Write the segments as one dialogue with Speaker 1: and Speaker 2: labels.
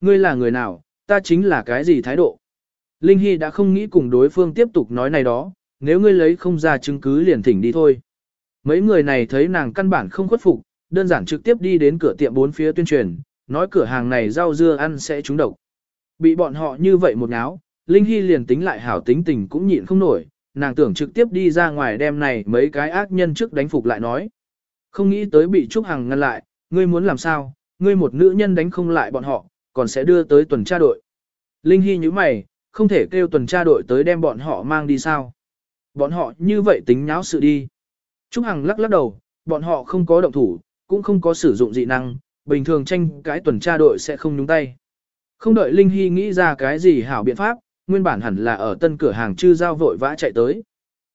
Speaker 1: ngươi là người nào, ta chính là cái gì thái độ. Linh Hy đã không nghĩ cùng đối phương tiếp tục nói này đó, nếu ngươi lấy không ra chứng cứ liền thỉnh đi thôi. Mấy người này thấy nàng căn bản không khuất phục, đơn giản trực tiếp đi đến cửa tiệm bốn phía tuyên truyền, nói cửa hàng này rau dưa ăn sẽ trúng độc. Bị bọn họ như vậy một ngáo, Linh Hy liền tính lại hảo tính tình cũng nhịn không nổi, nàng tưởng trực tiếp đi ra ngoài đem này mấy cái ác nhân trước đánh phục lại nói. Không nghĩ tới bị Trúc Hằng ngăn lại, ngươi muốn làm sao, ngươi một nữ nhân đánh không lại bọn họ, còn sẽ đưa tới tuần tra đội. Linh Hy như mày, không thể kêu tuần tra đội tới đem bọn họ mang đi sao. Bọn họ như vậy tính nháo sự đi. Trúc Hằng lắc lắc đầu, bọn họ không có động thủ, cũng không có sử dụng dị năng, bình thường tranh cái tuần tra đội sẽ không nhúng tay. Không đợi Linh Hy nghĩ ra cái gì hảo biện pháp, nguyên bản hẳn là ở tân cửa hàng chư giao vội vã chạy tới.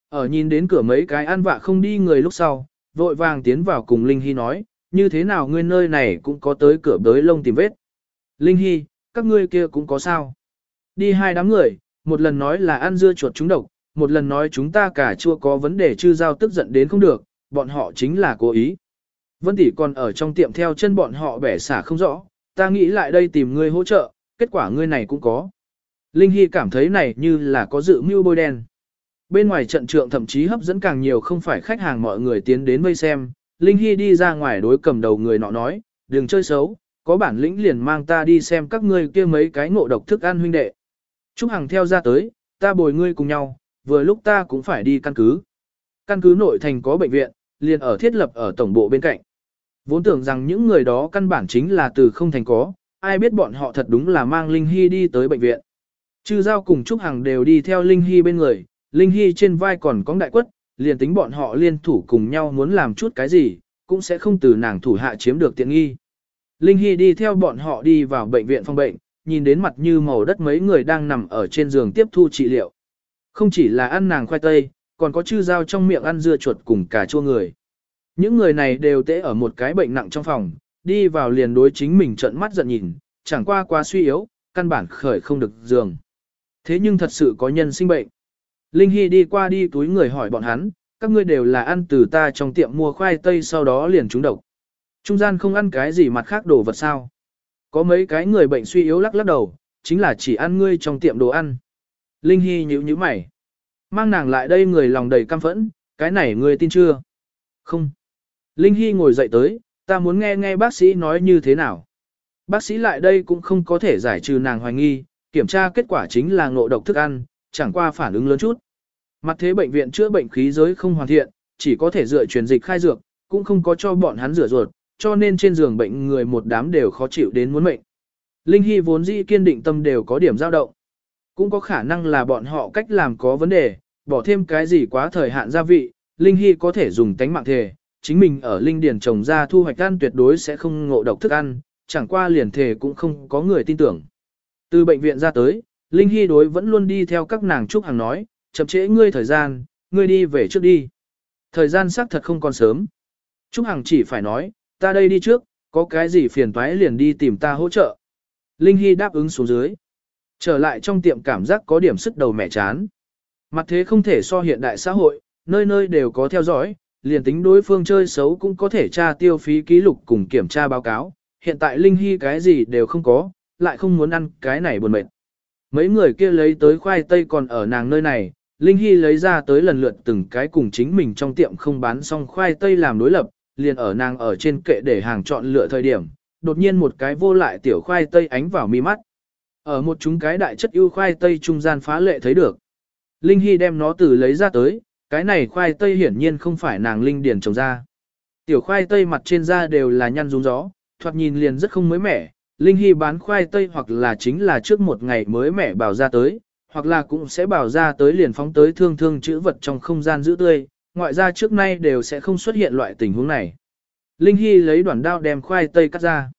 Speaker 1: Ở nhìn đến cửa mấy cái ăn vạ không đi người lúc sau, vội vàng tiến vào cùng Linh Hy nói, như thế nào ngươi nơi này cũng có tới cửa bới lông tìm vết. Linh Hy, các ngươi kia cũng có sao. Đi hai đám người, một lần nói là ăn dưa chuột chúng độc, một lần nói chúng ta cả chua có vấn đề chư giao tức giận đến không được, bọn họ chính là cố ý. Vân tỷ còn ở trong tiệm theo chân bọn họ bẻ xả không rõ, ta nghĩ lại đây tìm ngươi hỗ trợ, kết quả ngươi này cũng có. Linh Hy cảm thấy này như là có dự mưu bôi đen. Bên ngoài trận trượng thậm chí hấp dẫn càng nhiều không phải khách hàng mọi người tiến đến vây xem. Linh Hy đi ra ngoài đối cầm đầu người nọ nói, đừng chơi xấu, có bản lĩnh liền mang ta đi xem các ngươi kia mấy cái ngộ độc thức ăn huynh đệ. Trúc Hằng theo ra tới, ta bồi ngươi cùng nhau, vừa lúc ta cũng phải đi căn cứ. Căn cứ nội thành có bệnh viện, liền ở thiết lập ở tổng bộ bên cạnh. Vốn tưởng rằng những người đó căn bản chính là từ không thành có, ai biết bọn họ thật đúng là mang Linh Hy đi tới bệnh viện. Chư Giao cùng Trúc Hằng đều đi theo Linh Hy bên người, Linh Hy trên vai còn có đại quất, liền tính bọn họ liên thủ cùng nhau muốn làm chút cái gì, cũng sẽ không từ nàng thủ hạ chiếm được tiện nghi. Linh Hy đi theo bọn họ đi vào bệnh viện phòng bệnh, nhìn đến mặt như màu đất mấy người đang nằm ở trên giường tiếp thu trị liệu. Không chỉ là ăn nàng khoai tây, còn có chư dao trong miệng ăn dưa chuột cùng cả chua người. Những người này đều tễ ở một cái bệnh nặng trong phòng, đi vào liền đối chính mình trận mắt giận nhìn, chẳng qua quá suy yếu, căn bản khởi không được giường. Thế nhưng thật sự có nhân sinh bệnh. Linh Hy đi qua đi túi người hỏi bọn hắn, các ngươi đều là ăn từ ta trong tiệm mua khoai tây sau đó liền trúng độc. Trung gian không ăn cái gì mặt khác đồ vật sao. Có mấy cái người bệnh suy yếu lắc lắc đầu, chính là chỉ ăn ngươi trong tiệm đồ ăn. Linh Hy nhíu nhíu mày. Mang nàng lại đây người lòng đầy căm phẫn, cái này ngươi tin chưa? Không. Linh Hy ngồi dậy tới, ta muốn nghe nghe bác sĩ nói như thế nào. Bác sĩ lại đây cũng không có thể giải trừ nàng hoài nghi, kiểm tra kết quả chính là ngộ độc thức ăn, chẳng qua phản ứng lớn chút. Mặt thế bệnh viện chữa bệnh khí giới không hoàn thiện, chỉ có thể dựa truyền dịch khai dược, cũng không có cho bọn hắn rửa ruột, cho nên trên giường bệnh người một đám đều khó chịu đến muốn mệnh. Linh Hy vốn dĩ kiên định tâm đều có điểm dao động. Cũng có khả năng là bọn họ cách làm có vấn đề, bỏ thêm cái gì quá thời hạn gia vị, Linh Hy có thể dùng tánh mạng thể, chính mình ở Linh Điền trồng ra thu hoạch ăn tuyệt đối sẽ không ngộ độc thức ăn, chẳng qua liền thể cũng không có người tin tưởng. Từ bệnh viện ra tới, Linh Hy đối vẫn luôn đi theo các nàng Trúc Hằng nói, chậm trễ ngươi thời gian, ngươi đi về trước đi. Thời gian xác thật không còn sớm. Trúc Hằng chỉ phải nói, ta đây đi trước, có cái gì phiền toái liền đi tìm ta hỗ trợ. Linh Hy đáp ứng xuống dưới. Trở lại trong tiệm cảm giác có điểm sức đầu mẹ chán. Mặt thế không thể so hiện đại xã hội, nơi nơi đều có theo dõi, liền tính đối phương chơi xấu cũng có thể tra tiêu phí ký lục cùng kiểm tra báo cáo. Hiện tại Linh Hy cái gì đều không có, lại không muốn ăn cái này buồn mệt. Mấy người kia lấy tới khoai tây còn ở nàng nơi này, Linh Hy lấy ra tới lần lượt từng cái cùng chính mình trong tiệm không bán xong khoai tây làm đối lập, liền ở nàng ở trên kệ để hàng chọn lựa thời điểm, đột nhiên một cái vô lại tiểu khoai tây ánh vào mi mắt. Ở một chúng cái đại chất ưu khoai tây trung gian phá lệ thấy được. Linh Hy đem nó từ lấy ra tới, cái này khoai tây hiển nhiên không phải nàng Linh Điền trồng ra. Tiểu khoai tây mặt trên da đều là nhăn rúng gió, thoạt nhìn liền rất không mới mẻ, Linh Hy bán khoai tây hoặc là chính là trước một ngày mới mẻ bảo ra tới, hoặc là cũng sẽ bảo ra tới liền phóng tới thương thương chữ vật trong không gian giữ tươi, ngoại ra trước nay đều sẽ không xuất hiện loại tình huống này. Linh Hy lấy đoạn đao đem khoai tây cắt ra.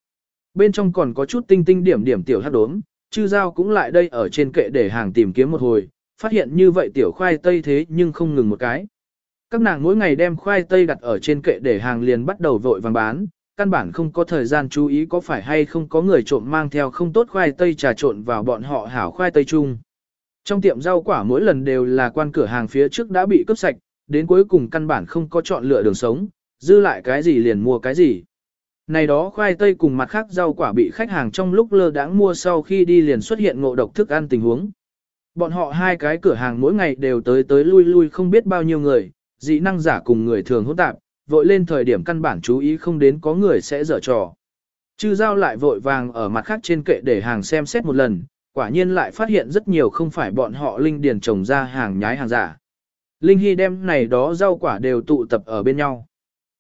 Speaker 1: Bên trong còn có chút tinh tinh điểm điểm tiểu hát đốm, chư giao cũng lại đây ở trên kệ để hàng tìm kiếm một hồi, phát hiện như vậy tiểu khoai tây thế nhưng không ngừng một cái. Các nàng mỗi ngày đem khoai tây đặt ở trên kệ để hàng liền bắt đầu vội vàng bán, căn bản không có thời gian chú ý có phải hay không có người trộm mang theo không tốt khoai tây trà trộn vào bọn họ hảo khoai tây chung. Trong tiệm rau quả mỗi lần đều là quan cửa hàng phía trước đã bị cướp sạch, đến cuối cùng căn bản không có chọn lựa đường sống, dư lại cái gì liền mua cái gì. này đó khoai tây cùng mặt khác rau quả bị khách hàng trong lúc lơ đãng mua sau khi đi liền xuất hiện ngộ độc thức ăn tình huống. Bọn họ hai cái cửa hàng mỗi ngày đều tới tới lui lui không biết bao nhiêu người, dị năng giả cùng người thường hỗn tạp, vội lên thời điểm căn bản chú ý không đến có người sẽ dở trò. Chư giao lại vội vàng ở mặt khác trên kệ để hàng xem xét một lần, quả nhiên lại phát hiện rất nhiều không phải bọn họ linh điền trồng ra hàng nhái hàng giả. Linh Hy đem này đó rau quả đều tụ tập ở bên nhau.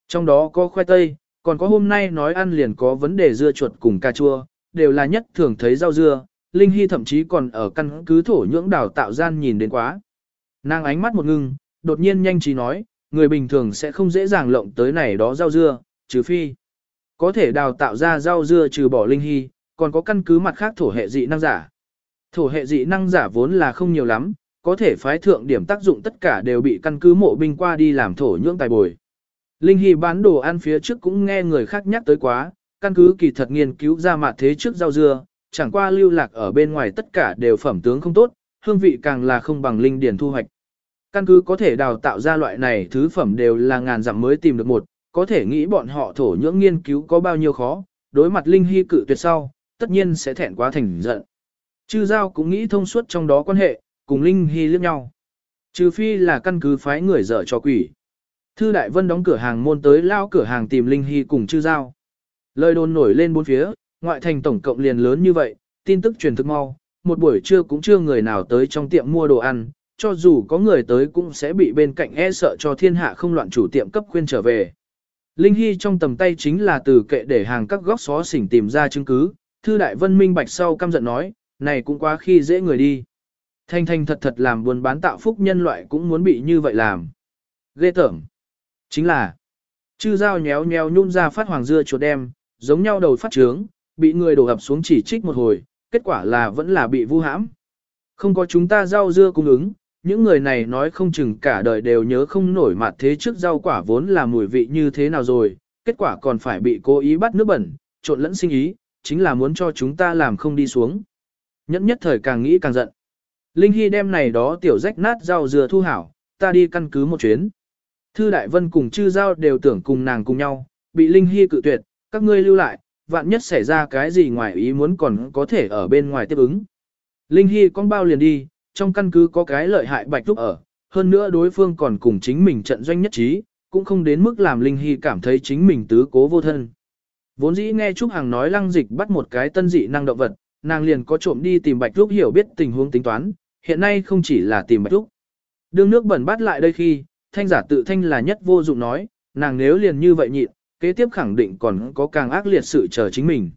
Speaker 1: Trong đó có khoai tây, còn có hôm nay nói ăn liền có vấn đề dưa chuột cùng cà chua, đều là nhất thường thấy rau dưa, Linh Hy thậm chí còn ở căn cứ thổ nhưỡng đào tạo gian nhìn đến quá. Nàng ánh mắt một ngưng, đột nhiên nhanh trí nói, người bình thường sẽ không dễ dàng lộng tới này đó rau dưa, trừ phi. Có thể đào tạo ra rau dưa trừ bỏ Linh Hy, còn có căn cứ mặt khác thổ hệ dị năng giả. Thổ hệ dị năng giả vốn là không nhiều lắm, có thể phái thượng điểm tác dụng tất cả đều bị căn cứ mộ binh qua đi làm thổ nhưỡng tài bồi. Linh Hy bán đồ ăn phía trước cũng nghe người khác nhắc tới quá, căn cứ kỳ thật nghiên cứu ra mặt thế trước rau dưa, chẳng qua lưu lạc ở bên ngoài tất cả đều phẩm tướng không tốt, hương vị càng là không bằng linh điển thu hoạch. Căn cứ có thể đào tạo ra loại này thứ phẩm đều là ngàn dặm mới tìm được một, có thể nghĩ bọn họ thổ nhưỡng nghiên cứu có bao nhiêu khó, đối mặt linh hy cự tuyệt sau, tất nhiên sẽ thẹn quá thành giận. Chư giao cũng nghĩ thông suốt trong đó quan hệ, cùng linh hy liếc nhau. Trừ phi là căn cứ phái người dở cho quỷ. Thư Đại Vân đóng cửa hàng môn tới lao cửa hàng tìm Linh Hy cùng chư giao. Lời đồn nổi lên bốn phía, ngoại thành tổng cộng liền lớn như vậy, tin tức truyền thực mau, một buổi trưa cũng chưa người nào tới trong tiệm mua đồ ăn, cho dù có người tới cũng sẽ bị bên cạnh e sợ cho thiên hạ không loạn chủ tiệm cấp khuyên trở về. Linh Hy trong tầm tay chính là từ kệ để hàng các góc xó xỉnh tìm ra chứng cứ, Thư Đại Vân minh bạch sau căm giận nói, này cũng quá khi dễ người đi. Thanh thanh thật thật làm buồn bán tạo phúc nhân loại cũng muốn bị như vậy làm. Ghê tởm. Chính là, chư dao nhéo nhéo nhun ra phát hoàng dưa chuột đem, giống nhau đầu phát trướng, bị người đổ ập xuống chỉ trích một hồi, kết quả là vẫn là bị vu hãm. Không có chúng ta rau dưa cung ứng, những người này nói không chừng cả đời đều nhớ không nổi mặt thế trước rau quả vốn là mùi vị như thế nào rồi, kết quả còn phải bị cố ý bắt nước bẩn, trộn lẫn sinh ý, chính là muốn cho chúng ta làm không đi xuống. Nhẫn nhất thời càng nghĩ càng giận. Linh Hy đem này đó tiểu rách nát rau dừa thu hảo, ta đi căn cứ một chuyến. Thư Đại Vân cùng chư giao đều tưởng cùng nàng cùng nhau, bị Linh Hy cự tuyệt, các ngươi lưu lại, vạn nhất xảy ra cái gì ngoài ý muốn còn có thể ở bên ngoài tiếp ứng. Linh Hy con bao liền đi, trong căn cứ có cái lợi hại bạch lúc ở, hơn nữa đối phương còn cùng chính mình trận doanh nhất trí, cũng không đến mức làm Linh Hy cảm thấy chính mình tứ cố vô thân. Vốn dĩ nghe Trúc Hằng nói lăng dịch bắt một cái tân dị năng động vật, nàng liền có trộm đi tìm bạch lúc hiểu biết tình huống tính toán, hiện nay không chỉ là tìm bạch lúc. Đương nước bẩn bắt lại đây khi, thanh giả tự thanh là nhất vô dụng nói, nàng nếu liền như vậy nhịn, kế tiếp khẳng định còn có càng ác liệt sự chờ chính mình.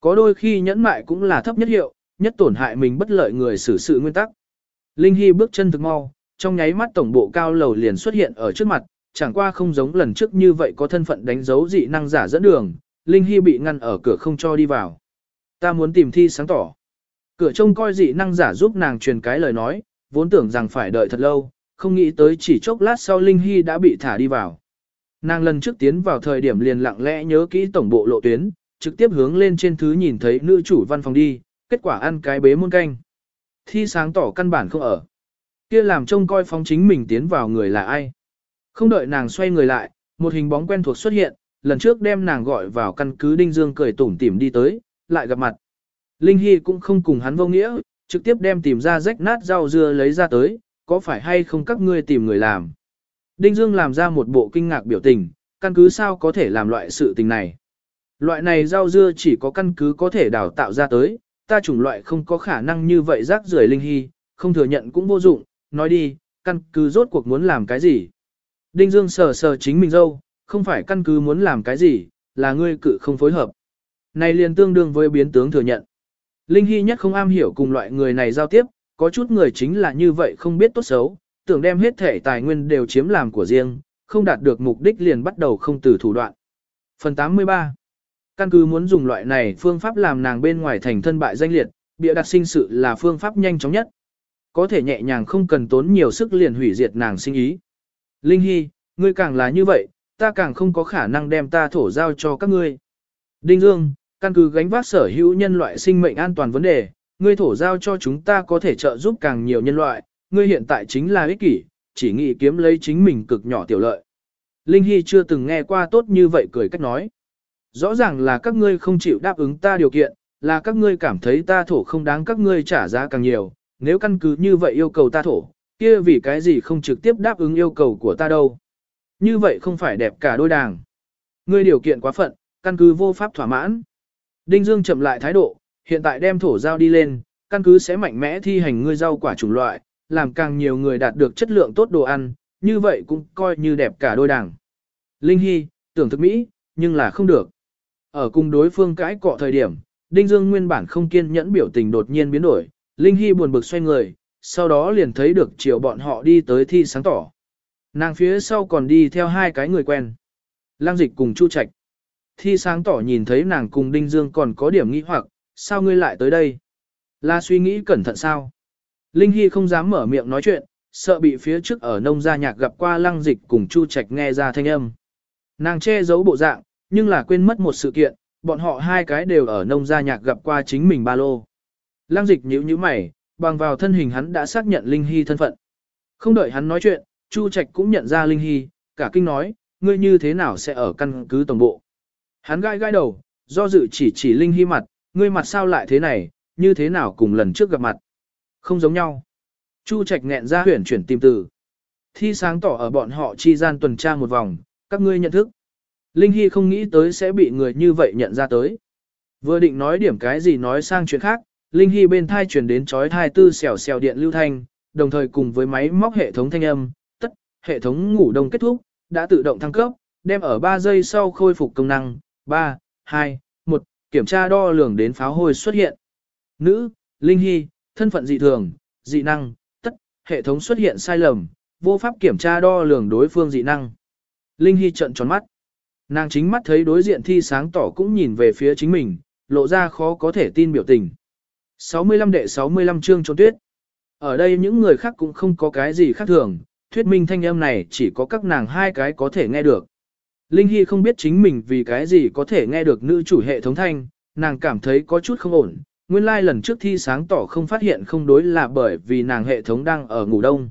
Speaker 1: Có đôi khi nhẫn mại cũng là thấp nhất hiệu, nhất tổn hại mình bất lợi người xử sự nguyên tắc. Linh Hy bước chân thực mau, trong nháy mắt tổng bộ cao lầu liền xuất hiện ở trước mặt, chẳng qua không giống lần trước như vậy có thân phận đánh dấu dị năng giả dẫn đường, Linh Hy bị ngăn ở cửa không cho đi vào. Ta muốn tìm thi sáng tỏ. Cửa trông coi dị năng giả giúp nàng truyền cái lời nói, vốn tưởng rằng phải đợi thật lâu, không nghĩ tới chỉ chốc lát sau Linh Hy đã bị thả đi vào. Nàng lần trước tiến vào thời điểm liền lặng lẽ nhớ kỹ tổng bộ lộ tuyến, trực tiếp hướng lên trên thứ nhìn thấy nữ chủ văn phòng đi, kết quả ăn cái bế muôn canh. Thi sáng tỏ căn bản không ở. Kia làm trông coi phóng chính mình tiến vào người là ai. Không đợi nàng xoay người lại, một hình bóng quen thuộc xuất hiện, lần trước đem nàng gọi vào căn cứ Đinh Dương cười tủm tỉm đi tới, lại gặp mặt. Linh Hy cũng không cùng hắn vô nghĩa, trực tiếp đem tìm ra rách nát rau dưa lấy ra tới, có phải hay không các ngươi tìm người làm. Đinh Dương làm ra một bộ kinh ngạc biểu tình, căn cứ sao có thể làm loại sự tình này. Loại này rau dưa chỉ có căn cứ có thể đào tạo ra tới, ta chủng loại không có khả năng như vậy rác rưởi linh hy, không thừa nhận cũng vô dụng, nói đi, căn cứ rốt cuộc muốn làm cái gì. Đinh Dương sờ sờ chính mình dâu, không phải căn cứ muốn làm cái gì, là ngươi cự không phối hợp. Này liền tương đương với biến tướng thừa nhận. Linh Hy nhất không am hiểu cùng loại người này giao tiếp, có chút người chính là như vậy không biết tốt xấu, tưởng đem hết thể tài nguyên đều chiếm làm của riêng, không đạt được mục đích liền bắt đầu không từ thủ đoạn. Phần 83 Căn cứ muốn dùng loại này phương pháp làm nàng bên ngoài thành thân bại danh liệt, bịa đặt sinh sự là phương pháp nhanh chóng nhất. Có thể nhẹ nhàng không cần tốn nhiều sức liền hủy diệt nàng sinh ý. Linh Hy, ngươi càng là như vậy, ta càng không có khả năng đem ta thổ giao cho các ngươi. Đinh Dương, căn cứ gánh vác sở hữu nhân loại sinh mệnh an toàn vấn đề, ngươi thổ giao cho chúng ta có thể trợ giúp càng nhiều nhân loại, ngươi hiện tại chính là ích kỷ, chỉ nghĩ kiếm lấy chính mình cực nhỏ tiểu lợi. Linh Hy chưa từng nghe qua tốt như vậy cười cách nói. Rõ ràng là các ngươi không chịu đáp ứng ta điều kiện, là các ngươi cảm thấy ta thổ không đáng các ngươi trả giá càng nhiều, nếu căn cứ như vậy yêu cầu ta thổ, kia vì cái gì không trực tiếp đáp ứng yêu cầu của ta đâu. Như vậy không phải đẹp cả đôi đàng. Ngươi điều kiện quá phận, căn cứ vô pháp thỏa mãn. Đinh Dương chậm lại thái độ, hiện tại đem thổ giao đi lên, căn cứ sẽ mạnh mẽ thi hành ngươi rau quả chủng loại, làm càng nhiều người đạt được chất lượng tốt đồ ăn, như vậy cũng coi như đẹp cả đôi đảng. Linh Hy, tưởng thực mỹ, nhưng là không được. Ở cùng đối phương cãi cọ thời điểm, Đinh Dương nguyên bản không kiên nhẫn biểu tình đột nhiên biến đổi, Linh Hy buồn bực xoay người, sau đó liền thấy được chiều bọn họ đi tới thi sáng tỏ. Nàng phía sau còn đi theo hai cái người quen. Lang dịch cùng Chu Trạch. Thi sáng tỏ nhìn thấy nàng cùng Đinh Dương còn có điểm nghi hoặc, sao ngươi lại tới đây? Là suy nghĩ cẩn thận sao? Linh Hy không dám mở miệng nói chuyện, sợ bị phía trước ở nông gia nhạc gặp qua lăng dịch cùng Chu Trạch nghe ra thanh âm. Nàng che giấu bộ dạng, nhưng là quên mất một sự kiện, bọn họ hai cái đều ở nông gia nhạc gặp qua chính mình ba lô. Lăng dịch nhíu nhíu mày, bằng vào thân hình hắn đã xác nhận Linh Hy thân phận. Không đợi hắn nói chuyện, Chu Trạch cũng nhận ra Linh Hy, cả kinh nói, ngươi như thế nào sẽ ở căn cứ tổng bộ. Hắn gai gai đầu, do dự chỉ chỉ Linh Hy mặt, ngươi mặt sao lại thế này, như thế nào cùng lần trước gặp mặt. Không giống nhau. Chu Trạch nghẹn ra huyển chuyển tìm từ. Thi sáng tỏ ở bọn họ chi gian tuần tra một vòng, các ngươi nhận thức. Linh Hy không nghĩ tới sẽ bị người như vậy nhận ra tới. Vừa định nói điểm cái gì nói sang chuyện khác, Linh Hy bên thai chuyển đến chói thai tư xèo xèo điện lưu thanh, đồng thời cùng với máy móc hệ thống thanh âm, tất, hệ thống ngủ đông kết thúc, đã tự động thăng cấp, đem ở 3 giây sau khôi phục công năng, 3, 2, 1, kiểm tra đo lường đến pháo hôi xuất hiện. Nữ, Linh Hy, thân phận dị thường, dị năng, tất, hệ thống xuất hiện sai lầm, vô pháp kiểm tra đo lường đối phương dị năng. Linh Hy trợn tròn mắt. Nàng chính mắt thấy đối diện thi sáng tỏ cũng nhìn về phía chính mình, lộ ra khó có thể tin biểu tình. 65 đệ 65 chương trốn tuyết. Ở đây những người khác cũng không có cái gì khác thường, thuyết minh thanh âm này chỉ có các nàng hai cái có thể nghe được. Linh Hy không biết chính mình vì cái gì có thể nghe được nữ chủ hệ thống thanh, nàng cảm thấy có chút không ổn. Nguyên lai like lần trước thi sáng tỏ không phát hiện không đối là bởi vì nàng hệ thống đang ở ngủ đông.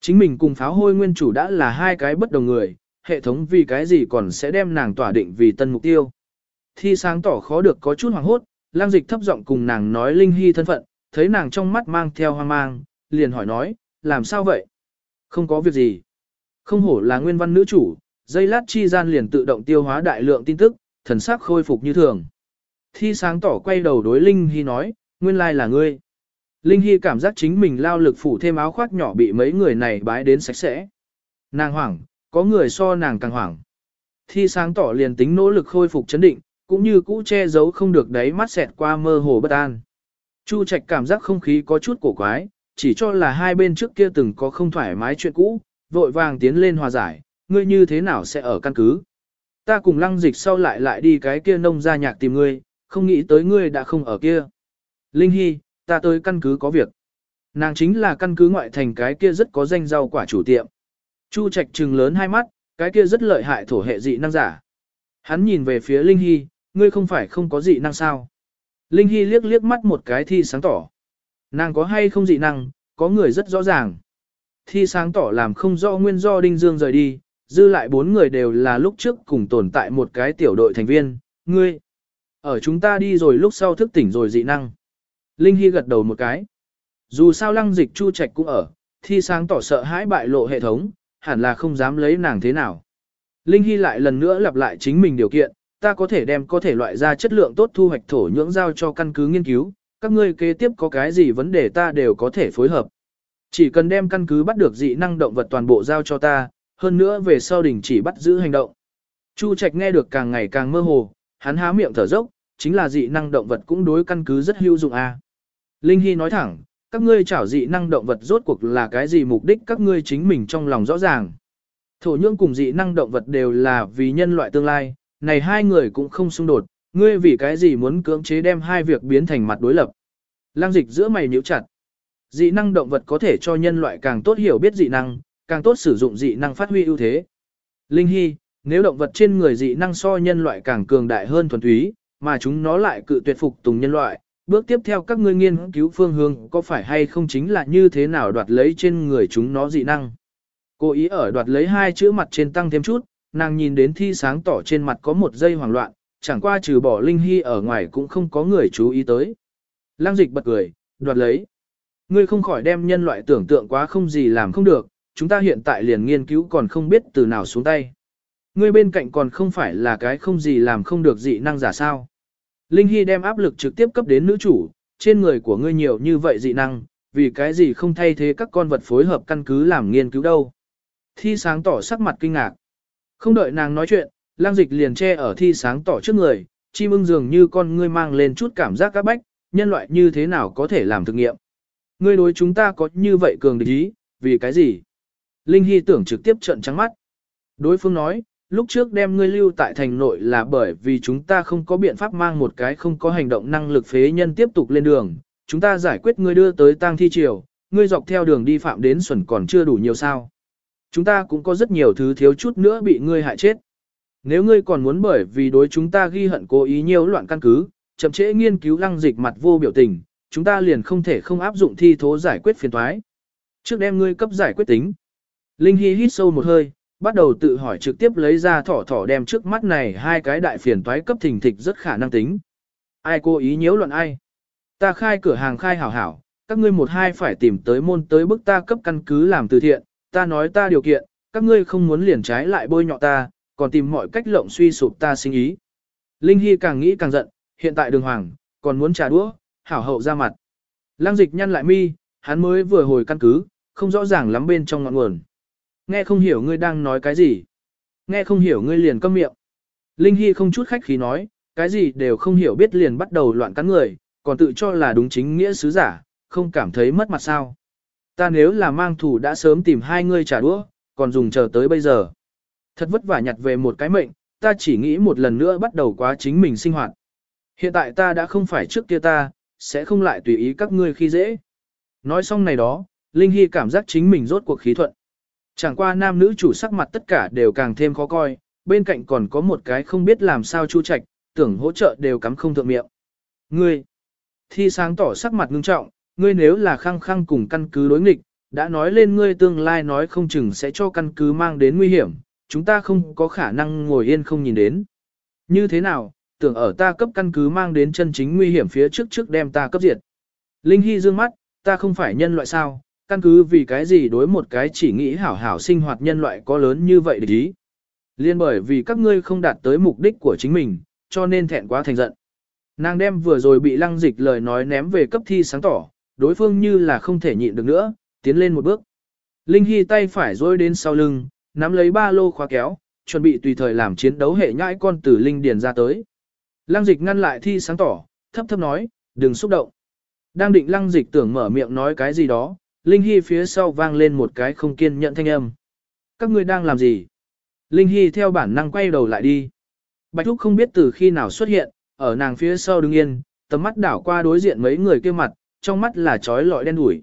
Speaker 1: Chính mình cùng pháo hôi nguyên chủ đã là hai cái bất đồng người, hệ thống vì cái gì còn sẽ đem nàng tỏa định vì tân mục tiêu. Thi sáng tỏ khó được có chút hoàng hốt, lang dịch thấp giọng cùng nàng nói Linh Hy thân phận, thấy nàng trong mắt mang theo hoang mang, liền hỏi nói, làm sao vậy? Không có việc gì. Không hổ là nguyên văn nữ chủ, dây lát chi gian liền tự động tiêu hóa đại lượng tin tức, thần sắc khôi phục như thường. Thi sáng tỏ quay đầu đối Linh Hy nói, nguyên lai là ngươi. Linh Hy cảm giác chính mình lao lực phủ thêm áo khoác nhỏ bị mấy người này bái đến sạch sẽ. Nàng hoảng, có người so nàng càng hoảng. Thi sáng tỏ liền tính nỗ lực khôi phục chấn định, cũng như cũ che giấu không được đáy mắt xẹt qua mơ hồ bất an. Chu Trạch cảm giác không khí có chút cổ quái, chỉ cho là hai bên trước kia từng có không thoải mái chuyện cũ, vội vàng tiến lên hòa giải, ngươi như thế nào sẽ ở căn cứ. Ta cùng lăng dịch sau lại lại đi cái kia nông ra nhạc tìm ngươi, không nghĩ tới ngươi đã không ở kia. Linh Hy, ta tới căn cứ có việc. Nàng chính là căn cứ ngoại thành cái kia rất có danh rau quả chủ tiệm. Chu Trạch trừng lớn hai mắt, cái kia rất lợi hại thổ hệ dị năng giả. Hắn nhìn về phía Linh Hy, ngươi không phải không có dị năng sao. Linh Hy liếc liếc mắt một cái thi sáng tỏ. Nàng có hay không dị năng, có người rất rõ ràng. Thi sáng tỏ làm không rõ nguyên do Đinh Dương rời đi, dư lại bốn người đều là lúc trước cùng tồn tại một cái tiểu đội thành viên, ngươi. Ở chúng ta đi rồi lúc sau thức tỉnh rồi dị năng. Linh Hy gật đầu một cái. Dù sao lăng dịch chu trạch cũng ở, thi sáng tỏ sợ hãi bại lộ hệ thống, hẳn là không dám lấy nàng thế nào. Linh Hy lại lần nữa lặp lại chính mình điều kiện, ta có thể đem có thể loại ra chất lượng tốt thu hoạch thổ nhưỡng giao cho căn cứ nghiên cứu, các ngươi kế tiếp có cái gì vấn đề ta đều có thể phối hợp. Chỉ cần đem căn cứ bắt được dị năng động vật toàn bộ giao cho ta, hơn nữa về sau đình chỉ bắt giữ hành động. Chu Trạch nghe được càng ngày càng mơ hồ, hắn há miệng thở dốc, chính là dị năng động vật cũng đối căn cứ rất hữu dụng a. À. Linh Hy nói thẳng, các ngươi chảo dị năng động vật rốt cuộc là cái gì mục đích các ngươi chính mình trong lòng rõ ràng. Thổ nhưỡng cùng dị năng động vật đều là vì nhân loại tương lai, này hai người cũng không xung đột, ngươi vì cái gì muốn cưỡng chế đem hai việc biến thành mặt đối lập. Lang dịch giữa mày nhíu chặt. Dị năng động vật có thể cho nhân loại càng tốt hiểu biết dị năng, càng tốt sử dụng dị năng phát huy ưu thế. Linh Hy, nếu động vật trên người dị năng so nhân loại càng cường đại hơn thuần túy, mà chúng nó lại cự tuyệt phục tùng nhân loại, bước tiếp theo các ngươi nghiên cứu phương hướng có phải hay không chính là như thế nào đoạt lấy trên người chúng nó dị năng. Cố ý ở đoạt lấy hai chữ mặt trên tăng thêm chút, nàng nhìn đến thi sáng tỏ trên mặt có một giây hoảng loạn, chẳng qua trừ bỏ Linh Hy ở ngoài cũng không có người chú ý tới. Lăng dịch bật cười, đoạt lấy. Ngươi không khỏi đem nhân loại tưởng tượng quá không gì làm không được, chúng ta hiện tại liền nghiên cứu còn không biết từ nào xuống tay. Ngươi bên cạnh còn không phải là cái không gì làm không được dị năng giả sao. Linh Hy đem áp lực trực tiếp cấp đến nữ chủ, trên người của ngươi nhiều như vậy dị năng, vì cái gì không thay thế các con vật phối hợp căn cứ làm nghiên cứu đâu. Thi sáng tỏ sắc mặt kinh ngạc. Không đợi nàng nói chuyện, lang dịch liền che ở thi sáng tỏ trước người, chim ưng dường như con ngươi mang lên chút cảm giác các bách, nhân loại như thế nào có thể làm thực nghiệm. Ngươi đối chúng ta có như vậy cường địch ý, vì cái gì? Linh Hy tưởng trực tiếp trận trắng mắt. Đối phương nói, lúc trước đem ngươi lưu tại thành nội là bởi vì chúng ta không có biện pháp mang một cái không có hành động năng lực phế nhân tiếp tục lên đường, chúng ta giải quyết ngươi đưa tới tang thi triều, ngươi dọc theo đường đi phạm đến xuẩn còn chưa đủ nhiều sao. Chúng ta cũng có rất nhiều thứ thiếu chút nữa bị ngươi hại chết. Nếu ngươi còn muốn bởi vì đối chúng ta ghi hận cố ý nhiều loạn căn cứ, chậm trễ nghiên cứu lăng dịch mặt vô biểu tình, chúng ta liền không thể không áp dụng thi thố giải quyết phiền thoái. Trước đem ngươi cấp giải quyết tính. Linh Hy hít sâu một hơi, bắt đầu tự hỏi trực tiếp lấy ra thỏ thỏ đem trước mắt này hai cái đại phiền toái cấp thình thịch rất khả năng tính. Ai cố ý nhiễu loạn ai? Ta khai cửa hàng khai hảo hảo, các ngươi một hai phải tìm tới môn tới bức ta cấp căn cứ làm từ thiện, ta nói ta điều kiện, các ngươi không muốn liền trái lại bôi nhọ ta, còn tìm mọi cách lộng suy sụp ta sinh ý. Linh Hy càng nghĩ càng giận, hiện tại đường hoàng, còn muốn trả đũa, hảo hậu ra mặt. Lăng dịch nhăn lại mi, hắn mới vừa hồi căn cứ, không rõ ràng lắm bên trong ngọn nguồn. Nghe không hiểu ngươi đang nói cái gì. Nghe không hiểu ngươi liền câm miệng. Linh Hy không chút khách khí nói, cái gì đều không hiểu biết liền bắt đầu loạn cắn người, còn tự cho là đúng chính nghĩa sứ giả, không cảm thấy mất mặt sao. Ta nếu là mang thủ đã sớm tìm hai ngươi trả đũa, còn dùng chờ tới bây giờ. Thật vất vả nhặt về một cái mệnh, ta chỉ nghĩ một lần nữa bắt đầu quá chính mình sinh hoạt. Hiện tại ta đã không phải trước kia ta, sẽ không lại tùy ý các ngươi khi dễ. Nói xong này đó, Linh Hy cảm giác chính mình rốt cuộc khí thuận. Chẳng qua nam nữ chủ sắc mặt tất cả đều càng thêm khó coi, bên cạnh còn có một cái không biết làm sao chu trạch, tưởng hỗ trợ đều cắm không thượng miệng. Ngươi, thi sáng tỏ sắc mặt ngưng trọng, ngươi nếu là khăng khăng cùng căn cứ đối nghịch, đã nói lên ngươi tương lai nói không chừng sẽ cho căn cứ mang đến nguy hiểm, chúng ta không có khả năng ngồi yên không nhìn đến. Như thế nào, tưởng ở ta cấp căn cứ mang đến chân chính nguy hiểm phía trước trước đem ta cấp diệt. Linh Hy dương mắt, ta không phải nhân loại sao, căn cứ vì cái gì đối một cái chỉ nghĩ hảo hảo sinh hoạt nhân loại có lớn như vậy để ý. Liên bởi vì các ngươi không đạt tới mục đích của chính mình, cho nên thẹn quá thành giận. Nàng đem vừa rồi bị lăng dịch lời nói ném về cấp thi sáng tỏ, đối phương như là không thể nhịn được nữa, tiến lên một bước. Linh Hy tay phải dối đến sau lưng, nắm lấy ba lô khóa kéo, chuẩn bị tùy thời làm chiến đấu hệ nhãi con tử Linh Điền ra tới. Lăng dịch ngăn lại thi sáng tỏ, thấp thấp nói, đừng xúc động. Đang định lăng dịch tưởng mở miệng nói cái gì đó, Linh Hy phía sau vang lên một cái không kiên nhẫn thanh âm. Các ngươi đang làm gì? Linh Hy theo bản năng quay đầu lại đi. Bạch Thúc không biết từ khi nào xuất hiện, ở nàng phía sau đứng yên, tầm mắt đảo qua đối diện mấy người kia mặt, trong mắt là trói lọi đen đủi.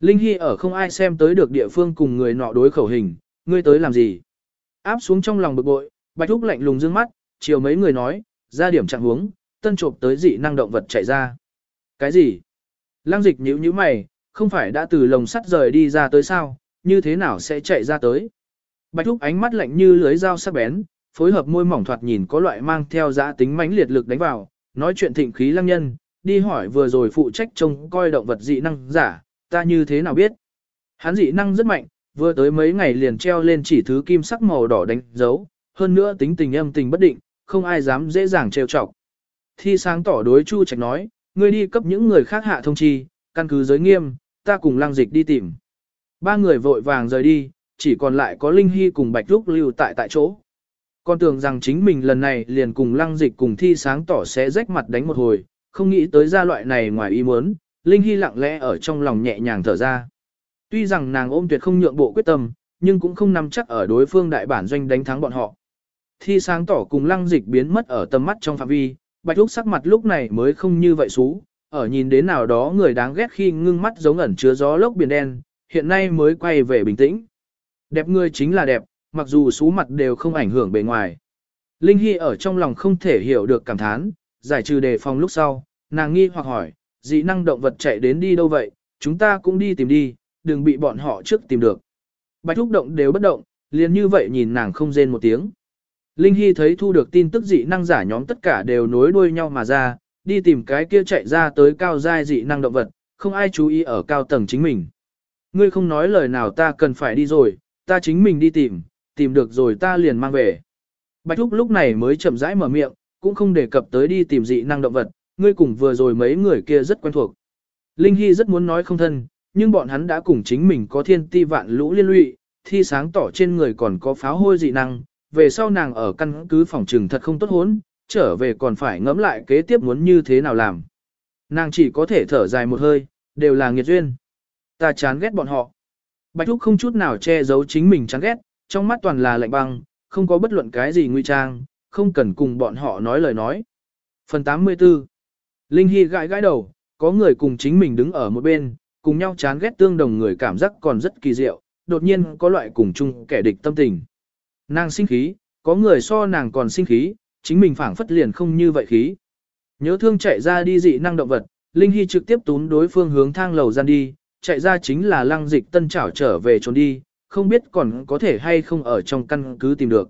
Speaker 1: Linh Hy ở không ai xem tới được địa phương cùng người nọ đối khẩu hình, ngươi tới làm gì? Áp xuống trong lòng bực bội, Bạch Thúc lạnh lùng dương mắt, chiều mấy người nói, ra điểm trạng huống, tân trộm tới dị năng động vật chạy ra. Cái gì? Lăng dịch nhíu nhíu mày, không phải đã từ lồng sắt rời đi ra tới sao, như thế nào sẽ chạy ra tới. Bạch Thúc ánh mắt lạnh như lưới dao sắc bén, phối hợp môi mỏng thoạt nhìn có loại mang theo giá tính mãnh liệt lực đánh vào, nói chuyện thịnh khí lăng nhân, đi hỏi vừa rồi phụ trách trông coi động vật dị năng giả, ta như thế nào biết. Hắn dị năng rất mạnh, vừa tới mấy ngày liền treo lên chỉ thứ kim sắc màu đỏ đánh dấu, hơn nữa tính tình âm tình bất định, không ai dám dễ dàng trêu chọc. Thi sáng tỏ đối Chu Trạch nói, ngươi đi cấp những người khác hạ thông chi, căn cứ giới nghiêm, ta cùng lăng dịch đi tìm. Ba người vội vàng rời đi, chỉ còn lại có Linh Hy cùng Bạch Lúc lưu tại tại chỗ. Con tưởng rằng chính mình lần này liền cùng lăng dịch cùng thi sáng tỏ sẽ rách mặt đánh một hồi, không nghĩ tới ra loại này ngoài ý muốn, Linh Hy lặng lẽ ở trong lòng nhẹ nhàng thở ra. Tuy rằng nàng ôm tuyệt không nhượng bộ quyết tâm, nhưng cũng không nắm chắc ở đối phương đại bản doanh đánh thắng bọn họ. Thi sáng tỏ cùng lăng dịch biến mất ở tầm mắt trong phạm vi, Bạch Lúc sắc mặt lúc này mới không như vậy xú, ở nhìn đến nào đó người đáng ghét khi ngưng mắt giống ẩn chứa gió lốc biển đen, hiện nay mới quay về bình tĩnh. Đẹp người chính là đẹp, mặc dù số mặt đều không ảnh hưởng bề ngoài. Linh Hy ở trong lòng không thể hiểu được cảm thán, giải trừ đề phòng lúc sau, nàng nghi hoặc hỏi, dị năng động vật chạy đến đi đâu vậy, chúng ta cũng đi tìm đi, đừng bị bọn họ trước tìm được. Bạch thúc động đều bất động, liền như vậy nhìn nàng không rên một tiếng. Linh Hy thấy thu được tin tức dị năng giả nhóm tất cả đều nối đuôi nhau mà ra, đi tìm cái kia chạy ra tới cao giai dị năng động vật, không ai chú ý ở cao tầng chính mình. Ngươi không nói lời nào ta cần phải đi rồi, ta chính mình đi tìm, tìm được rồi ta liền mang về. Bạch Thúc lúc này mới chậm rãi mở miệng, cũng không đề cập tới đi tìm dị năng động vật, ngươi cùng vừa rồi mấy người kia rất quen thuộc. Linh Hy rất muốn nói không thân, nhưng bọn hắn đã cùng chính mình có thiên ti vạn lũ liên lụy, thi sáng tỏ trên người còn có pháo hôi dị năng, về sau nàng ở căn cứ phòng trừng thật không tốt hốn, trở về còn phải ngẫm lại kế tiếp muốn như thế nào làm. Nàng chỉ có thể thở dài một hơi, đều là nghiệt duyên. Ta chán ghét bọn họ. Bạch Thúc không chút nào che giấu chính mình chán ghét, trong mắt toàn là lạnh băng, không có bất luận cái gì nguy trang, không cần cùng bọn họ nói lời nói. Phần 84 Linh Hy gãi gãi đầu, có người cùng chính mình đứng ở một bên, cùng nhau chán ghét tương đồng người cảm giác còn rất kỳ diệu, đột nhiên có loại cùng chung kẻ địch tâm tình. Nàng sinh khí, có người so nàng còn sinh khí, chính mình phảng phất liền không như vậy khí. Nhớ thương chạy ra đi dị năng động vật, Linh Hy trực tiếp tún đối phương hướng thang lầu gian đi, chạy ra chính là lăng dịch tân trảo trở về trốn đi, không biết còn có thể hay không ở trong căn cứ tìm được.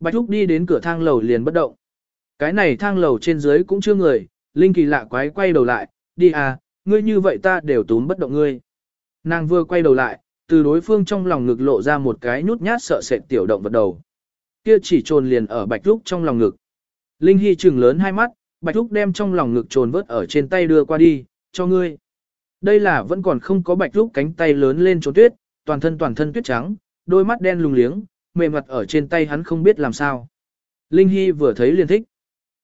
Speaker 1: Bạch Thúc đi đến cửa thang lầu liền bất động. Cái này thang lầu trên dưới cũng chưa người, Linh kỳ lạ quái quay đầu lại, đi à, ngươi như vậy ta đều tún bất động ngươi. Nàng vừa quay đầu lại, từ đối phương trong lòng ngực lộ ra một cái nhút nhát sợ sệt tiểu động vật đầu. Kia chỉ trồn liền ở Bạch lúc trong lòng ngực. Linh Hy trừng lớn hai mắt, Bạch lúc đem trong lòng ngực trồn vớt ở trên tay đưa qua đi, cho ngươi. Đây là vẫn còn không có Bạch lúc cánh tay lớn lên trốn tuyết, toàn thân toàn thân tuyết trắng, đôi mắt đen lùng liếng, mềm mặt ở trên tay hắn không biết làm sao. Linh Hy vừa thấy liền thích.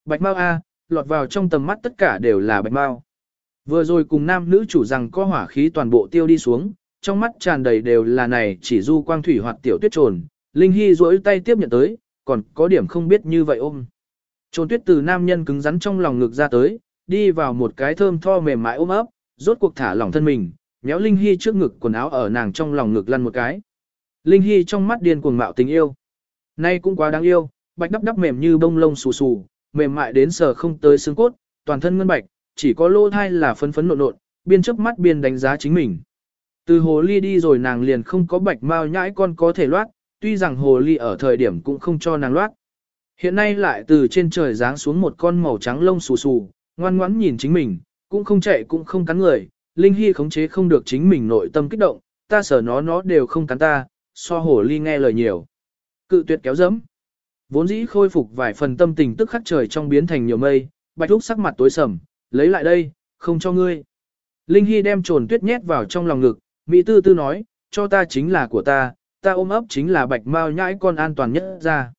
Speaker 1: Bạch Mao A, lọt vào trong tầm mắt tất cả đều là Bạch Mao. Vừa rồi cùng nam nữ chủ rằng có hỏa khí toàn bộ tiêu đi xuống, trong mắt tràn đầy đều là này chỉ du quang thủy hoặc tiểu tuyết trồn. Linh Hy duỗi tay tiếp nhận tới, còn có điểm không biết như vậy ôm. Trốn tuyết từ nam nhân cứng rắn trong lòng ngực ra tới, đi vào một cái thơm tho mềm mại ôm ấp, rốt cuộc thả lỏng thân mình, méo Linh Hy trước ngực quần áo ở nàng trong lòng ngực lăn một cái. Linh Hy trong mắt điên cuồng mạo tình yêu. Nay cũng quá đáng yêu, bạch đắp đắp mềm như bông lông xù xù, mềm mại đến sờ không tới xương cốt, toàn thân ngân bạch, chỉ có lỗ thai là phấn phấn nộn nộn, biên chớp mắt biên đánh giá chính mình. Từ hồ ly đi rồi nàng liền không có bạch mao nhãi con có thể loát, tuy rằng hồ ly ở thời điểm cũng không cho nàng loát. Hiện nay lại từ trên trời giáng xuống một con màu trắng lông xù xù, ngoan ngoãn nhìn chính mình, cũng không chạy cũng không cắn người, Linh Hy khống chế không được chính mình nội tâm kích động, ta sở nó nó đều không cắn ta, so hồ ly nghe lời nhiều. Cự tuyệt kéo dẫm. Vốn dĩ khôi phục vài phần tâm tình tức khắc trời trong biến thành nhiều mây, bạch lúc sắc mặt tối sầm, lấy lại đây, không cho ngươi. Linh Hy đem trồn tuyết nhét vào trong lòng ngực, Mỹ tư tư nói, cho ta chính là của ta, ta ôm ấp chính là bạch mao nhãi con an toàn nhất ra.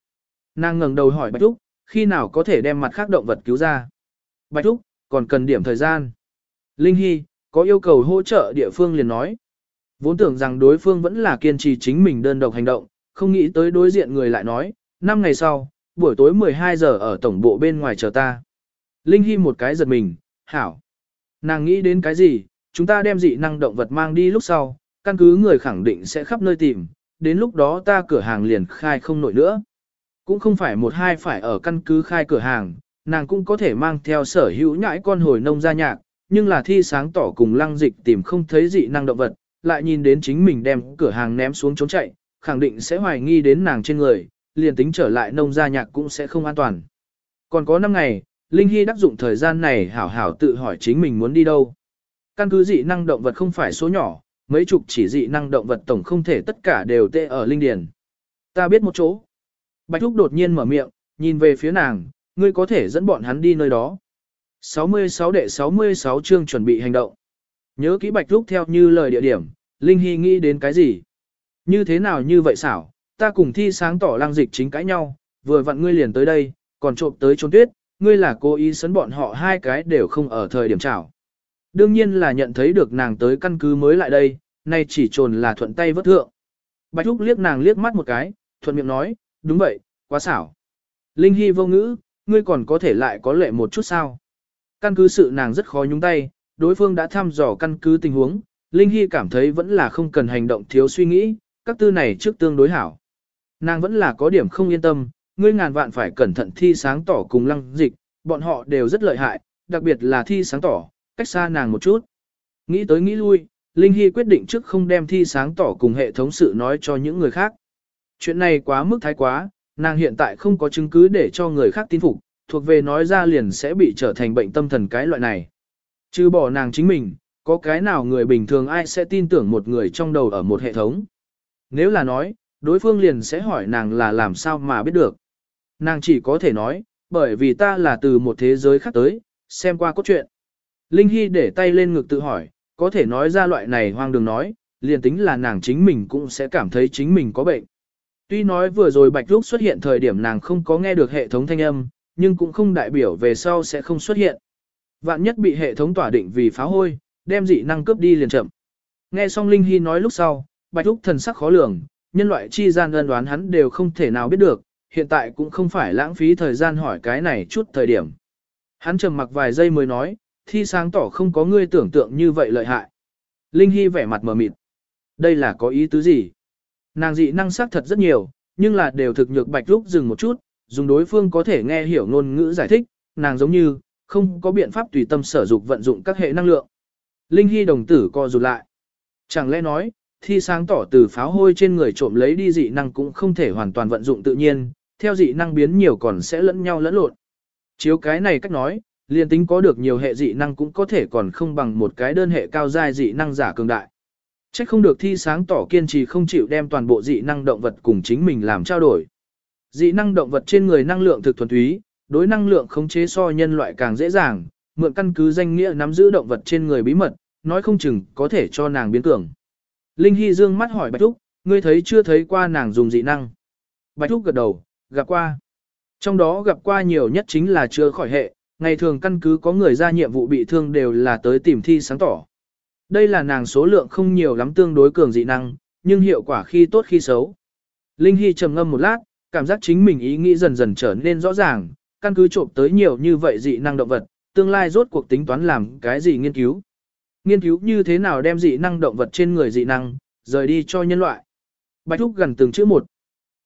Speaker 1: Nàng ngẩng đầu hỏi Bạch Thúc, khi nào có thể đem mặt khác động vật cứu ra? Bạch Thúc, còn cần điểm thời gian. Linh Hy, có yêu cầu hỗ trợ địa phương liền nói. Vốn tưởng rằng đối phương vẫn là kiên trì chính mình đơn độc hành động, không nghĩ tới đối diện người lại nói, năm ngày sau, buổi tối 12 giờ ở tổng bộ bên ngoài chờ ta. Linh Hy một cái giật mình, hảo. Nàng nghĩ đến cái gì, chúng ta đem dị năng động vật mang đi lúc sau, căn cứ người khẳng định sẽ khắp nơi tìm, đến lúc đó ta cửa hàng liền khai không nổi nữa. Cũng không phải một hai phải ở căn cứ khai cửa hàng, nàng cũng có thể mang theo sở hữu nhãi con hồi nông gia nhạc, nhưng là thi sáng tỏ cùng lăng dịch tìm không thấy dị năng động vật, lại nhìn đến chính mình đem cửa hàng ném xuống trốn chạy, khẳng định sẽ hoài nghi đến nàng trên người, liền tính trở lại nông gia nhạc cũng sẽ không an toàn. Còn có 5 ngày, Linh Hy đắc dụng thời gian này hảo hảo tự hỏi chính mình muốn đi đâu. Căn cứ dị năng động vật không phải số nhỏ, mấy chục chỉ dị năng động vật tổng không thể tất cả đều tê ở linh điền. Ta biết một chỗ. Bạch Thúc đột nhiên mở miệng, nhìn về phía nàng, ngươi có thể dẫn bọn hắn đi nơi đó. 66 đệ 66 chương chuẩn bị hành động. Nhớ kỹ Bạch Thúc theo như lời địa điểm, Linh Hy nghĩ đến cái gì? Như thế nào như vậy xảo, ta cùng thi sáng tỏ lang dịch chính cãi nhau, vừa vặn ngươi liền tới đây, còn trộm tới trốn tuyết, ngươi là cố ý sấn bọn họ hai cái đều không ở thời điểm chảo. Đương nhiên là nhận thấy được nàng tới căn cứ mới lại đây, nay chỉ trồn là thuận tay vớt thượng. Bạch Thúc liếc nàng liếc mắt một cái, thuận miệng nói, đúng vậy, quá xảo. Linh Hy vô ngữ, ngươi còn có thể lại có lệ một chút sao. Căn cứ sự nàng rất khó nhúng tay, đối phương đã thăm dò căn cứ tình huống, Linh Hy cảm thấy vẫn là không cần hành động thiếu suy nghĩ, các tư này trước tương đối hảo. Nàng vẫn là có điểm không yên tâm, ngươi ngàn vạn phải cẩn thận thi sáng tỏ cùng lăng dịch, bọn họ đều rất lợi hại, đặc biệt là thi sáng tỏ, cách xa nàng một chút. Nghĩ tới nghĩ lui, Linh Hy quyết định trước không đem thi sáng tỏ cùng hệ thống sự nói cho những người khác. Chuyện này quá mức thái quá, nàng hiện tại không có chứng cứ để cho người khác tin phục, thuộc về nói ra liền sẽ bị trở thành bệnh tâm thần cái loại này. Chứ bỏ nàng chính mình, có cái nào người bình thường ai sẽ tin tưởng một người trong đầu ở một hệ thống. Nếu là nói, đối phương liền sẽ hỏi nàng là làm sao mà biết được. Nàng chỉ có thể nói, bởi vì ta là từ một thế giới khác tới, xem qua cốt truyện. Linh Hy để tay lên ngực tự hỏi, có thể nói ra loại này hoang đường nói, liền tính là nàng chính mình cũng sẽ cảm thấy chính mình có bệnh. Tuy nói vừa rồi Bạch Lúc xuất hiện thời điểm nàng không có nghe được hệ thống thanh âm, nhưng cũng không đại biểu về sau sẽ không xuất hiện. Vạn nhất bị hệ thống tỏa định vì phá hôi, đem dị năng cướp đi liền chậm. Nghe xong Linh Hy nói lúc sau, Bạch Lúc thần sắc khó lường, nhân loại chi gian ân đoán hắn đều không thể nào biết được, hiện tại cũng không phải lãng phí thời gian hỏi cái này chút thời điểm. Hắn trầm mặc vài giây mới nói, thi sáng tỏ không có ngươi tưởng tượng như vậy lợi hại. Linh Hy vẻ mặt mờ mịt. Đây là có ý tứ gì? Nàng dị năng sắc thật rất nhiều, nhưng là đều thực nhược bạch lúc dừng một chút, dùng đối phương có thể nghe hiểu ngôn ngữ giải thích, nàng giống như, không có biện pháp tùy tâm sở dục vận dụng các hệ năng lượng. Linh Hy đồng tử co rụt lại. Chẳng lẽ nói, thi sáng tỏ từ pháo hôi trên người trộm lấy đi dị năng cũng không thể hoàn toàn vận dụng tự nhiên, theo dị năng biến nhiều còn sẽ lẫn nhau lẫn lộn. Chiếu cái này cách nói, liên tính có được nhiều hệ dị năng cũng có thể còn không bằng một cái đơn hệ cao giai dị năng giả cường đại. Chắc không được thi sáng tỏ kiên trì không chịu đem toàn bộ dị năng động vật cùng chính mình làm trao đổi. Dị năng động vật trên người năng lượng thực thuần túy, đối năng lượng khống chế so nhân loại càng dễ dàng, mượn căn cứ danh nghĩa nắm giữ động vật trên người bí mật, nói không chừng có thể cho nàng biến cường. Linh Hy dương mắt hỏi Bạch Thúc, ngươi thấy chưa thấy qua nàng dùng dị năng? Bạch Thúc gật đầu, gặp qua. Trong đó gặp qua nhiều nhất chính là chưa khỏi hệ, ngày thường căn cứ có người ra nhiệm vụ bị thương đều là tới tìm thi sáng tỏ. Đây là nàng số lượng không nhiều lắm tương đối cường dị năng, nhưng hiệu quả khi tốt khi xấu. Linh Hy trầm ngâm một lát, cảm giác chính mình ý nghĩ dần dần trở nên rõ ràng, căn cứ trộm tới nhiều như vậy dị năng động vật, tương lai rốt cuộc tính toán làm cái gì nghiên cứu. Nghiên cứu như thế nào đem dị năng động vật trên người dị năng, rời đi cho nhân loại. Bạch Thúc gần từng chữ một.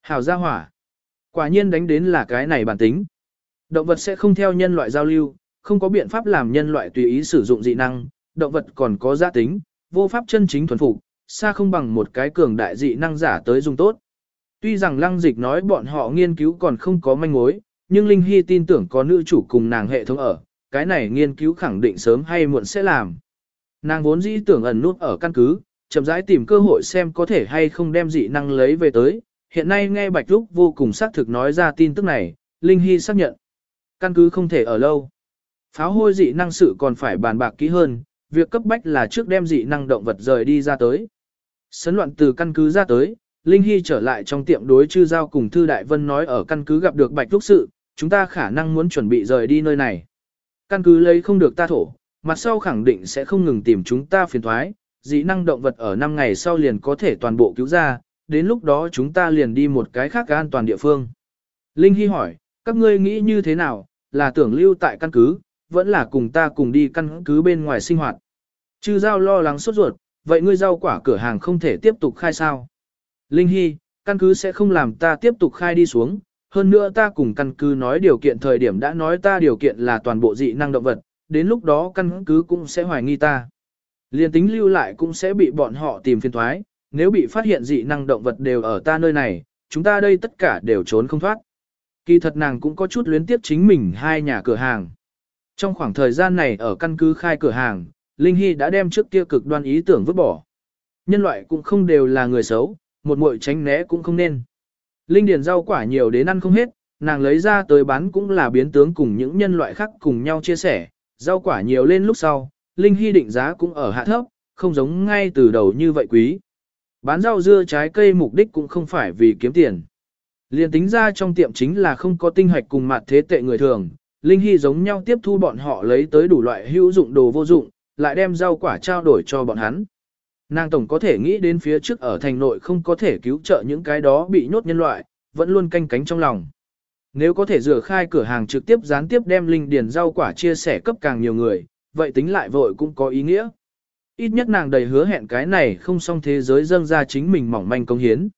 Speaker 1: Hảo gia hỏa. Quả nhiên đánh đến là cái này bản tính. Động vật sẽ không theo nhân loại giao lưu, không có biện pháp làm nhân loại tùy ý sử dụng dị năng, động vật còn có giá tính, vô pháp chân chính thuần phục, xa không bằng một cái cường đại dị năng giả tới dùng tốt. Tuy rằng lăng dịch nói bọn họ nghiên cứu còn không có manh mối, nhưng Linh Hy tin tưởng có nữ chủ cùng nàng hệ thống ở, cái này nghiên cứu khẳng định sớm hay muộn sẽ làm. Nàng vốn dĩ tưởng ẩn nút ở căn cứ, chậm rãi tìm cơ hội xem có thể hay không đem dị năng lấy về tới. Hiện nay nghe Bạch Lúc vô cùng xác thực nói ra tin tức này, Linh Hy xác nhận. Căn cứ không thể ở lâu. Pháo hôi dị năng sự còn phải bàn bạc kỹ hơn, việc cấp bách là trước đem dị năng động vật rời đi ra tới. Sấn loạn từ căn cứ ra tới, Linh Hy trở lại trong tiệm đối chư giao cùng Thư Đại Vân nói ở căn cứ gặp được Bạch Lúc sự, chúng ta khả năng muốn chuẩn bị rời đi nơi này. Căn cứ lấy không được ta thổ, mặt sau khẳng định sẽ không ngừng tìm chúng ta phiền thoái, dị năng động vật ở 5 ngày sau liền có thể toàn bộ cứu ra, đến lúc đó chúng ta liền đi một cái khác an toàn địa phương. Linh Hy hỏi, các ngươi nghĩ như thế nào, là tưởng lưu tại căn cứ, vẫn là cùng ta cùng đi căn cứ bên ngoài sinh hoạt. Chư giao lo lắng sốt ruột, vậy ngươi rau quả cửa hàng không thể tiếp tục khai sao? Linh Hy, căn cứ sẽ không làm ta tiếp tục khai đi xuống, hơn nữa ta cùng căn cứ nói điều kiện thời điểm đã nói ta điều kiện là toàn bộ dị năng động vật, đến lúc đó căn cứ cũng sẽ hoài nghi ta. Liên tính lưu lại cũng sẽ bị bọn họ tìm phiên thoái, nếu bị phát hiện dị năng động vật đều ở ta nơi này, chúng ta đây tất cả đều trốn không thoát. Kỳ thật nàng cũng có chút luyến tiếp chính mình hai nhà cửa hàng. Trong khoảng thời gian này ở căn cứ khai cửa hàng, Linh Hy đã đem trước kia cực đoan ý tưởng vứt bỏ. Nhân loại cũng không đều là người xấu, một muội tránh né cũng không nên. Linh điền rau quả nhiều đến ăn không hết, nàng lấy ra tới bán cũng là biến tướng cùng những nhân loại khác cùng nhau chia sẻ, rau quả nhiều lên lúc sau, Linh Hy định giá cũng ở hạ thấp, không giống ngay từ đầu như vậy quý. Bán rau dưa trái cây mục đích cũng không phải vì kiếm tiền. Liên tính ra trong tiệm chính là không có tinh hoạch cùng mặt thế tệ người thường, Linh Hy giống nhau tiếp thu bọn họ lấy tới đủ loại hữu dụng đồ vô dụng, lại đem rau quả trao đổi cho bọn hắn. Nàng tổng có thể nghĩ đến phía trước ở thành nội không có thể cứu trợ những cái đó bị nhốt nhân loại, vẫn luôn canh cánh trong lòng. Nếu có thể rửa khai cửa hàng trực tiếp gián tiếp đem linh điền rau quả chia sẻ cấp càng nhiều người, vậy tính lại vội cũng có ý nghĩa. Ít nhất nàng đầy hứa hẹn cái này không xong thế giới dâng ra chính mình mỏng manh công hiến.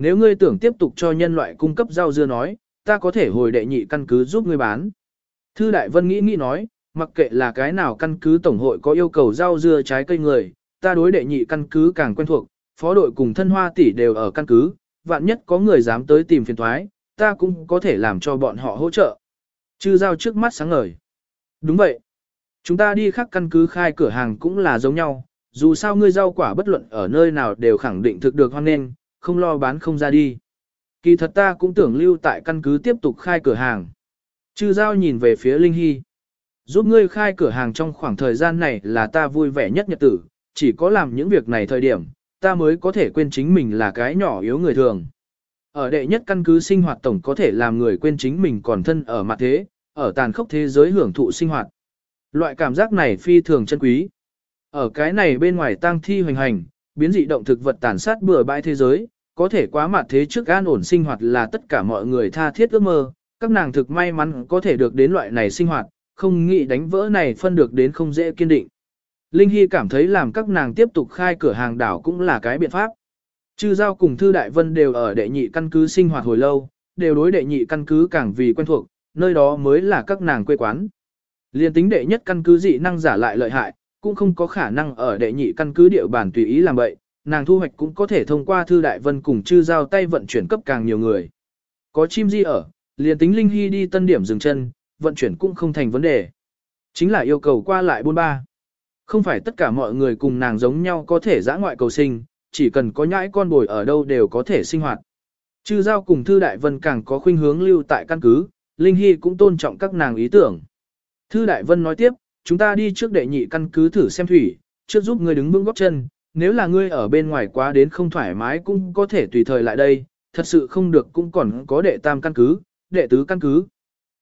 Speaker 1: Nếu ngươi tưởng tiếp tục cho nhân loại cung cấp rau dưa nói, ta có thể hồi đệ nhị căn cứ giúp ngươi bán. Thư Đại Vân nghĩ nghĩ nói, mặc kệ là cái nào căn cứ tổng hội có yêu cầu rau dưa trái cây người, ta đối đệ nhị căn cứ càng quen thuộc, phó đội cùng thân hoa tỷ đều ở căn cứ, vạn nhất có người dám tới tìm phiền thoái, ta cũng có thể làm cho bọn họ hỗ trợ. Chư giao trước mắt sáng ngời. Đúng vậy. Chúng ta đi khác căn cứ khai cửa hàng cũng là giống nhau, dù sao ngươi rau quả bất luận ở nơi nào đều khẳng định thực được hoan nghênh, không lo bán không ra đi. Kỳ thật ta cũng tưởng lưu tại căn cứ tiếp tục khai cửa hàng. Chư giao nhìn về phía Linh Hy. Giúp ngươi khai cửa hàng trong khoảng thời gian này là ta vui vẻ nhất nhật tử, chỉ có làm những việc này thời điểm, ta mới có thể quên chính mình là cái nhỏ yếu người thường. Ở đệ nhất căn cứ sinh hoạt tổng có thể làm người quên chính mình còn thân ở mặt thế, ở tàn khốc thế giới hưởng thụ sinh hoạt. Loại cảm giác này phi thường chân quý. Ở cái này bên ngoài tang thi hoành hành, biến dị động thực vật tàn sát bừa bãi thế giới, có thể quá mặt thế trước an ổn sinh hoạt là tất cả mọi người tha thiết ước mơ, các nàng thực may mắn có thể được đến loại này sinh hoạt, không nghĩ đánh vỡ này phân được đến không dễ kiên định. Linh Hy cảm thấy làm các nàng tiếp tục khai cửa hàng đảo cũng là cái biện pháp. Chư Giao cùng Thư Đại Vân đều ở đệ nhị căn cứ sinh hoạt hồi lâu, đều đối đệ nhị căn cứ càng vì quen thuộc, nơi đó mới là các nàng quê quán. Liên tính đệ nhất căn cứ dị năng giả lại lợi hại, cũng không có khả năng ở đệ nhị căn cứ địa bàn tùy ý làm vậy, nàng thu hoạch cũng có thể thông qua Thư Đại Vân cùng Chư Giao tay vận chuyển cấp càng nhiều người. Có chim di ở, liền tính Linh Hy đi tân điểm dừng chân, vận chuyển cũng không thành vấn đề. Chính là yêu cầu qua lại buôn ba. Không phải tất cả mọi người cùng nàng giống nhau có thể giã ngoại cầu sinh, chỉ cần có nhãi con bồi ở đâu đều có thể sinh hoạt. Chư giao cùng Thư Đại Vân càng có khuynh hướng lưu tại căn cứ, Linh Hy cũng tôn trọng các nàng ý tưởng. Thư Đại Vân nói tiếp, chúng ta đi trước đệ nhị căn cứ thử xem thủy, trước giúp người đứng vững góc chân, nếu là ngươi ở bên ngoài quá đến không thoải mái cũng có thể tùy thời lại đây, thật sự không được cũng còn có đệ tam căn cứ, đệ tứ căn cứ.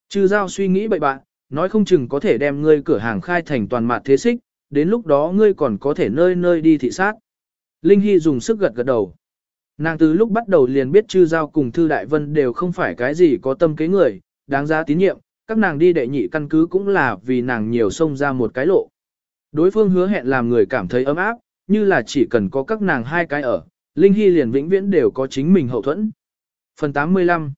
Speaker 1: Chư giao suy nghĩ bậy bạn, nói không chừng có thể đem ngươi cửa hàng khai thành toàn mạt thế xích, đến lúc đó ngươi còn có thể nơi nơi đi thị sát. Linh Hy dùng sức gật gật đầu. Nàng từ lúc bắt đầu liền biết chư giao cùng Thư Đại Vân đều không phải cái gì có tâm kế người, đáng giá tín nhiệm, các nàng đi đệ nhị căn cứ cũng là vì nàng nhiều xông ra một cái lộ. Đối phương hứa hẹn làm người cảm thấy ấm áp, như là chỉ cần có các nàng hai cái ở, Linh Hy liền vĩnh viễn đều có chính mình hậu thuẫn. Phần 85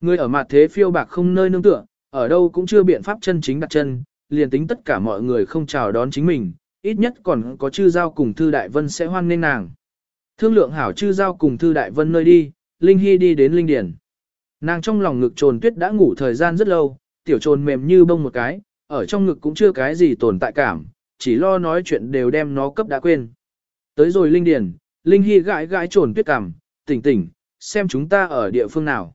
Speaker 1: Người ở mặt thế phiêu bạc không nơi nương tựa, ở đâu cũng chưa biện pháp chân chính đặt chân, liền tính tất cả mọi người không chào đón chính mình, ít nhất còn có chư giao cùng Thư Đại Vân sẽ hoan nghênh nàng. Thương lượng hảo chư giao cùng Thư Đại Vân nơi đi, Linh Hy đi đến Linh Điển. Nàng trong lòng ngực trồn tuyết đã ngủ thời gian rất lâu, tiểu trồn mềm như bông một cái, ở trong ngực cũng chưa cái gì tồn tại cảm, chỉ lo nói chuyện đều đem nó cấp đã quên. Tới rồi Linh Điển, Linh Hy gãi gãi trồn tuyết cảm, tỉnh tỉnh, xem chúng ta ở địa phương nào.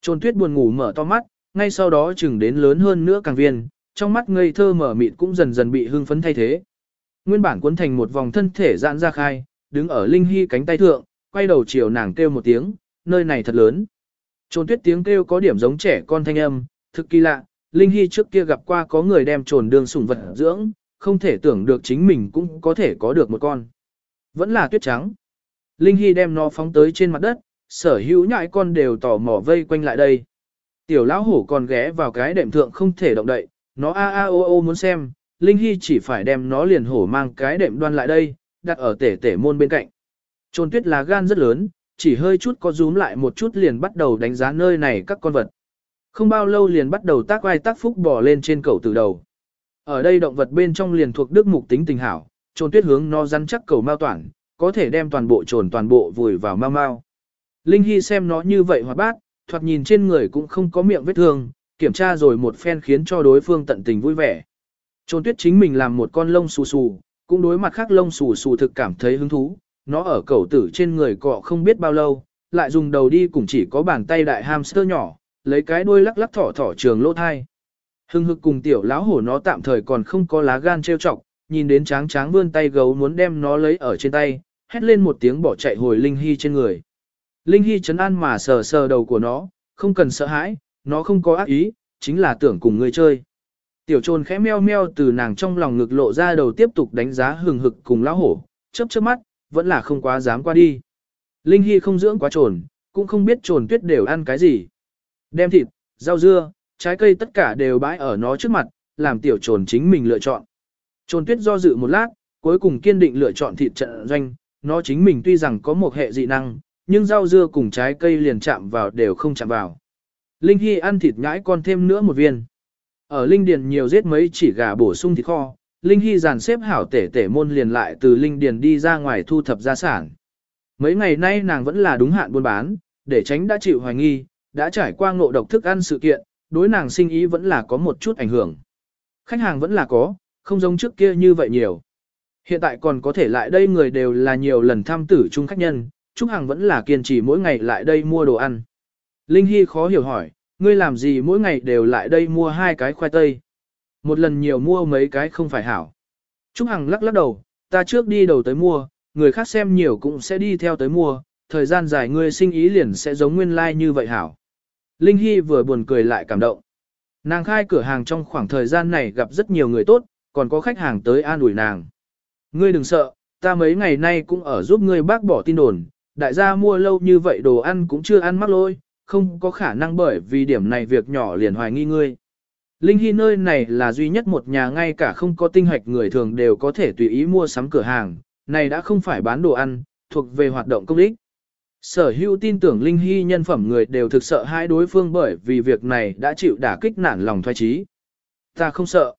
Speaker 1: Trồn tuyết buồn ngủ mở to mắt, ngay sau đó chừng đến lớn hơn nữa càng viên, trong mắt ngây thơ mở mịt cũng dần dần bị hưng phấn thay thế. Nguyên bản cuốn thành một vòng thân thể giãn ra khai, đứng ở Linh Hy cánh tay thượng, quay đầu chiều nàng kêu một tiếng, nơi này thật lớn. Trồn tuyết tiếng kêu có điểm giống trẻ con thanh âm, thực kỳ lạ, Linh Hy trước kia gặp qua có người đem trồn đường sủng vật dưỡng, không thể tưởng được chính mình cũng có thể có được một con. Vẫn là tuyết trắng. Linh Hy đem nó phóng tới trên mặt đất, sở hữu nhãi con đều tò mò vây quanh lại đây. Tiểu lão hổ còn ghé vào cái đệm thượng không thể động đậy, nó a a o o muốn xem, Linh Hy chỉ phải đem nó liền hổ mang cái đệm đoan lại đây, đặt ở tể tể môn bên cạnh. Trôn tuyết là gan rất lớn, chỉ hơi chút có rúm lại một chút liền bắt đầu đánh giá nơi này các con vật. Không bao lâu liền bắt đầu tác vai tác phúc bò lên trên cầu từ đầu. Ở đây động vật bên trong liền thuộc đức mục tính tình hảo, trôn tuyết hướng nó rắn chắc cầu mao toàn, có thể đem toàn bộ trồn toàn bộ vùi vào mao mao. Linh Hy xem nó như vậy hoạt bát, thoạt nhìn trên người cũng không có miệng vết thương, kiểm tra rồi một phen khiến cho đối phương tận tình vui vẻ. Trôn tuyết chính mình làm một con lông xù xù, cũng đối mặt khác lông xù xù thực cảm thấy hứng thú, nó ở cầu tử trên người cọ không biết bao lâu, lại dùng đầu đi cũng chỉ có bàn tay đại hamster nhỏ, lấy cái đuôi lắc lắc thỏ thỏ trường lỗ thai. Hưng hực cùng tiểu lão hổ nó tạm thời còn không có lá gan trêu chọc, nhìn đến tráng tráng vươn tay gấu muốn đem nó lấy ở trên tay, hét lên một tiếng bỏ chạy hồi Linh Hy trên người. Linh Hy chấn an mà sờ sờ đầu của nó, không cần sợ hãi, nó không có ác ý, chính là tưởng cùng người chơi. Tiểu trồn khẽ meo meo từ nàng trong lòng ngực lộ ra đầu tiếp tục đánh giá hừng hực cùng lão hổ, chớp chớp mắt, vẫn là không quá dám qua đi. Linh Hy không dưỡng quá trồn, cũng không biết trồn tuyết đều ăn cái gì. Đem thịt, rau dưa, trái cây tất cả đều bãi ở nó trước mặt, làm tiểu trồn chính mình lựa chọn. Trôn tuyết do dự một lát, cuối cùng kiên định lựa chọn thịt trận doanh, nó chính mình tuy rằng có một hệ dị năng, nhưng rau dưa cùng trái cây liền chạm vào đều không chạm vào. Linh Hy ăn thịt nhãi con thêm nữa một viên. Ở Linh Điền nhiều giết mấy chỉ gà bổ sung thịt kho, Linh Hy dàn xếp hảo tể tể môn liền lại từ Linh Điền đi ra ngoài thu thập gia sản. Mấy ngày nay nàng vẫn là đúng hạn buôn bán, để tránh đã chịu hoài nghi, đã trải qua ngộ độc thức ăn sự kiện, đối nàng sinh ý vẫn là có một chút ảnh hưởng. Khách hàng vẫn là có, không giống trước kia như vậy nhiều. Hiện tại còn có thể lại đây người đều là nhiều lần tham tử chung khách nhân, Trúc Hằng vẫn là kiên trì mỗi ngày lại đây mua đồ ăn. Linh Hy khó hiểu hỏi, ngươi làm gì mỗi ngày đều lại đây mua hai cái khoai tây? Một lần nhiều mua mấy cái không phải hảo. Trúc Hằng lắc lắc đầu, ta trước đi đầu tới mua, người khác xem nhiều cũng sẽ đi theo tới mua, thời gian dài ngươi sinh ý liền sẽ giống nguyên lai like như vậy hảo. Linh Hy vừa buồn cười lại cảm động. Nàng khai cửa hàng trong khoảng thời gian này gặp rất nhiều người tốt, còn có khách hàng tới an ủi nàng. Ngươi đừng sợ, ta mấy ngày nay cũng ở giúp ngươi bác bỏ tin đồn, đại gia mua lâu như vậy đồ ăn cũng chưa ăn mắc lôi, không có khả năng bởi vì điểm này việc nhỏ liền hoài nghi ngươi. Linh Hy nơi này là duy nhất một nhà ngay cả không có tinh hoạch người thường đều có thể tùy ý mua sắm cửa hàng, này đã không phải bán đồ ăn, thuộc về hoạt động công ích. Sở hữu tin tưởng Linh Hy nhân phẩm người đều thực sợ hai đối phương bởi vì việc này đã chịu đả kích nản lòng thoái trí. Ta không sợ.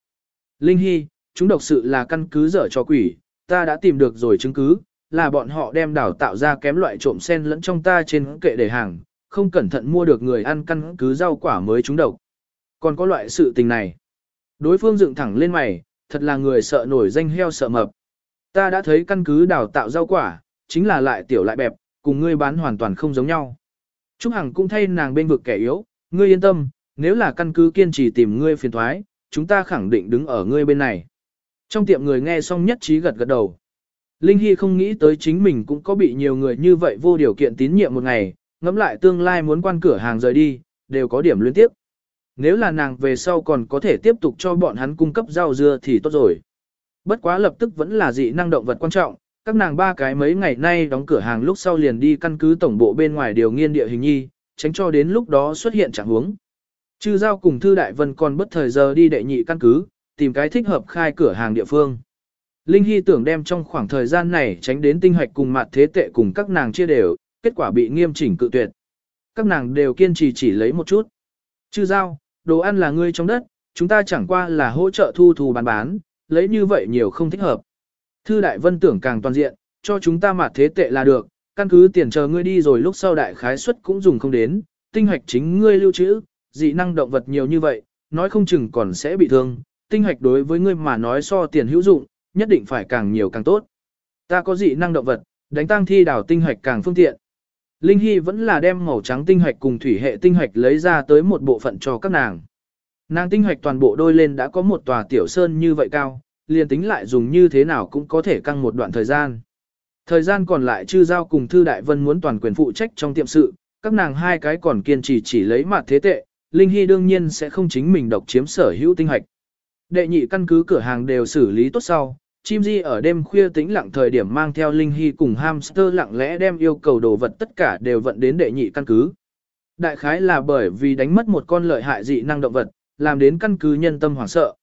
Speaker 1: Linh Hy, chúng độc sự là căn cứ dở cho quỷ, ta đã tìm được rồi chứng cứ, là bọn họ đem đảo tạo ra kém loại trộm sen lẫn trong ta trên kệ để hàng, không cẩn thận mua được người ăn căn cứ rau quả mới trúng độc. Còn có loại sự tình này. Đối phương dựng thẳng lên mày, thật là người sợ nổi danh heo sợ mập. Ta đã thấy căn cứ đào tạo rau quả, chính là lại tiểu lại bẹp, cùng ngươi bán hoàn toàn không giống nhau. Trúc Hằng cũng thay nàng bên vực kẻ yếu, ngươi yên tâm, nếu là căn cứ kiên trì tìm ngươi phiền thoái, chúng ta khẳng định đứng ở ngươi bên này. Trong tiệm người nghe xong nhất trí gật gật đầu. Linh Hy không nghĩ tới chính mình cũng có bị nhiều người như vậy vô điều kiện tín nhiệm một ngày, ngẫm lại tương lai muốn quan cửa hàng rời đi, đều có điểm liên tiếp. Nếu là nàng về sau còn có thể tiếp tục cho bọn hắn cung cấp rau dưa thì tốt rồi. Bất quá lập tức vẫn là dị năng động vật quan trọng, các nàng ba cái mấy ngày nay đóng cửa hàng lúc sau liền đi căn cứ tổng bộ bên ngoài điều nghiên địa hình nhi, tránh cho đến lúc đó xuất hiện trạng huống. Chư giao cùng Thư Đại Vân còn bất thời giờ đi đệ nhị căn cứ, tìm cái thích hợp khai cửa hàng địa phương. Linh Hy tưởng đem trong khoảng thời gian này tránh đến tinh hoạch cùng mặt thế tệ cùng các nàng chia đều, kết quả bị nghiêm chỉnh cự tuyệt. Các nàng đều kiên trì chỉ lấy một chút. Chư giao, đồ ăn là ngươi trong đất, chúng ta chẳng qua là hỗ trợ thu thù bán bán, lấy như vậy nhiều không thích hợp. Thư Đại Vân tưởng càng toàn diện, cho chúng ta mặt thế tệ là được, căn cứ tiền chờ ngươi đi rồi lúc sau đại khái suất cũng dùng không đến, tinh hoạch chính ngươi lưu trữ, dị năng động vật nhiều như vậy, nói không chừng còn sẽ bị thương, tinh hoạch đối với ngươi mà nói so tiền hữu dụng, nhất định phải càng nhiều càng tốt. Ta có dị năng động vật, đánh tăng thi đảo tinh hoạch càng phương tiện. Linh Hy vẫn là đem màu trắng tinh hoạch cùng thủy hệ tinh hoạch lấy ra tới một bộ phận cho các nàng. Nàng tinh hoạch toàn bộ đôi lên đã có một tòa tiểu sơn như vậy cao, liền tính lại dùng như thế nào cũng có thể căng một đoạn thời gian. Thời gian còn lại chư giao cùng Thư Đại Vân muốn toàn quyền phụ trách trong tiệm sự, các nàng hai cái còn kiên trì chỉ lấy mặt thế tệ, Linh Hy đương nhiên sẽ không chính mình độc chiếm sở hữu tinh hạch. Đệ nhị căn cứ cửa hàng đều xử lý tốt sau, chim di ở đêm khuya tĩnh lặng thời điểm mang theo Linh Hy cùng hamster lặng lẽ đem yêu cầu đồ vật tất cả đều vận đến đệ nhị căn cứ. Đại khái là bởi vì đánh mất một con lợi hại dị năng động vật, làm đến căn cứ nhân tâm hoảng sợ.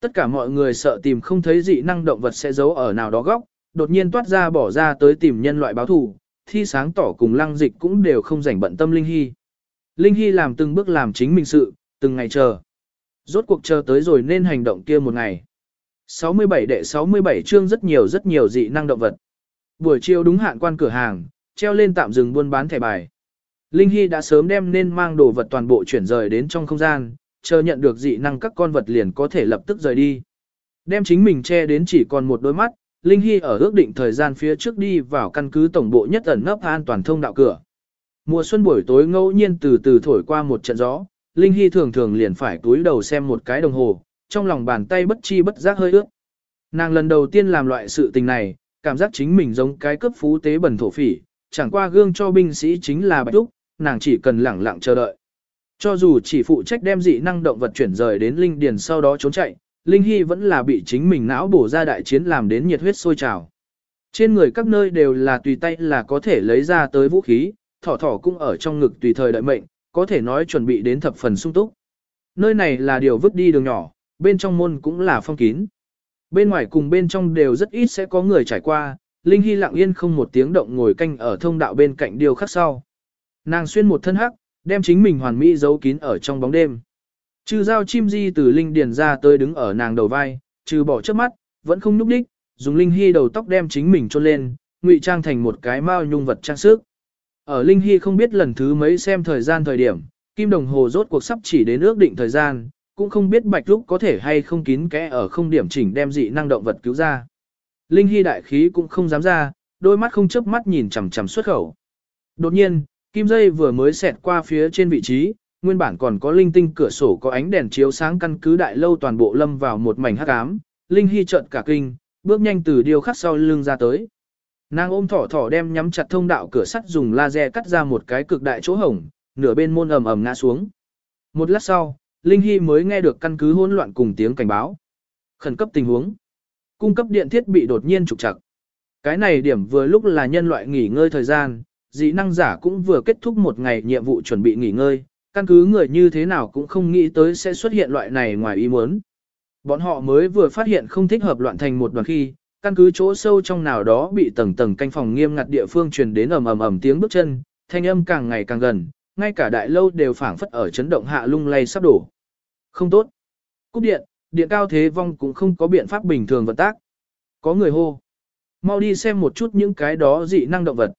Speaker 1: Tất cả mọi người sợ tìm không thấy dị năng động vật sẽ giấu ở nào đó góc, đột nhiên toát ra bỏ ra tới tìm nhân loại báo thù, thi sáng tỏ cùng lăng dịch cũng đều không rảnh bận tâm Linh Hy. Linh Hy làm từng bước làm chính mình sự, từng ngày chờ. Rốt cuộc chờ tới rồi nên hành động kia một ngày. 67 đệ 67 chương rất nhiều rất nhiều dị năng động vật. Buổi chiều đúng hạn quan cửa hàng, treo lên tạm dừng buôn bán thẻ bài. Linh Hy đã sớm đem nên mang đồ vật toàn bộ chuyển rời đến trong không gian, chờ nhận được dị năng các con vật liền có thể lập tức rời đi. Đem chính mình che đến chỉ còn một đôi mắt, Linh Hy ở ước định thời gian phía trước đi vào căn cứ tổng bộ nhất ẩn nấp an toàn thông đạo cửa. Mùa xuân buổi tối ngẫu nhiên từ từ thổi qua một trận gió, Linh Hy thường thường liền phải túi đầu xem một cái đồng hồ, trong lòng bàn tay bất chi bất giác hơi ướt. Nàng lần đầu tiên làm loại sự tình này, cảm giác chính mình giống cái cấp phú tế bẩn thổ phỉ, chẳng qua gương cho binh sĩ chính là bạch đúc, nàng chỉ cần lẳng lặng chờ đợi. Cho dù chỉ phụ trách đem dị năng động vật chuyển rời đến linh điền sau đó trốn chạy, Linh Hy vẫn là bị chính mình não bổ ra đại chiến làm đến nhiệt huyết sôi trào. Trên người các nơi đều là tùy tay là có thể lấy ra tới vũ khí, thỏ thỏ cũng ở trong ngực tùy thời đợi mệnh, có thể nói chuẩn bị đến thập phần sung túc. Nơi này là điều vứt đi đường nhỏ, bên trong môn cũng là phong kín. Bên ngoài cùng bên trong đều rất ít sẽ có người trải qua, Linh Hy lặng yên không một tiếng động ngồi canh ở thông đạo bên cạnh điều khắc sau. Nàng xuyên một thân hắc, đem chính mình hoàn mỹ giấu kín ở trong bóng đêm. Trừ dao chim di từ linh điền ra tới đứng ở nàng đầu vai, trừ bỏ trước mắt, vẫn không núp đích, dùng linh hy đầu tóc đem chính mình chôn lên, ngụy trang thành một cái mao nhung vật trang sức. Ở linh hy không biết lần thứ mấy xem thời gian thời điểm, kim đồng hồ rốt cuộc sắp chỉ đến ước định thời gian, cũng không biết bạch lúc có thể hay không kín kẽ ở không điểm chỉnh đem dị năng động vật cứu ra. Linh Hy đại khí cũng không dám ra, đôi mắt không chớp mắt nhìn chằm chằm xuất khẩu. Đột nhiên, kim dây vừa mới xẹt qua phía trên vị trí, nguyên bản còn có linh tinh cửa sổ có ánh đèn chiếu sáng căn cứ đại lâu toàn bộ lâm vào một mảnh hắc ám, Linh Hy trợn cả kinh, bước nhanh từ điêu khắc sau lưng ra tới. Nàng ôm thỏ thỏ đem nhắm chặt thông đạo cửa sắt dùng laser cắt ra một cái cực đại chỗ hổng, nửa bên môn ầm ầm ngã xuống. Một lát sau, Linh Hy mới nghe được căn cứ hỗn loạn cùng tiếng cảnh báo. Khẩn cấp tình huống. Cung cấp điện thiết bị đột nhiên trục trặc. Cái này điểm vừa lúc là nhân loại nghỉ ngơi thời gian, dị năng giả cũng vừa kết thúc một ngày nhiệm vụ chuẩn bị nghỉ ngơi, căn cứ người như thế nào cũng không nghĩ tới sẽ xuất hiện loại này ngoài ý muốn. Bọn họ mới vừa phát hiện không thích hợp loạn thành một đoàn khi, căn cứ chỗ sâu trong nào đó bị tầng tầng canh phòng nghiêm ngặt địa phương truyền đến ầm ầm ầm tiếng bước chân, thanh âm càng ngày càng gần, ngay cả đại lâu đều phảng phất ở chấn động hạ lung lay sắp đổ. Không tốt. Cúp điện, điện cao thế vong cũng không có biện pháp bình thường vận tác. Có người hô. Mau đi xem một chút những cái đó dị năng động vật.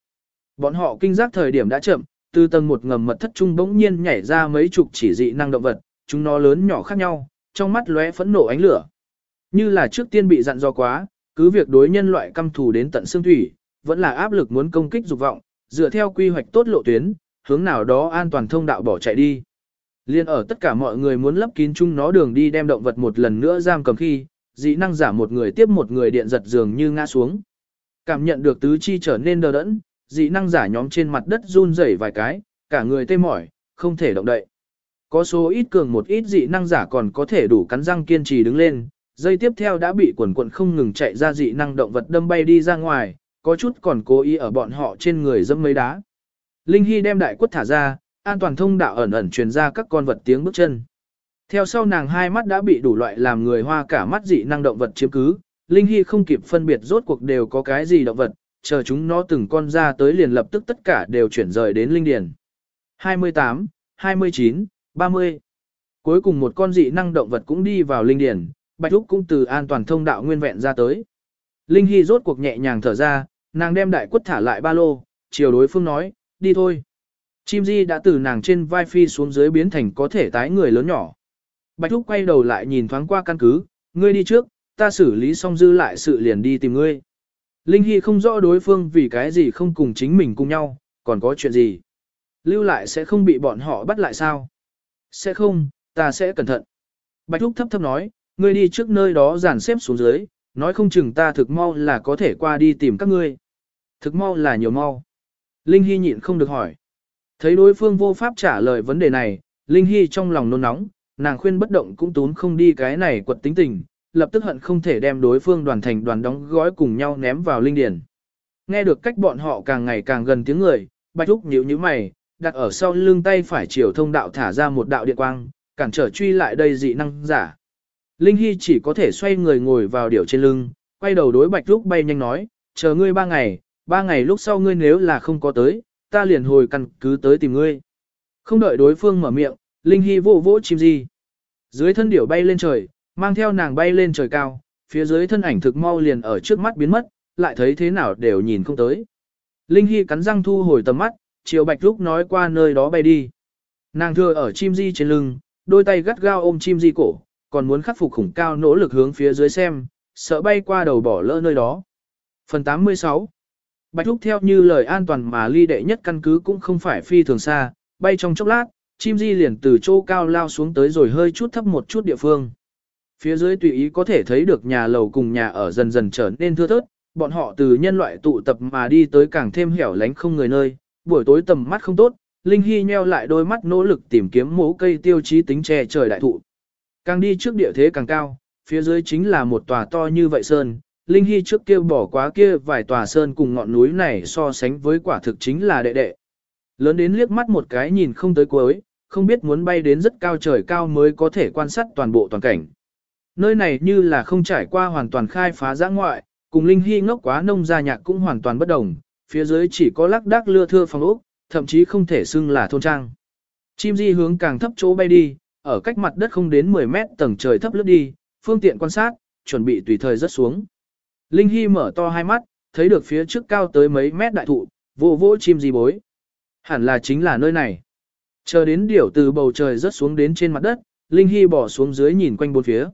Speaker 1: Bọn họ kinh giác thời điểm đã chậm, từ tầng một ngầm mật thất trung bỗng nhiên nhảy ra mấy chục chỉ dị năng động vật, chúng nó lớn nhỏ khác nhau, trong mắt lóe phẫn nộ ánh lửa. Như là trước tiên bị dặn do quá, cứ việc đối nhân loại căm thù đến tận xương thủy, vẫn là áp lực muốn công kích dục vọng, dựa theo quy hoạch tốt lộ tuyến, hướng nào đó an toàn thông đạo bỏ chạy đi. Liên ở tất cả mọi người muốn lấp kín chung nó đường đi đem động vật một lần nữa giam cầm khi, dị năng giả một người tiếp một người điện giật dường như ngã xuống. Cảm nhận được tứ chi trở nên đờ đẫn, dị năng giả nhóm trên mặt đất run rẩy vài cái, cả người tê mỏi, không thể động đậy. Có số ít cường một ít dị năng giả còn có thể đủ cắn răng kiên trì đứng lên, dây tiếp theo đã bị quần quần không ngừng chạy ra dị năng động vật đâm bay đi ra ngoài, có chút còn cố ý ở bọn họ trên người dâm mấy đá. Linh Hy đem đại quất thả ra, an toàn thông đạo ẩn ẩn truyền ra các con vật tiếng bước chân. Theo sau nàng hai mắt đã bị đủ loại làm người hoa cả mắt dị năng động vật chiếm cứ, Linh Hy không kịp phân biệt rốt cuộc đều có cái gì động vật, chờ chúng nó từng con ra tới liền lập tức tất cả đều chuyển rời đến linh điền. 28, 29, 30. Cuối cùng một con dị năng động vật cũng đi vào linh điền, Bạch Úc cũng từ an toàn thông đạo nguyên vẹn ra tới. Linh Hy rốt cuộc nhẹ nhàng thở ra, nàng đem đại quất thả lại ba lô, chiều đối phương nói, đi thôi. Chim di đã từ nàng trên vai phi xuống dưới biến thành có thể tái người lớn nhỏ. Bạch Úc quay đầu lại nhìn thoáng qua căn cứ, ngươi đi trước, ta xử lý xong dư lại sự liền đi tìm ngươi. Linh Hy không rõ đối phương vì cái gì không cùng chính mình cùng nhau, còn có chuyện gì. Lưu lại sẽ không bị bọn họ bắt lại sao? Sẽ không, ta sẽ cẩn thận. Bạch Úc thấp thấp nói, ngươi đi trước nơi đó dàn xếp xuống dưới, nói không chừng ta thực mau là có thể qua đi tìm các ngươi. Thực mau là nhiều mau. Linh Hy nhịn không được hỏi. Thấy đối phương vô pháp trả lời vấn đề này, Linh Hy trong lòng nôn nóng, nàng khuyên bất động cũng tốn không đi cái này quật tính tình, lập tức hận không thể đem đối phương đoàn thành đoàn đóng gói cùng nhau ném vào linh điển. Nghe được cách bọn họ càng ngày càng gần tiếng người, Bạch Úc nhíu nhíu mày, đặt ở sau lưng tay phải chiều thông đạo thả ra một đạo điện quang, cản trở truy lại đây dị năng giả. Linh Hy chỉ có thể xoay người ngồi vào điểu trên lưng, quay đầu đối Bạch Úc bay nhanh nói, chờ ngươi ba ngày, ba ngày lúc sau ngươi nếu là không có tới, ta liền hồi căn cứ tới tìm ngươi. Không đợi đối phương mở miệng, Linh Hy vỗ vỗ chim gì. Dưới thân điểu bay lên trời, mang theo nàng bay lên trời cao, phía dưới thân ảnh thực mau liền ở trước mắt biến mất, lại thấy thế nào đều nhìn không tới. Linh Hy cắn răng thu hồi tầm mắt, chiều Bạch Lúc nói qua nơi đó bay đi. Nàng thừa ở chim di trên lưng, đôi tay gắt gao ôm chim di cổ, còn muốn khắc phục khủng cao nỗ lực hướng phía dưới xem, sợ bay qua đầu bỏ lỡ nơi đó. Phần 86 Bạch thúc theo như lời an toàn mà ly đệ nhất căn cứ cũng không phải phi thường xa, bay trong chốc lát, chim di liền từ chỗ cao lao xuống tới rồi hơi chút thấp một chút địa phương. Phía dưới tùy ý có thể thấy được nhà lầu cùng nhà ở dần dần trở nên thưa thớt, bọn họ từ nhân loại tụ tập mà đi tới càng thêm hẻo lánh không người nơi, buổi tối tầm mắt không tốt, Linh Hy nheo lại đôi mắt nỗ lực tìm kiếm mố cây tiêu chí tính che trời đại thụ. Càng đi trước địa thế càng cao, phía dưới chính là một tòa to như vậy sơn, Linh Hy trước kia bỏ quá kia vài tòa sơn cùng ngọn núi này so sánh với quả thực chính là đệ đệ. Lớn đến liếc mắt một cái nhìn không tới cuối, không biết muốn bay đến rất cao trời cao mới có thể quan sát toàn bộ toàn cảnh. Nơi này như là không trải qua hoàn toàn khai phá giã ngoại, cùng Linh Hy ngốc quá nông gia nhạc cũng hoàn toàn bất đồng, phía dưới chỉ có lắc đác lưa thưa phòng ốc, thậm chí không thể xưng là thôn trang. Chim di hướng càng thấp chỗ bay đi, ở cách mặt đất không đến 10 mét tầng trời thấp lướt đi, phương tiện quan sát, chuẩn bị tùy thời rớt xuống. Linh Hy mở to hai mắt, thấy được phía trước cao tới mấy mét đại thụ, vô vô chim di bối. Hẳn là chính là nơi này. Chờ đến điểu từ bầu trời rớt xuống đến trên mặt đất, Linh Hy bỏ xuống dưới nhìn quanh bốn phía.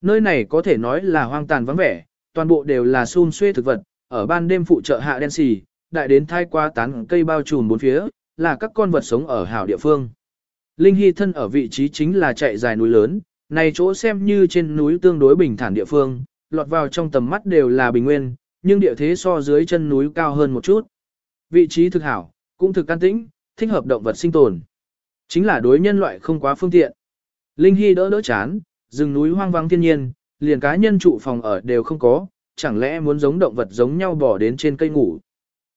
Speaker 1: Nơi này có thể nói là hoang tàn vắng vẻ, toàn bộ đều là xun xuê thực vật, ở ban đêm phụ trợ hạ đen xì, đại đến thai qua tán cây bao trùm bốn phía, là các con vật sống ở hảo địa phương. Linh Hy thân ở vị trí chính là chạy dài núi lớn, này chỗ xem như trên núi tương đối bình thản địa phương, lọt vào trong tầm mắt đều là bình nguyên, nhưng địa thế so dưới chân núi cao hơn một chút. Vị trí thực hảo, cũng thực an tĩnh, thích hợp động vật sinh tồn. Chính là đối nhân loại không quá phương tiện. Linh Hy đỡ đỡ chán, rừng núi hoang vắng thiên nhiên, liền cá nhân trụ phòng ở đều không có, chẳng lẽ muốn giống động vật giống nhau bỏ đến trên cây ngủ.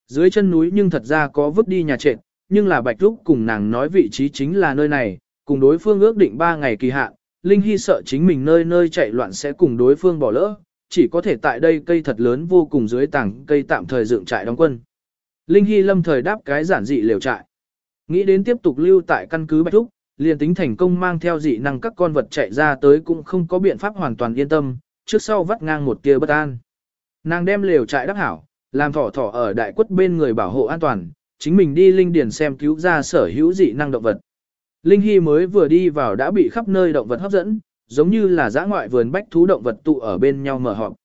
Speaker 1: Dưới chân núi nhưng thật ra có vứt đi nhà trệt, nhưng là Bạch trúc cùng nàng nói vị trí chính là nơi này, cùng đối phương ước định 3 ngày kỳ hạn, Linh Hy sợ chính mình nơi nơi chạy loạn sẽ cùng đối phương bỏ lỡ, chỉ có thể tại đây cây thật lớn vô cùng dưới tảng cây tạm thời dựng trại đóng quân. Linh Hy lâm thời đáp cái giản dị liều trại. Nghĩ đến tiếp tục lưu tại căn cứ Bạch trúc liền tính thành công mang theo dị năng các con vật chạy ra tới cũng không có biện pháp hoàn toàn yên tâm, trước sau vắt ngang một tia bất an. Nàng đem lều trại đắp hảo, làm thỏ thỏ ở đại quất bên người bảo hộ an toàn, chính mình đi linh điển xem cứu ra sở hữu dị năng động vật. Linh Hy mới vừa đi vào đã bị khắp nơi động vật hấp dẫn, giống như là dã ngoại vườn bách thú động vật tụ ở bên nhau mở họp.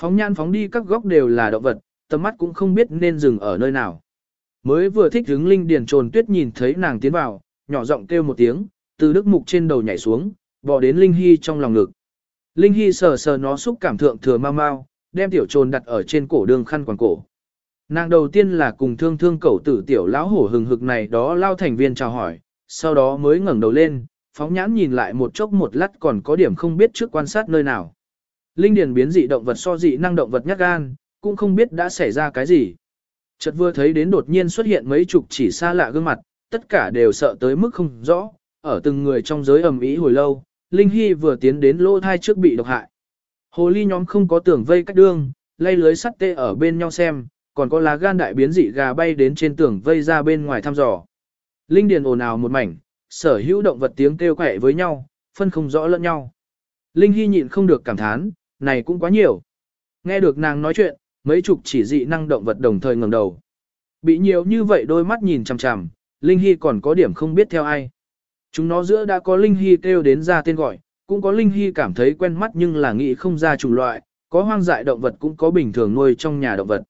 Speaker 1: Phóng nhan phóng đi các góc đều là động vật, tầm mắt cũng không biết nên dừng ở nơi nào. Mới vừa thích hứng linh điển trồn tuyết nhìn thấy nàng tiến vào, nhỏ giọng kêu một tiếng, từ đức mục trên đầu nhảy xuống, bò đến Linh Hy trong lòng ngực. Linh Hy sờ sờ nó xúc cảm thượng thừa mau mau, đem tiểu trồn đặt ở trên cổ đường khăn quàng cổ. Nàng đầu tiên là cùng thương thương cẩu tử tiểu lão hổ hừng hực này đó lao thành viên chào hỏi, sau đó mới ngẩng đầu lên, phóng nhãn nhìn lại một chốc một lát còn có điểm không biết trước quan sát nơi nào. Linh điền biến dị động vật so dị năng động vật nhát gan, cũng không biết đã xảy ra cái gì. Chợt vừa thấy đến đột nhiên xuất hiện mấy chục chỉ xa lạ gương mặt, tất cả đều sợ tới mức không rõ, ở từng người trong giới ầm ĩ hồi lâu, Linh Hy vừa tiến đến lô thai trước bị độc hại. Hồ ly nhóm không có tưởng vây cách đương, lay lưới sắt tê ở bên nhau xem, còn có lá gan đại biến dị gà bay đến trên tường vây ra bên ngoài thăm dò. Linh điền ồn ào một mảnh, sở hữu động vật tiếng kêu quẹ với nhau, phân không rõ lẫn nhau. Linh Hy nhịn không được cảm thán, này cũng quá nhiều. Nghe được nàng nói chuyện, mấy chục chỉ dị năng động vật đồng thời ngẩng đầu. Bị nhiều như vậy đôi mắt nhìn chằm chằm, Linh Hy còn có điểm không biết theo ai. Chúng nó giữa đã có Linh Hy kêu đến ra tên gọi, cũng có Linh Hy cảm thấy quen mắt nhưng là nghĩ không ra chủng loại, có hoang dại động vật cũng có bình thường nuôi trong nhà động vật.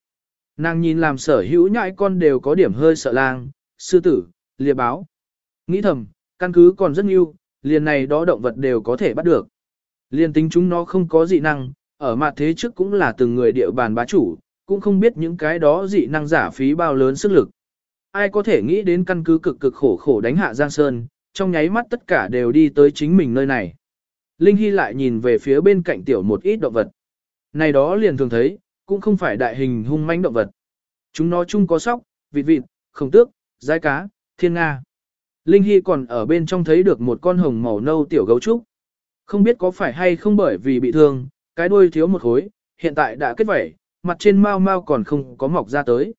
Speaker 1: Nàng nhìn làm sở hữu nhãi con đều có điểm hơi sợ lang, sư tử, liệp báo. Nghĩ thầm, căn cứ còn rất nhiều, liền này đó động vật đều có thể bắt được. Liền tính chúng nó không có dị năng, ở mặt thế trước cũng là từng người địa bàn bá chủ, cũng không biết những cái đó dị năng giả phí bao lớn sức lực. Ai có thể nghĩ đến căn cứ cực cực khổ khổ đánh hạ Giang Sơn, trong nháy mắt tất cả đều đi tới chính mình nơi này. Linh Hy lại nhìn về phía bên cạnh tiểu một ít động vật. Này đó liền thường thấy, cũng không phải đại hình hung manh động vật. Chúng nó chung có sóc, vịt vịt, khổng tước, dái cá, thiên nga. Linh Hy còn ở bên trong thấy được một con hồng màu nâu tiểu gấu trúc. Không biết có phải hay không bởi vì bị thương, cái đuôi thiếu một khối, hiện tại đã kết vẩy, mặt trên mau mau còn không có mọc ra tới.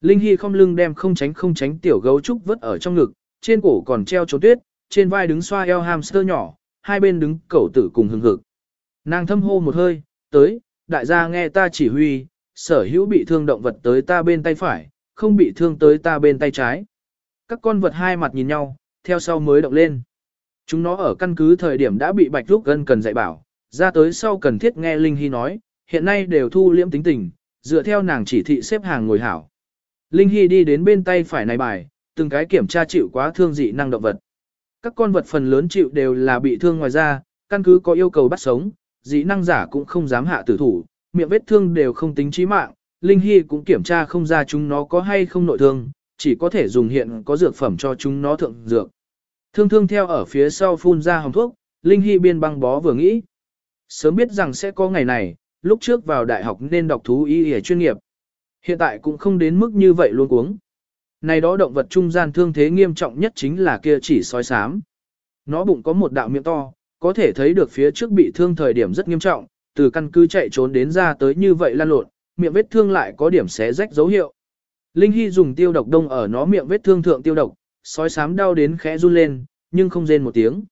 Speaker 1: Linh Hy không lưng đem không tránh không tránh tiểu gấu trúc vứt ở trong ngực, trên cổ còn treo trốn tuyết, trên vai đứng xoa eo hamster nhỏ, hai bên đứng cẩu tử cùng hừng hực. Nàng thâm hô một hơi, tới, đại gia nghe ta chỉ huy, sở hữu bị thương động vật tới ta bên tay phải, không bị thương tới ta bên tay trái. Các con vật hai mặt nhìn nhau, theo sau mới động lên. Chúng nó ở căn cứ thời điểm đã bị bạch lúc gân cần dạy bảo, ra tới sau cần thiết nghe Linh Hy nói, hiện nay đều thu liễm tính tình, dựa theo nàng chỉ thị xếp hàng ngồi hảo. Linh Hy đi đến bên tay phải này bài, từng cái kiểm tra chịu quá thương dị năng động vật. Các con vật phần lớn chịu đều là bị thương ngoài ra, căn cứ có yêu cầu bắt sống, dị năng giả cũng không dám hạ tử thủ, miệng vết thương đều không tính chí mạng, Linh Hy cũng kiểm tra không ra chúng nó có hay không nội thương, chỉ có thể dùng hiện có dược phẩm cho chúng nó thượng dược. Thương thương theo ở phía sau phun ra hồng thuốc, Linh Hy biên băng bó vừa nghĩ. Sớm biết rằng sẽ có ngày này, lúc trước vào đại học nên đọc thú y y chuyên nghiệp. Hiện tại cũng không đến mức như vậy luôn cuống. Này đó động vật trung gian thương thế nghiêm trọng nhất chính là kia chỉ sói sám. Nó bụng có một đạo miệng to, có thể thấy được phía trước bị thương thời điểm rất nghiêm trọng, từ căn cứ chạy trốn đến ra tới như vậy lan lộn, miệng vết thương lại có điểm xé rách dấu hiệu. Linh Hy dùng tiêu độc đông ở nó miệng vết thương thượng tiêu độc, sói sám đau đến khẽ run lên, nhưng không rên một tiếng.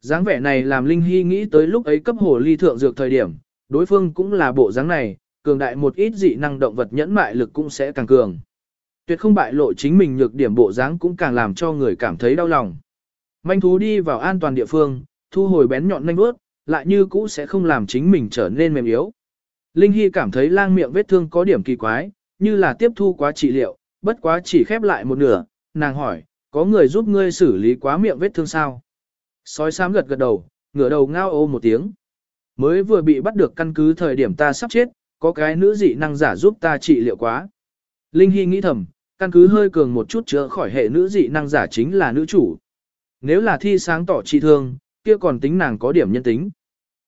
Speaker 1: dáng vẻ này làm Linh Hy nghĩ tới lúc ấy cấp hồ ly thượng dược thời điểm, đối phương cũng là bộ dáng này, cường đại một ít dị năng động vật nhẫn mại lực cũng sẽ càng cường. Tuyệt không bại lộ chính mình nhược điểm bộ dáng cũng càng làm cho người cảm thấy đau lòng. Manh thú đi vào an toàn địa phương, thu hồi bén nhọn nhanh bước, lại như cũ sẽ không làm chính mình trở nên mềm yếu. Linh Hy cảm thấy lang miệng vết thương có điểm kỳ quái, như là tiếp thu quá trị liệu, bất quá chỉ khép lại một nửa, nàng hỏi, có người giúp ngươi xử lý quá miệng vết thương sao? Sói xám gật gật đầu, ngửa đầu ngao ô một tiếng. Mới vừa bị bắt được căn cứ thời điểm ta sắp chết, có cái nữ dị năng giả giúp ta trị liệu quá. Linh Hy nghĩ thầm, căn cứ hơi cường một chút chữa khỏi hệ nữ dị năng giả chính là nữ chủ. Nếu là thi sáng tỏ trị thương, kia còn tính nàng có điểm nhân tính.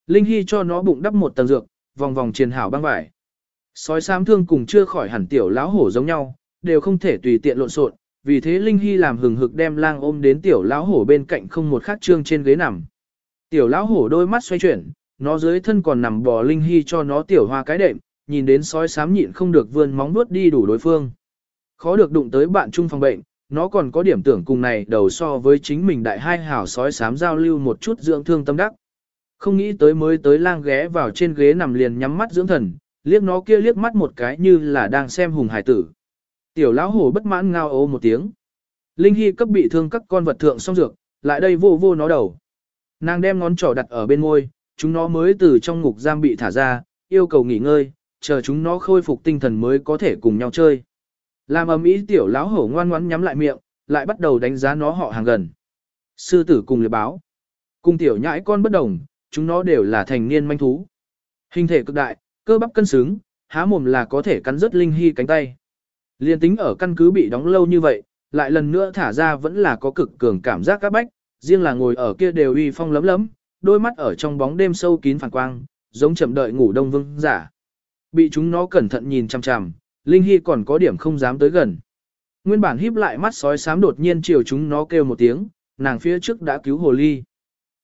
Speaker 1: Linh Hy cho nó bụng đắp một tầng dược, vòng vòng triền hảo băng vải. Sói xám thương cùng chưa khỏi hẳn tiểu lão hổ giống nhau, đều không thể tùy tiện lộn xộn, vì thế Linh Hy làm hừng hực đem lang ôm đến tiểu lão hổ bên cạnh không một khát trương trên ghế nằm. Tiểu lão hổ đôi mắt xoay chuyển, nó dưới thân còn nằm bò Linh Hy cho nó tiểu hoa cái đệm, nhìn đến sói xám nhịn không được vươn móng nuốt đi đủ đối phương. Khó được đụng tới bạn chung phòng bệnh, nó còn có điểm tưởng cùng này đầu so với chính mình đại hai hảo sói sám giao lưu một chút dưỡng thương tâm đắc. Không nghĩ tới mới tới lang ghé vào trên ghế nằm liền nhắm mắt dưỡng thần, liếc nó kia liếc mắt một cái như là đang xem hùng hải tử. Tiểu lão hổ bất mãn ngao ô một tiếng. Linh Hy cấp bị thương các con vật thượng xong dược, lại đây vô vô nó đầu. Nàng đem ngón trỏ đặt ở bên môi, chúng nó mới từ trong ngục giam bị thả ra, yêu cầu nghỉ ngơi, chờ chúng nó khôi phục tinh thần mới có thể cùng nhau chơi. Làm ầm ý tiểu lão hổ ngoan ngoãn nhắm lại miệng, lại bắt đầu đánh giá nó họ hàng gần. Sư tử cùng liệt báo. Cùng tiểu nhãi con bất đồng, chúng nó đều là thành niên manh thú. Hình thể cực đại, cơ bắp cân xứng, há mồm là có thể cắn rớt linh hy cánh tay. Liên tính ở căn cứ bị đóng lâu như vậy, lại lần nữa thả ra vẫn là có cực cường cảm giác các bách, riêng là ngồi ở kia đều uy phong lấm lấm, đôi mắt ở trong bóng đêm sâu kín phản quang, giống chậm đợi ngủ đông vương giả. Bị chúng nó cẩn thận nhìn chằm chằm, Linh Hy còn có điểm không dám tới gần. Nguyên bản híp lại mắt sói xám đột nhiên chiều chúng nó kêu một tiếng, nàng phía trước đã cứu hồ ly.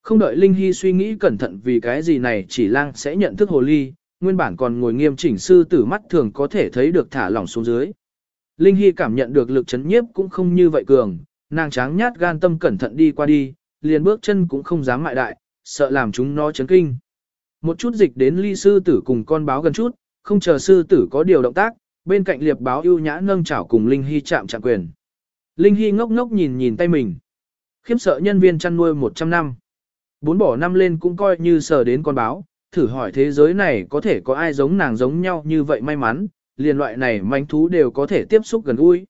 Speaker 1: Không đợi Linh Hy suy nghĩ cẩn thận vì cái gì này chỉ lang sẽ nhận thức hồ ly, nguyên bản còn ngồi nghiêm chỉnh sư tử mắt thường có thể thấy được thả lỏng xuống dưới. Linh Hy cảm nhận được lực chấn nhiếp cũng không như vậy cường, nàng tráng nhát gan tâm cẩn thận đi qua đi, liền bước chân cũng không dám mại đại, sợ làm chúng nó chấn kinh. Một chút dịch đến ly sư tử cùng con báo gần chút, không chờ sư tử có điều động tác, bên cạnh liệp báo ưu nhã nâng chảo cùng Linh Hy chạm chạm quyền. Linh Hy ngốc ngốc nhìn nhìn tay mình. Khiếm sợ nhân viên chăn nuôi 100 năm. Bốn bỏ năm lên cũng coi như sờ đến con báo, thử hỏi thế giới này có thể có ai giống nàng giống nhau như vậy may mắn, liền loại này manh thú đều có thể tiếp xúc gần gũi.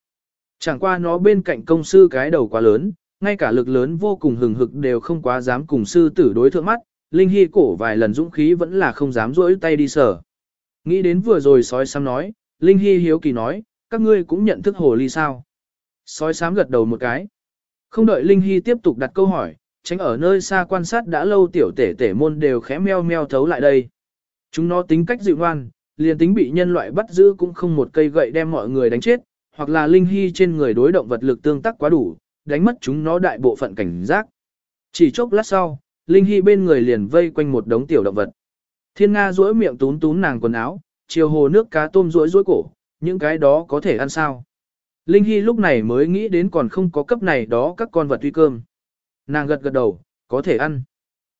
Speaker 1: Chẳng qua nó bên cạnh công sư cái đầu quá lớn, ngay cả lực lớn vô cùng hừng hực đều không quá dám cùng sư tử đối thượng mắt, Linh Hy cổ vài lần dũng khí vẫn là không dám rỗi tay đi sờ. Nghĩ đến vừa rồi sói xăm nói, Linh Hy hiếu kỳ nói, các ngươi cũng nhận thức hồ ly sao. Sói Sám gật đầu một cái. Không đợi Linh Hy tiếp tục đặt câu hỏi, tránh ở nơi xa quan sát đã lâu tiểu tể tể môn đều khẽ meo meo thấu lại đây. Chúng nó tính cách dịu ngoan, liền tính bị nhân loại bắt giữ cũng không một cây gậy đem mọi người đánh chết, hoặc là linh hy trên người đối động vật lực tương tác quá đủ, đánh mất chúng nó đại bộ phận cảnh giác. Chỉ chốc lát sau, linh hy bên người liền vây quanh một đống tiểu động vật. Thiên Nga duỗi miệng tún tún nàng quần áo, chiều hồ nước cá tôm rũi rũi cổ, những cái đó có thể ăn sao. Linh Hy lúc này mới nghĩ đến còn không có cấp này đó các con vật uy cơm. Nàng gật gật đầu, có thể ăn.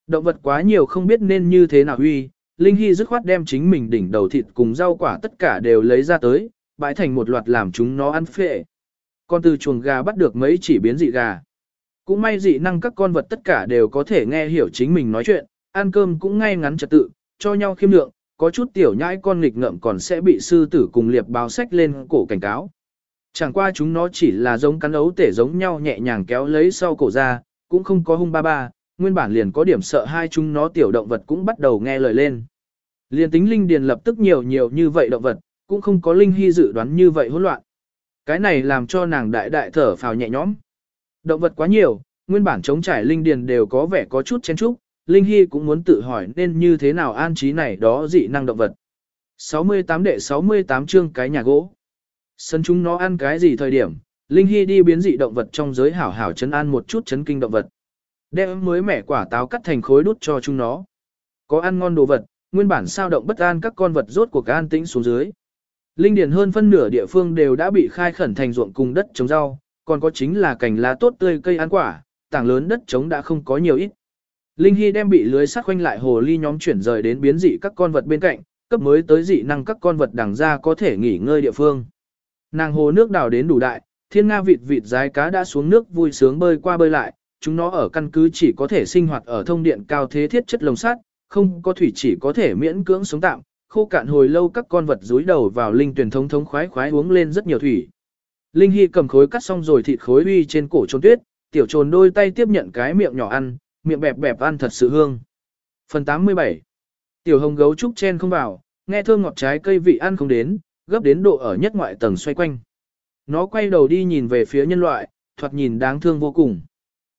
Speaker 1: Động vật quá nhiều không biết nên như thế nào uy, Linh Hy dứt khoát đem chính mình đỉnh đầu thịt cùng rau quả tất cả đều lấy ra tới, bãi thành một loạt làm chúng nó ăn phệ. Con từ chuồng gà bắt được mấy chỉ biến dị gà. Cũng may dị năng các con vật tất cả đều có thể nghe hiểu chính mình nói chuyện, ăn cơm cũng ngay ngắn trật tự, cho nhau khiêm lượng, có chút tiểu nhãi con nghịch ngợm còn sẽ bị sư tử cùng liệp báo sách lên cổ cảnh cáo. Chẳng qua chúng nó chỉ là giống cắn ấu tể giống nhau nhẹ nhàng kéo lấy sau cổ ra, cũng không có hung ba ba, nguyên bản liền có điểm sợ hai chúng nó tiểu động vật cũng bắt đầu nghe lời lên. Liền tính linh điền lập tức nhiều nhiều như vậy động vật, cũng không có linh hy dự đoán như vậy hỗn loạn. Cái này làm cho nàng đại đại thở phào nhẹ nhõm. Động vật quá nhiều, nguyên bản chống trải linh điền đều có vẻ có chút chen chúc, linh hy cũng muốn tự hỏi nên như thế nào an trí này đó dị năng động vật. 68 đệ 68 chương cái nhà gỗ. Sân chúng nó ăn cái gì thời điểm, Linh Hy đi biến dị động vật trong giới hảo hảo chấn an một chút chấn kinh động vật. Đem mới mẻ quả táo cắt thành khối đút cho chúng nó. Có ăn ngon đồ vật, nguyên bản sao động bất an các con vật rốt cuộc an tĩnh xuống dưới. Linh điền hơn phân nửa địa phương đều đã bị khai khẩn thành ruộng cùng đất trồng rau, còn có chính là cành lá tốt tươi cây ăn quả, tảng lớn đất trống đã không có nhiều ít. Linh Hy đem bị lưới sắt quanh lại hồ ly nhóm chuyển rời đến biến dị các con vật bên cạnh, cấp mới tới dị năng các con vật đằng ra có thể nghỉ ngơi địa phương. Nàng hồ nước đào đến đủ đại, thiên nga vịt vịt rái cá đã xuống nước vui sướng bơi qua bơi lại, chúng nó ở căn cứ chỉ có thể sinh hoạt ở thông điện cao thế thiết chất lồng sắt, không có thủy chỉ có thể miễn cưỡng sống tạm, khô cạn hồi lâu các con vật rúi đầu vào linh tuyển thống thống khoái khoái uống lên rất nhiều thủy. Linh Hy cầm khối cắt xong rồi thịt khối uy trên cổ trôn tuyết, tiểu trồn đôi tay tiếp nhận cái miệng nhỏ ăn, miệng bẹp bẹp ăn thật sự hương. Phần 87 Tiểu hồng gấu trúc chen không vào, nghe thơm ngọt trái cây vị ăn không đến, gấp đến độ ở nhất ngoại tầng xoay quanh. Nó quay đầu đi nhìn về phía nhân loại, thoạt nhìn đáng thương vô cùng.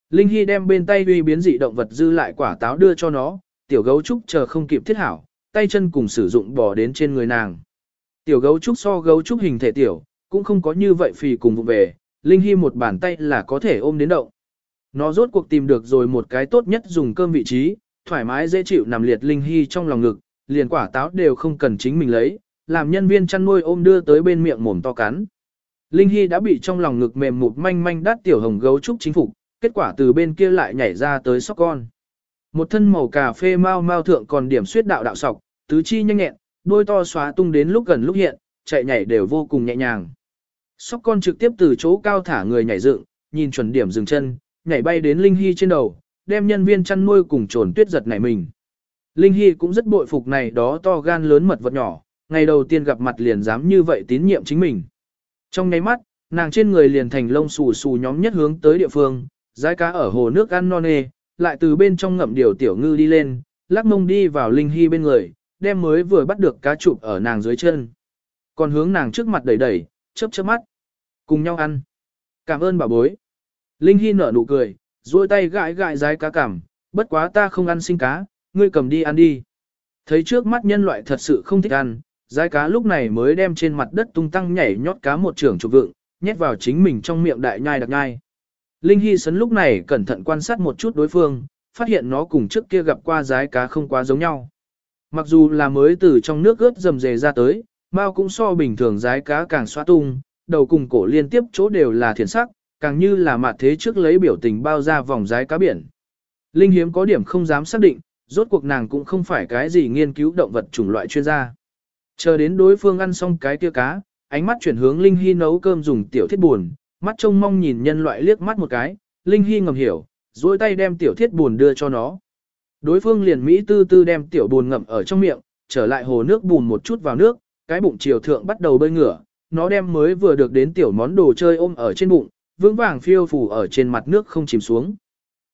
Speaker 1: Linh Hy đem bên tay uy biến dị động vật dư lại quả táo đưa cho nó, tiểu gấu trúc chờ không kịp thiết hảo, tay chân cùng sử dụng bỏ đến trên người nàng. Tiểu gấu trúc so gấu trúc hình thể tiểu, cũng không có như vậy phì cùng vụ về, Linh Hy một bàn tay là có thể ôm đến động. Nó rốt cuộc tìm được rồi một cái tốt nhất dùng cơm vị trí, thoải mái dễ chịu nằm liệt Linh Hy trong lòng ngực, liền quả táo đều không cần chính mình lấy, làm nhân viên chăn nuôi ôm đưa tới bên miệng mồm to cắn. Linh Hy đã bị trong lòng ngực mềm mụt manh manh đắt tiểu hồng gấu trúc chính phục, kết quả từ bên kia lại nhảy ra tới sóc con. Một thân màu cà phê mau mau thượng còn điểm suyết đạo đạo sọc, tứ chi nhanh nhẹn, đôi to xóa tung đến lúc gần lúc hiện, chạy nhảy đều vô cùng nhẹ nhàng. Sóc con trực tiếp từ chỗ cao thả người nhảy dựng, nhìn chuẩn điểm dừng chân, nhảy bay đến Linh Hy trên đầu, đem nhân viên chăn nuôi cùng trồn tuyết giật nảy mình. Linh Hy cũng rất bội phục này đó to gan lớn mật vật nhỏ, ngày đầu tiên gặp mặt liền dám như vậy tín nhiệm chính mình. Trong nháy mắt, nàng trên người liền thành lông xù xù nhóm nhất hướng tới địa phương, dái cá ở hồ nước ăn non nê, lại từ bên trong ngậm điều tiểu ngư đi lên, lắc mông đi vào Linh Hy bên người, đem mới vừa bắt được cá chụp ở nàng dưới chân. Còn hướng nàng trước mặt đẩy đẩy, chớp chớp mắt. Cùng nhau ăn. Cảm ơn bà bối. Linh Hy nở nụ cười, duỗi tay gãi gãi dái cá cảm, bất quá ta không ăn sinh cá, ngươi cầm đi ăn đi. Thấy trước mắt nhân loại thật sự không thích ăn, dái cá lúc này mới đem trên mặt đất tung tăng nhảy nhót cá một trường chụp vượng, nhét vào chính mình trong miệng đại nhai đặc nhai. Linh Hy sấn lúc này cẩn thận quan sát một chút đối phương, phát hiện nó cùng trước kia gặp qua dái cá không quá giống nhau. Mặc dù là mới từ trong nước ướt dầm dề ra tới, Mao cũng so bình thường dái cá càng xoa tung, đầu cùng cổ liên tiếp chỗ đều là thiền sắc, càng như là mặt thế trước lấy biểu tình bao ra vòng dái cá biển. Linh hiếm có điểm không dám xác định, rốt cuộc nàng cũng không phải cái gì nghiên cứu động vật chủng loại chuyên gia. Chờ đến đối phương ăn xong cái kia cá, ánh mắt chuyển hướng Linh Hy nấu cơm dùng tiểu thiết buồn, mắt trông mong nhìn nhân loại liếc mắt một cái, Linh Hy ngầm hiểu, duỗi tay đem tiểu thiết buồn đưa cho nó. Đối phương liền Mỹ tư tư đem tiểu buồn ngậm ở trong miệng, trở lại hồ nước bùn một chút vào nước, cái bụng chiều thượng bắt đầu bơi ngửa, nó đem mới vừa được đến tiểu món đồ chơi ôm ở trên bụng, vững vàng phiêu phù ở trên mặt nước không chìm xuống.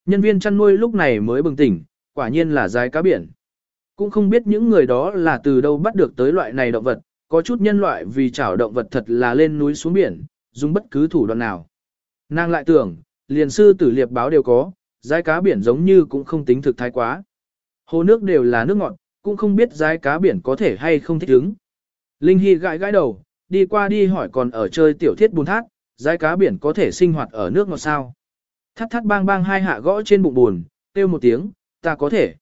Speaker 1: Nhân viên chăn nuôi lúc này mới bừng tỉnh, quả nhiên là dài cá biển. Cũng không biết những người đó là từ đâu bắt được tới loại này động vật, có chút nhân loại vì chảo động vật thật là lên núi xuống biển, dùng bất cứ thủ đoạn nào. Nàng lại tưởng, liền sư tử liệp báo đều có, dái cá biển giống như cũng không tính thực thái quá. Hồ nước đều là nước ngọt, cũng không biết dái cá biển có thể hay không thích ứng. Linh Hy gãi gãi đầu, đi qua đi hỏi còn ở chơi tiểu thiết bùn thác, dái cá biển có thể sinh hoạt ở nước ngọt sao. Thắt thắt bang bang hai hạ gõ trên bụng buồn, kêu một tiếng, ta có thể.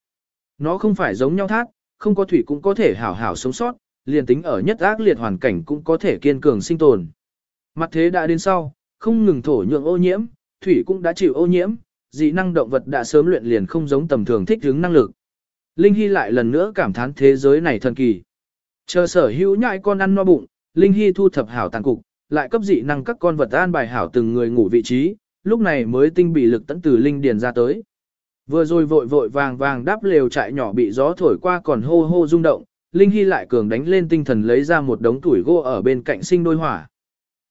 Speaker 1: Nó không phải giống nhau thác, không có thủy cũng có thể hảo hảo sống sót, liền tính ở nhất ác liệt hoàn cảnh cũng có thể kiên cường sinh tồn. Mặt thế đã đến sau, không ngừng thổ nhượng ô nhiễm, thủy cũng đã chịu ô nhiễm, dị năng động vật đã sớm luyện liền không giống tầm thường thích ứng năng lực. Linh Hy lại lần nữa cảm thán thế giới này thần kỳ. Chờ sở hữu nhại con ăn no bụng, Linh Hy thu thập hảo tàn cục, lại cấp dị năng các con vật an bài hảo từng người ngủ vị trí, lúc này mới tinh bị lực tận từ Linh Điền ra tới. Vừa rồi vội vội vàng vàng đáp lều trại nhỏ bị gió thổi qua còn hô hô rung động, Linh Hy lại cường đánh lên tinh thần lấy ra một đống tuổi gỗ ở bên cạnh sinh đôi hỏa.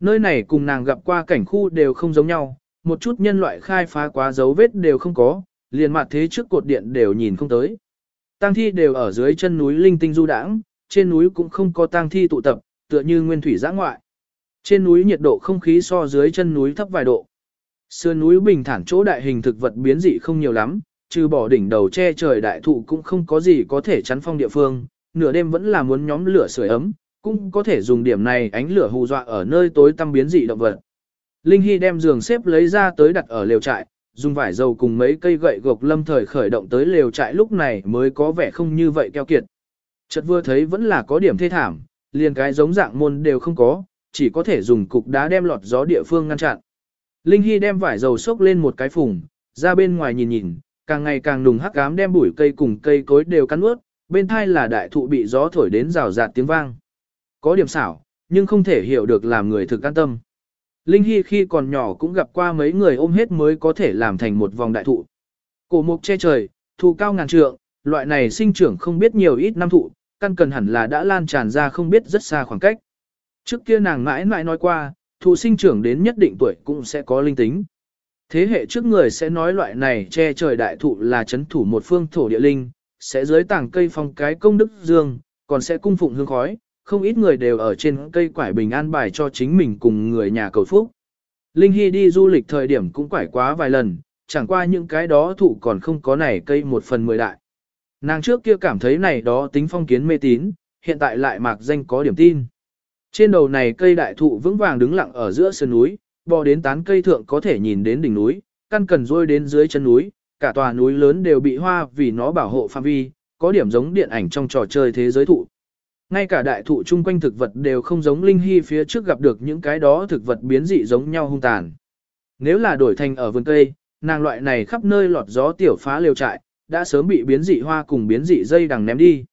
Speaker 1: Nơi này cùng nàng gặp qua cảnh khu đều không giống nhau, một chút nhân loại khai phá quá dấu vết đều không có, liền mặt thế trước cột điện đều nhìn không tới. Tang thi đều ở dưới chân núi linh tinh du đãng, trên núi cũng không có tang thi tụ tập, tựa như nguyên thủy giã ngoại. Trên núi nhiệt độ không khí so dưới chân núi thấp vài độ. Sườn núi bình thản chỗ đại hình thực vật biến dị không nhiều lắm, trừ bỏ đỉnh đầu che trời đại thụ cũng không có gì có thể chắn phong địa phương, nửa đêm vẫn là muốn nhóm lửa sưởi ấm, cũng có thể dùng điểm này ánh lửa hù dọa ở nơi tối tăm biến dị động vật. Linh Hy đem giường xếp lấy ra tới đặt ở lều trại, dùng vải dầu cùng mấy cây gậy gộc lâm thời khởi động tới lều trại lúc này mới có vẻ không như vậy keo kiệt. Chợt vừa thấy vẫn là có điểm thê thảm, liền cái giống dạng môn đều không có, chỉ có thể dùng cục đá đem lọt gió địa phương ngăn chặn. Linh Hy đem vải dầu xốc lên một cái phùng, ra bên ngoài nhìn nhìn, càng ngày càng nùng hắc ám đem bụi cây cùng cây cối đều cắn ướt, bên thai là đại thụ bị gió thổi đến rào rạt tiếng vang. Có điểm xảo, nhưng không thể hiểu được làm người thực an tâm. Linh Hy khi còn nhỏ cũng gặp qua mấy người ôm hết mới có thể làm thành một vòng đại thụ. Cổ mục che trời, thụ cao ngàn trượng, loại này sinh trưởng không biết nhiều ít năm thụ, căn cần hẳn là đã lan tràn ra không biết rất xa khoảng cách. Trước kia nàng mãi mãi nói qua, thụ sinh trưởng đến nhất định tuổi cũng sẽ có linh tính. Thế hệ trước người sẽ nói loại này che trời đại thụ là chấn thủ một phương thổ địa linh, sẽ dưới tảng cây phong cái công đức dương, còn sẽ cung phụng hương khói, không ít người đều ở trên cây quải bình an bài cho chính mình cùng người nhà cầu phúc. Linh Hy đi du lịch thời điểm cũng quải quá vài lần, chẳng qua những cái đó thụ còn không có này cây một phần mười đại. Nàng trước kia cảm thấy này đó tính phong kiến mê tín, hiện tại lại mạc danh có điểm tin. Trên đầu này cây đại thụ vững vàng đứng lặng ở giữa sườn núi, bò đến tán cây thượng có thể nhìn đến đỉnh núi, căn cần rôi đến dưới chân núi, cả tòa núi lớn đều bị hoa vì nó bảo hộ phạm vi, có điểm giống điện ảnh trong trò chơi thế giới thụ. Ngay cả đại thụ chung quanh thực vật đều không giống Linh Hy phía trước gặp được những cái đó thực vật biến dị giống nhau hung tàn. Nếu là đổi thành ở vườn cây, nàng loại này khắp nơi lọt gió tiểu phá liều trại, đã sớm bị biến dị hoa cùng biến dị dây đằng ném đi.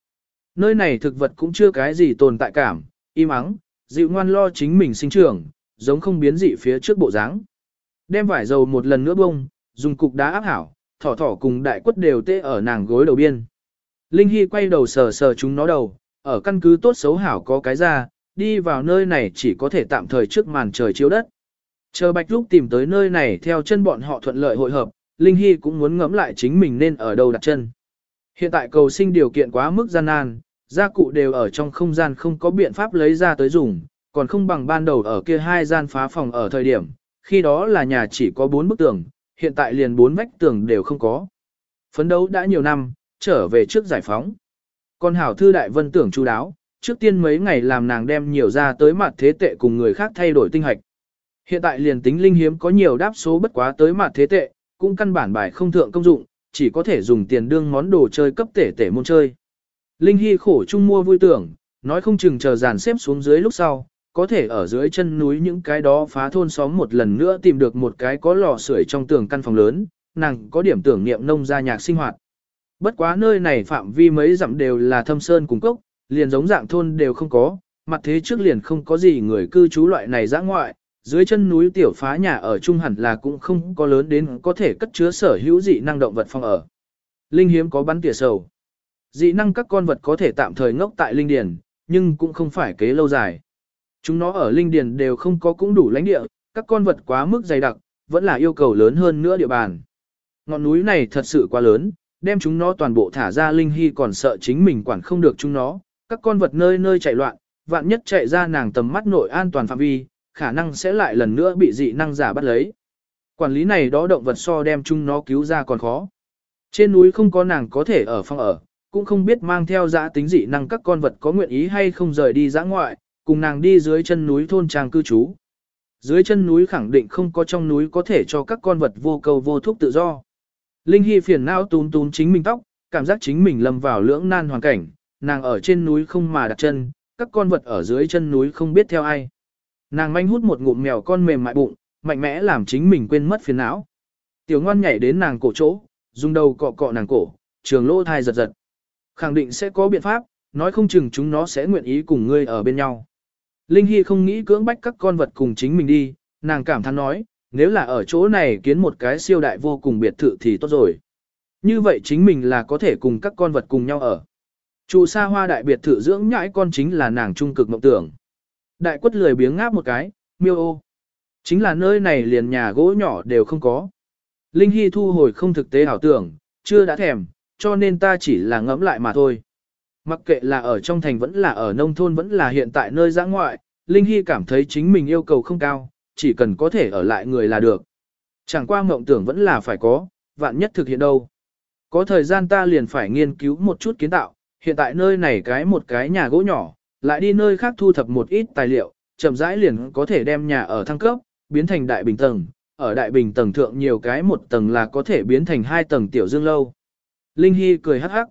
Speaker 1: Nơi này thực vật cũng chưa cái gì tồn tại cảm, im ắng, dịu ngoan lo chính mình sinh trưởng, giống không biến dị phía trước bộ dáng. Đem vải dầu một lần nữa bông, dùng cục đá áp hảo, thỏ thỏ cùng đại quất đều tê ở nàng gối đầu biên. Linh Hy quay đầu sờ sờ chúng nó đầu, ở căn cứ tốt xấu hảo có cái ra, đi vào nơi này chỉ có thể tạm thời trước màn trời chiếu đất. Chờ Bạch Lúc tìm tới nơi này theo chân bọn họ thuận lợi hội hợp, Linh Hy cũng muốn ngẫm lại chính mình nên ở đâu đặt chân. Hiện tại cầu sinh điều kiện quá mức gian nan, gia cụ đều ở trong không gian không có biện pháp lấy ra tới dùng, còn không bằng ban đầu ở kia hai gian phá phòng ở thời điểm, khi đó là nhà chỉ có bốn bức tường, hiện tại liền bốn vách tường đều không có. Phấn đấu đã nhiều năm, trở về trước giải phóng. Còn hảo thư đại vân tưởng chú đáo, trước tiên mấy ngày làm nàng đem nhiều ra tới mặt thế tệ cùng người khác thay đổi tinh hạch. Hiện tại liền tính linh hiếm có nhiều đáp số bất quá tới mặt thế tệ, cũng căn bản bài không thượng công dụng, chỉ có thể dùng tiền đương món đồ chơi cấp tể tể môn chơi. Linh Hy khổ chung mua vui tưởng, nói không chừng chờ dàn xếp xuống dưới lúc sau, có thể ở dưới chân núi những cái đó phá thôn xóm một lần nữa tìm được một cái có lò sưởi trong tường căn phòng lớn, nàng có điểm tưởng niệm nông gia nhạc sinh hoạt. Bất quá nơi này phạm vi mấy dặm đều là thâm sơn cùng cốc, liền giống dạng thôn đều không có, mặt thế trước liền không có gì người cư trú loại này giã ngoại, dưới chân núi tiểu phá nhà ở trung hẳn là cũng không có lớn đến có thể cất chứa sở hữu dị năng động vật phong ở. Linh hiếm có bắn tỉa sầu. Dị năng các con vật có thể tạm thời ngốc tại linh điền, nhưng cũng không phải kế lâu dài. Chúng nó ở linh điền đều không có cũng đủ lãnh địa, các con vật quá mức dày đặc, vẫn là yêu cầu lớn hơn nữa địa bàn. Ngọn núi này thật sự quá lớn, đem chúng nó toàn bộ thả ra linh hy còn sợ chính mình quản không được chúng nó, các con vật nơi nơi chạy loạn, vạn nhất chạy ra nàng tầm mắt nội an toàn phạm vi, khả năng sẽ lại lần nữa bị dị năng giả bắt lấy. Quản lý này đó động vật so đem chúng nó cứu ra còn khó. Trên núi không có nàng có thể ở phòng ở, cũng không biết mang theo giã tính dị năng các con vật có nguyện ý hay không rời đi giã ngoại, cùng nàng đi dưới chân núi thôn trang cư trú. Dưới chân núi khẳng định không có trong núi có thể cho các con vật vô cầu vô thúc tự do. Linh Hy phiền não tún tún chính mình tóc, cảm giác chính mình lâm vào lưỡng nan hoàn cảnh, nàng ở trên núi không mà đặt chân, các con vật ở dưới chân núi không biết theo ai. Nàng manh hút một ngụm mèo con mềm mại bụng, mạnh mẽ làm chính mình quên mất phiền não. Tiểu ngoan nhảy đến nàng cổ chỗ, dùng đầu cọ cọ nàng cổ, trường lỗ thai giật giật. Khẳng định sẽ có biện pháp, nói không chừng chúng nó sẽ nguyện ý cùng ngươi ở bên nhau. Linh Hy không nghĩ cưỡng bách các con vật cùng chính mình đi, nàng cảm thán nói, nếu là ở chỗ này kiến một cái siêu đại vô cùng biệt thự thì tốt rồi. Như vậy chính mình là có thể cùng các con vật cùng nhau ở. Trụ xa hoa đại biệt thự dưỡng nhãi con chính là nàng trung cực mộng tưởng. Đại quất lười biếng ngáp một cái, miêu ô. Chính là nơi này liền nhà gỗ nhỏ đều không có. Linh Hy thu hồi không thực tế ảo tưởng, chưa đã thèm, cho nên ta chỉ là ngẫm lại mà thôi. Mặc kệ là ở trong thành vẫn là ở nông thôn vẫn là hiện tại nơi giã ngoại, Linh Hy cảm thấy chính mình yêu cầu không cao, chỉ cần có thể ở lại người là được. Chẳng qua mộng tưởng vẫn là phải có, vạn nhất thực hiện đâu. Có thời gian ta liền phải nghiên cứu một chút kiến tạo, hiện tại nơi này cái một cái nhà gỗ nhỏ, lại đi nơi khác thu thập một ít tài liệu, chậm rãi liền có thể đem nhà ở thăng cấp, biến thành đại bình tầng, ở đại bình tầng thượng nhiều cái một tầng là có thể biến thành hai tầng tiểu dương lâu. Linh Hy cười hắc hắc.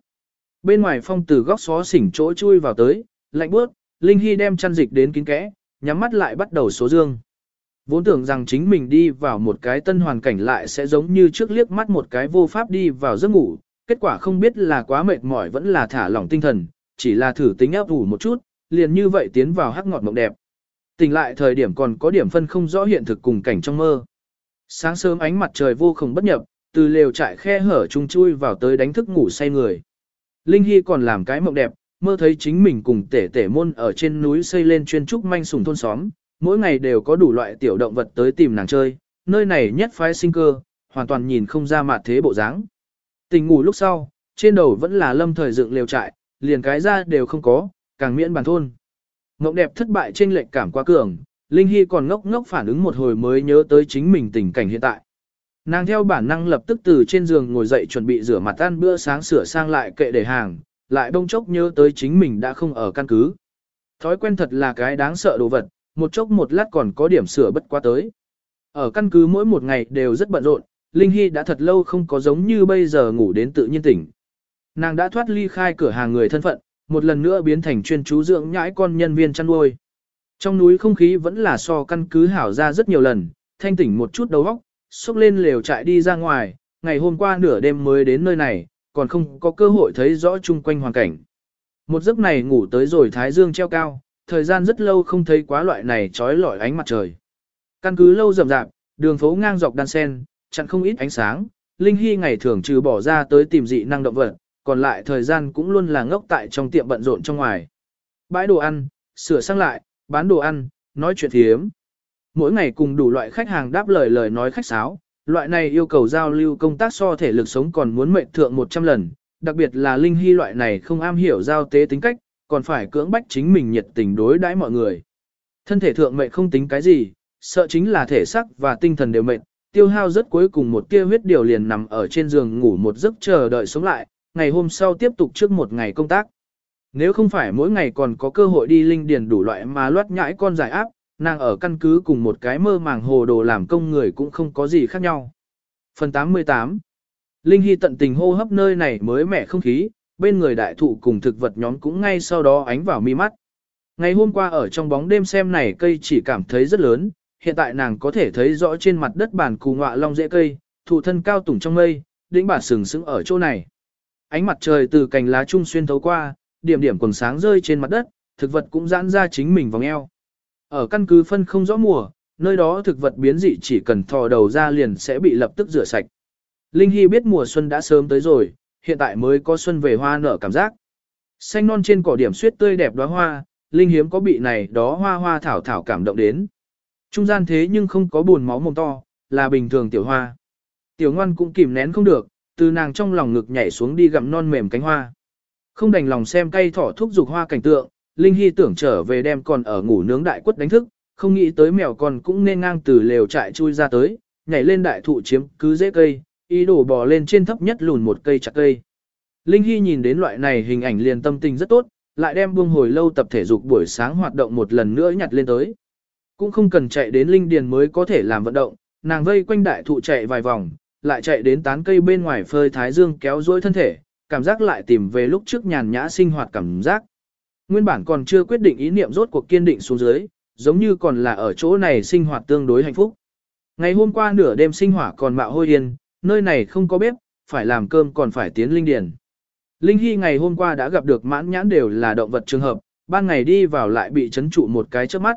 Speaker 1: Bên ngoài phong từ góc xó xỉnh chỗ chui vào tới, lạnh bước, Linh Hy đem chăn dịch đến kín kẽ, nhắm mắt lại bắt đầu số dương. Vốn tưởng rằng chính mình đi vào một cái tân hoàn cảnh lại sẽ giống như trước liếc mắt một cái vô pháp đi vào giấc ngủ, kết quả không biết là quá mệt mỏi vẫn là thả lỏng tinh thần, chỉ là thử tính áp ủ một chút, liền như vậy tiến vào hắc ngọt mộng đẹp. Tỉnh lại thời điểm còn có điểm phân không rõ hiện thực cùng cảnh trong mơ. Sáng sớm ánh mặt trời vô cùng bất nhập, từ lều trại khe hở chung chui vào tới đánh thức ngủ say người. Linh Hy còn làm cái mộng đẹp, mơ thấy chính mình cùng tể tể môn ở trên núi xây lên chuyên trúc manh sùng thôn xóm, mỗi ngày đều có đủ loại tiểu động vật tới tìm nàng chơi, nơi này nhất phái sinh cơ, hoàn toàn nhìn không ra mặt thế bộ dáng. Tình ngủ lúc sau, trên đầu vẫn là lâm thời dựng lều trại, liền cái ra đều không có, càng miễn bản thôn. Mộng đẹp thất bại trên lệnh cảm quá cường, Linh Hy còn ngốc ngốc phản ứng một hồi mới nhớ tới chính mình tình cảnh hiện tại. Nàng theo bản năng lập tức từ trên giường ngồi dậy chuẩn bị rửa mặt ăn bữa sáng sửa sang lại kệ để hàng, lại bông chốc nhớ tới chính mình đã không ở căn cứ. Thói quen thật là cái đáng sợ đồ vật, một chốc một lát còn có điểm sửa bất quá tới. Ở căn cứ mỗi một ngày đều rất bận rộn, Linh Hy đã thật lâu không có giống như bây giờ ngủ đến tự nhiên tỉnh. Nàng đã thoát ly khai cửa hàng người thân phận, một lần nữa biến thành chuyên chú dưỡng nhãi con nhân viên chăn nuôi. Trong núi không khí vẫn là so căn cứ hảo ra rất nhiều lần, thanh tỉnh một chút đầu óc, xúc lên lều chạy đi ra ngoài, ngày hôm qua nửa đêm mới đến nơi này, còn không có cơ hội thấy rõ chung quanh hoàn cảnh. Một giấc này ngủ tới rồi thái dương treo cao, thời gian rất lâu không thấy quá loại này trói lọi ánh mặt trời. Căn cứ lâu rậm rạp, đường phố ngang dọc đan sen, chặn không ít ánh sáng, Linh Hy ngày thường trừ bỏ ra tới tìm dị năng động vật, còn lại thời gian cũng luôn là ngốc tại trong tiệm bận rộn trong ngoài. Bãi đồ ăn, sửa sang lại, bán đồ ăn, nói chuyện thiếm. Mỗi ngày cùng đủ loại khách hàng đáp lời lời nói khách sáo, loại này yêu cầu giao lưu công tác so thể lực sống còn muốn mệnh thượng 100 lần, đặc biệt là Linh Hy loại này không am hiểu giao tế tính cách, còn phải cưỡng bách chính mình nhiệt tình đối đãi mọi người. Thân thể thượng mệnh không tính cái gì, sợ chính là thể sắc và tinh thần đều mệnh, tiêu hao rất cuối cùng một tia huyết điều liền nằm ở trên giường ngủ một giấc chờ đợi sống lại, ngày hôm sau tiếp tục trước một ngày công tác. Nếu không phải mỗi ngày còn có cơ hội đi linh điền đủ loại mà loát nhãi con giải áp, nàng ở căn cứ cùng một cái mơ màng hồ đồ làm công người cũng không có gì khác nhau. Phần 88 Linh Hy tận tình hô hấp nơi này mới mẻ không khí, bên người đại thụ cùng thực vật nhóm cũng ngay sau đó ánh vào mi mắt. Ngày hôm qua ở trong bóng đêm xem này cây chỉ cảm thấy rất lớn, hiện tại nàng có thể thấy rõ trên mặt đất bản cù ngọa long rễ cây, thụ thân cao tủng trong mây, đỉnh bản sừng sững ở chỗ này. Ánh mặt trời từ cành lá trung xuyên thấu qua, điểm điểm quần sáng rơi trên mặt đất, thực vật cũng giãn ra chính mình vòng eo. Ở căn cứ phân không rõ mùa, nơi đó thực vật biến dị chỉ cần thò đầu ra liền sẽ bị lập tức rửa sạch. Linh Hy biết mùa xuân đã sớm tới rồi, hiện tại mới có xuân về hoa nở cảm giác. Xanh non trên cỏ điểm suyết tươi đẹp đóa hoa, Linh hiếm có bị này đó hoa hoa thảo thảo cảm động đến. Trung gian thế nhưng không có buồn máu mồm to, là bình thường tiểu hoa. Tiểu ngoan cũng kìm nén không được, từ nàng trong lòng ngực nhảy xuống đi gặm non mềm cánh hoa. Không đành lòng xem cây thỏ thúc dục hoa cảnh tượng, Linh Hy tưởng trở về đem còn ở ngủ nướng đại quất đánh thức, không nghĩ tới mèo con cũng nên ngang từ lều trại chui ra tới, nhảy lên đại thụ chiếm cứ dễ cây, ý đồ bò lên trên thấp nhất lùn một cây chặt cây. Linh Hy nhìn đến loại này hình ảnh liền tâm tình rất tốt, lại đem buông hồi lâu tập thể dục buổi sáng hoạt động một lần nữa nhặt lên tới. Cũng không cần chạy đến linh điền mới có thể làm vận động, nàng vây quanh đại thụ chạy vài vòng, lại chạy đến tán cây bên ngoài phơi thái dương kéo dối thân thể, cảm giác lại tìm về lúc trước nhàn nhã sinh hoạt cảm giác. Nguyên bản còn chưa quyết định ý niệm rốt cuộc kiên định xuống dưới, giống như còn là ở chỗ này sinh hoạt tương đối hạnh phúc. Ngày hôm qua nửa đêm sinh hỏa còn mạo hôi yên, nơi này không có bếp, phải làm cơm còn phải tiến linh điền. Linh Hy ngày hôm qua đã gặp được mãn nhãn đều là động vật trường hợp, ban ngày đi vào lại bị chấn trụ một cái trước mắt.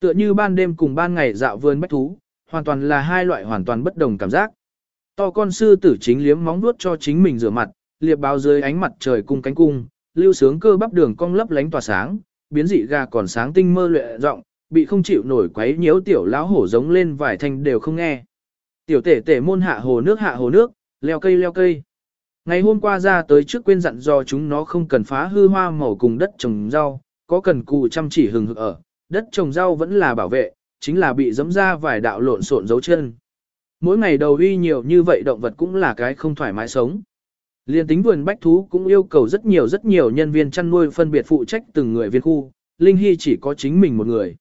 Speaker 1: Tựa như ban đêm cùng ban ngày dạo vườn bách thú, hoàn toàn là hai loại hoàn toàn bất đồng cảm giác. To con sư tử chính liếm móng vuốt cho chính mình rửa mặt, liệp báo dưới ánh mặt trời cung cánh cung, lưu sướng cơ bắp đường cong lấp lánh tỏa sáng, biến dị gà còn sáng tinh mơ lệ rộng, bị không chịu nổi quấy nhiễu tiểu lão hổ giống lên vài thanh đều không nghe. Tiểu tể tể môn hạ hồ nước hạ hồ nước, leo cây leo cây. Ngày hôm qua ra tới trước quên dặn do chúng nó không cần phá hư hoa màu cùng đất trồng rau, có cần cù chăm chỉ hừng hực ở, đất trồng rau vẫn là bảo vệ, chính là bị dẫm ra vài đạo lộn xộn dấu chân. Mỗi ngày đầu uy nhiều như vậy động vật cũng là cái không thoải mái sống. Liên tính vườn bách thú cũng yêu cầu rất nhiều rất nhiều nhân viên chăn nuôi phân biệt phụ trách từng người viên khu, Linh Hy chỉ có chính mình một người.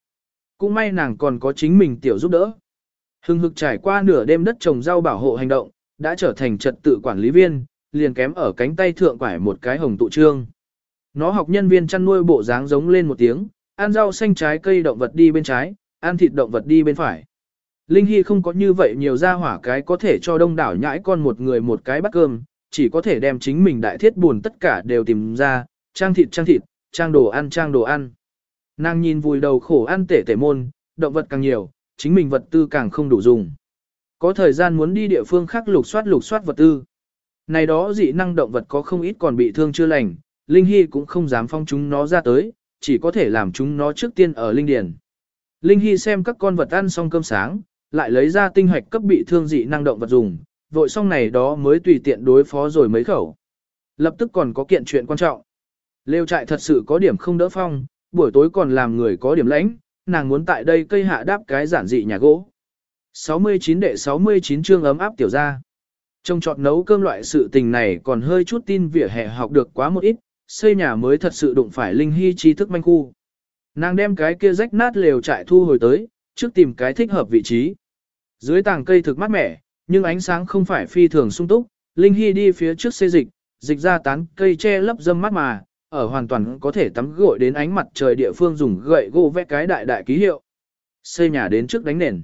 Speaker 1: Cũng may nàng còn có chính mình tiểu giúp đỡ. Hưng hực trải qua nửa đêm đất trồng rau bảo hộ hành động, đã trở thành trật tự quản lý viên, liền kém ở cánh tay thượng quải một cái hồng tụ trương. Nó học nhân viên chăn nuôi bộ dáng giống lên một tiếng, ăn rau xanh trái cây động vật đi bên trái, ăn thịt động vật đi bên phải. Linh Hy không có như vậy nhiều gia hỏa cái có thể cho đông đảo nhãi con một người một cái bắt cơm, chỉ có thể đem chính mình đại thiết buồn tất cả đều tìm ra, trang thịt trang thịt, trang đồ ăn trang đồ ăn. Nàng nhìn vùi đầu khổ ăn tể tể môn, động vật càng nhiều, chính mình vật tư càng không đủ dùng. Có thời gian muốn đi địa phương khác lục soát lục soát vật tư. Này đó dị năng động vật có không ít còn bị thương chưa lành, Linh Hy cũng không dám phong chúng nó ra tới, chỉ có thể làm chúng nó trước tiên ở Linh Điền. Linh Hy xem các con vật ăn xong cơm sáng, lại lấy ra tinh hoạch cấp bị thương dị năng động vật dùng, vội xong này đó mới tùy tiện đối phó rồi mấy khẩu. Lập tức còn có kiện chuyện quan trọng. Lêu trại thật sự có điểm không đỡ phong, buổi tối còn làm người có điểm lãnh, nàng muốn tại đây cây hạ đáp cái giản dị nhà gỗ. 69 đệ 69 chương ấm áp tiểu ra. Trong chọn nấu cơm loại sự tình này còn hơi chút tin vỉa hè học được quá một ít, xây nhà mới thật sự đụng phải linh hy trí thức manh khu. Nàng đem cái kia rách nát lều trại thu hồi tới, trước tìm cái thích hợp vị trí. Dưới tàng cây thực mát mẻ, nhưng ánh sáng không phải phi thường sung túc, Linh Hy đi phía trước xê dịch, dịch ra tán cây che lấp dâm mắt mà, ở hoàn toàn có thể tắm gội đến ánh mặt trời địa phương dùng gậy gỗ vẽ cái đại đại ký hiệu. Xây nhà đến trước đánh nền.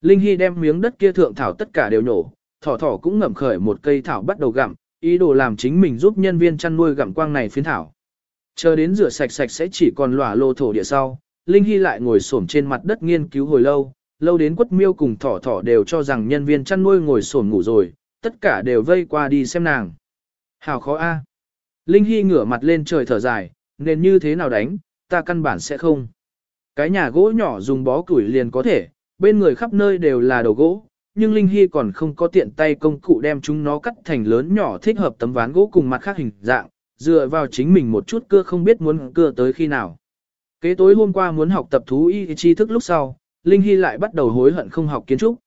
Speaker 1: Linh Hy đem miếng đất kia thượng thảo tất cả đều nhổ, thỏ thỏ cũng ngậm khởi một cây thảo bắt đầu gặm, ý đồ làm chính mình giúp nhân viên chăn nuôi gặm quang này phiến thảo. Chờ đến rửa sạch sạch sẽ chỉ còn lỏa lô thổ địa sau, Linh Hy lại ngồi xổm trên mặt đất nghiên cứu hồi lâu, lâu đến quất miêu cùng thỏ thỏ đều cho rằng nhân viên chăn nuôi ngồi sổn ngủ rồi, tất cả đều vây qua đi xem nàng. Hào khó a. Linh Hy ngửa mặt lên trời thở dài, nên như thế nào đánh, ta căn bản sẽ không. Cái nhà gỗ nhỏ dùng bó củi liền có thể, bên người khắp nơi đều là đầu gỗ, nhưng Linh Hy còn không có tiện tay công cụ đem chúng nó cắt thành lớn nhỏ thích hợp tấm ván gỗ cùng mặt khác hình dạng, dựa vào chính mình một chút cưa không biết muốn cưa tới khi nào. Kế tối hôm qua muốn học tập thú y tri thức lúc sau, Linh Hy lại bắt đầu hối hận không học kiến trúc.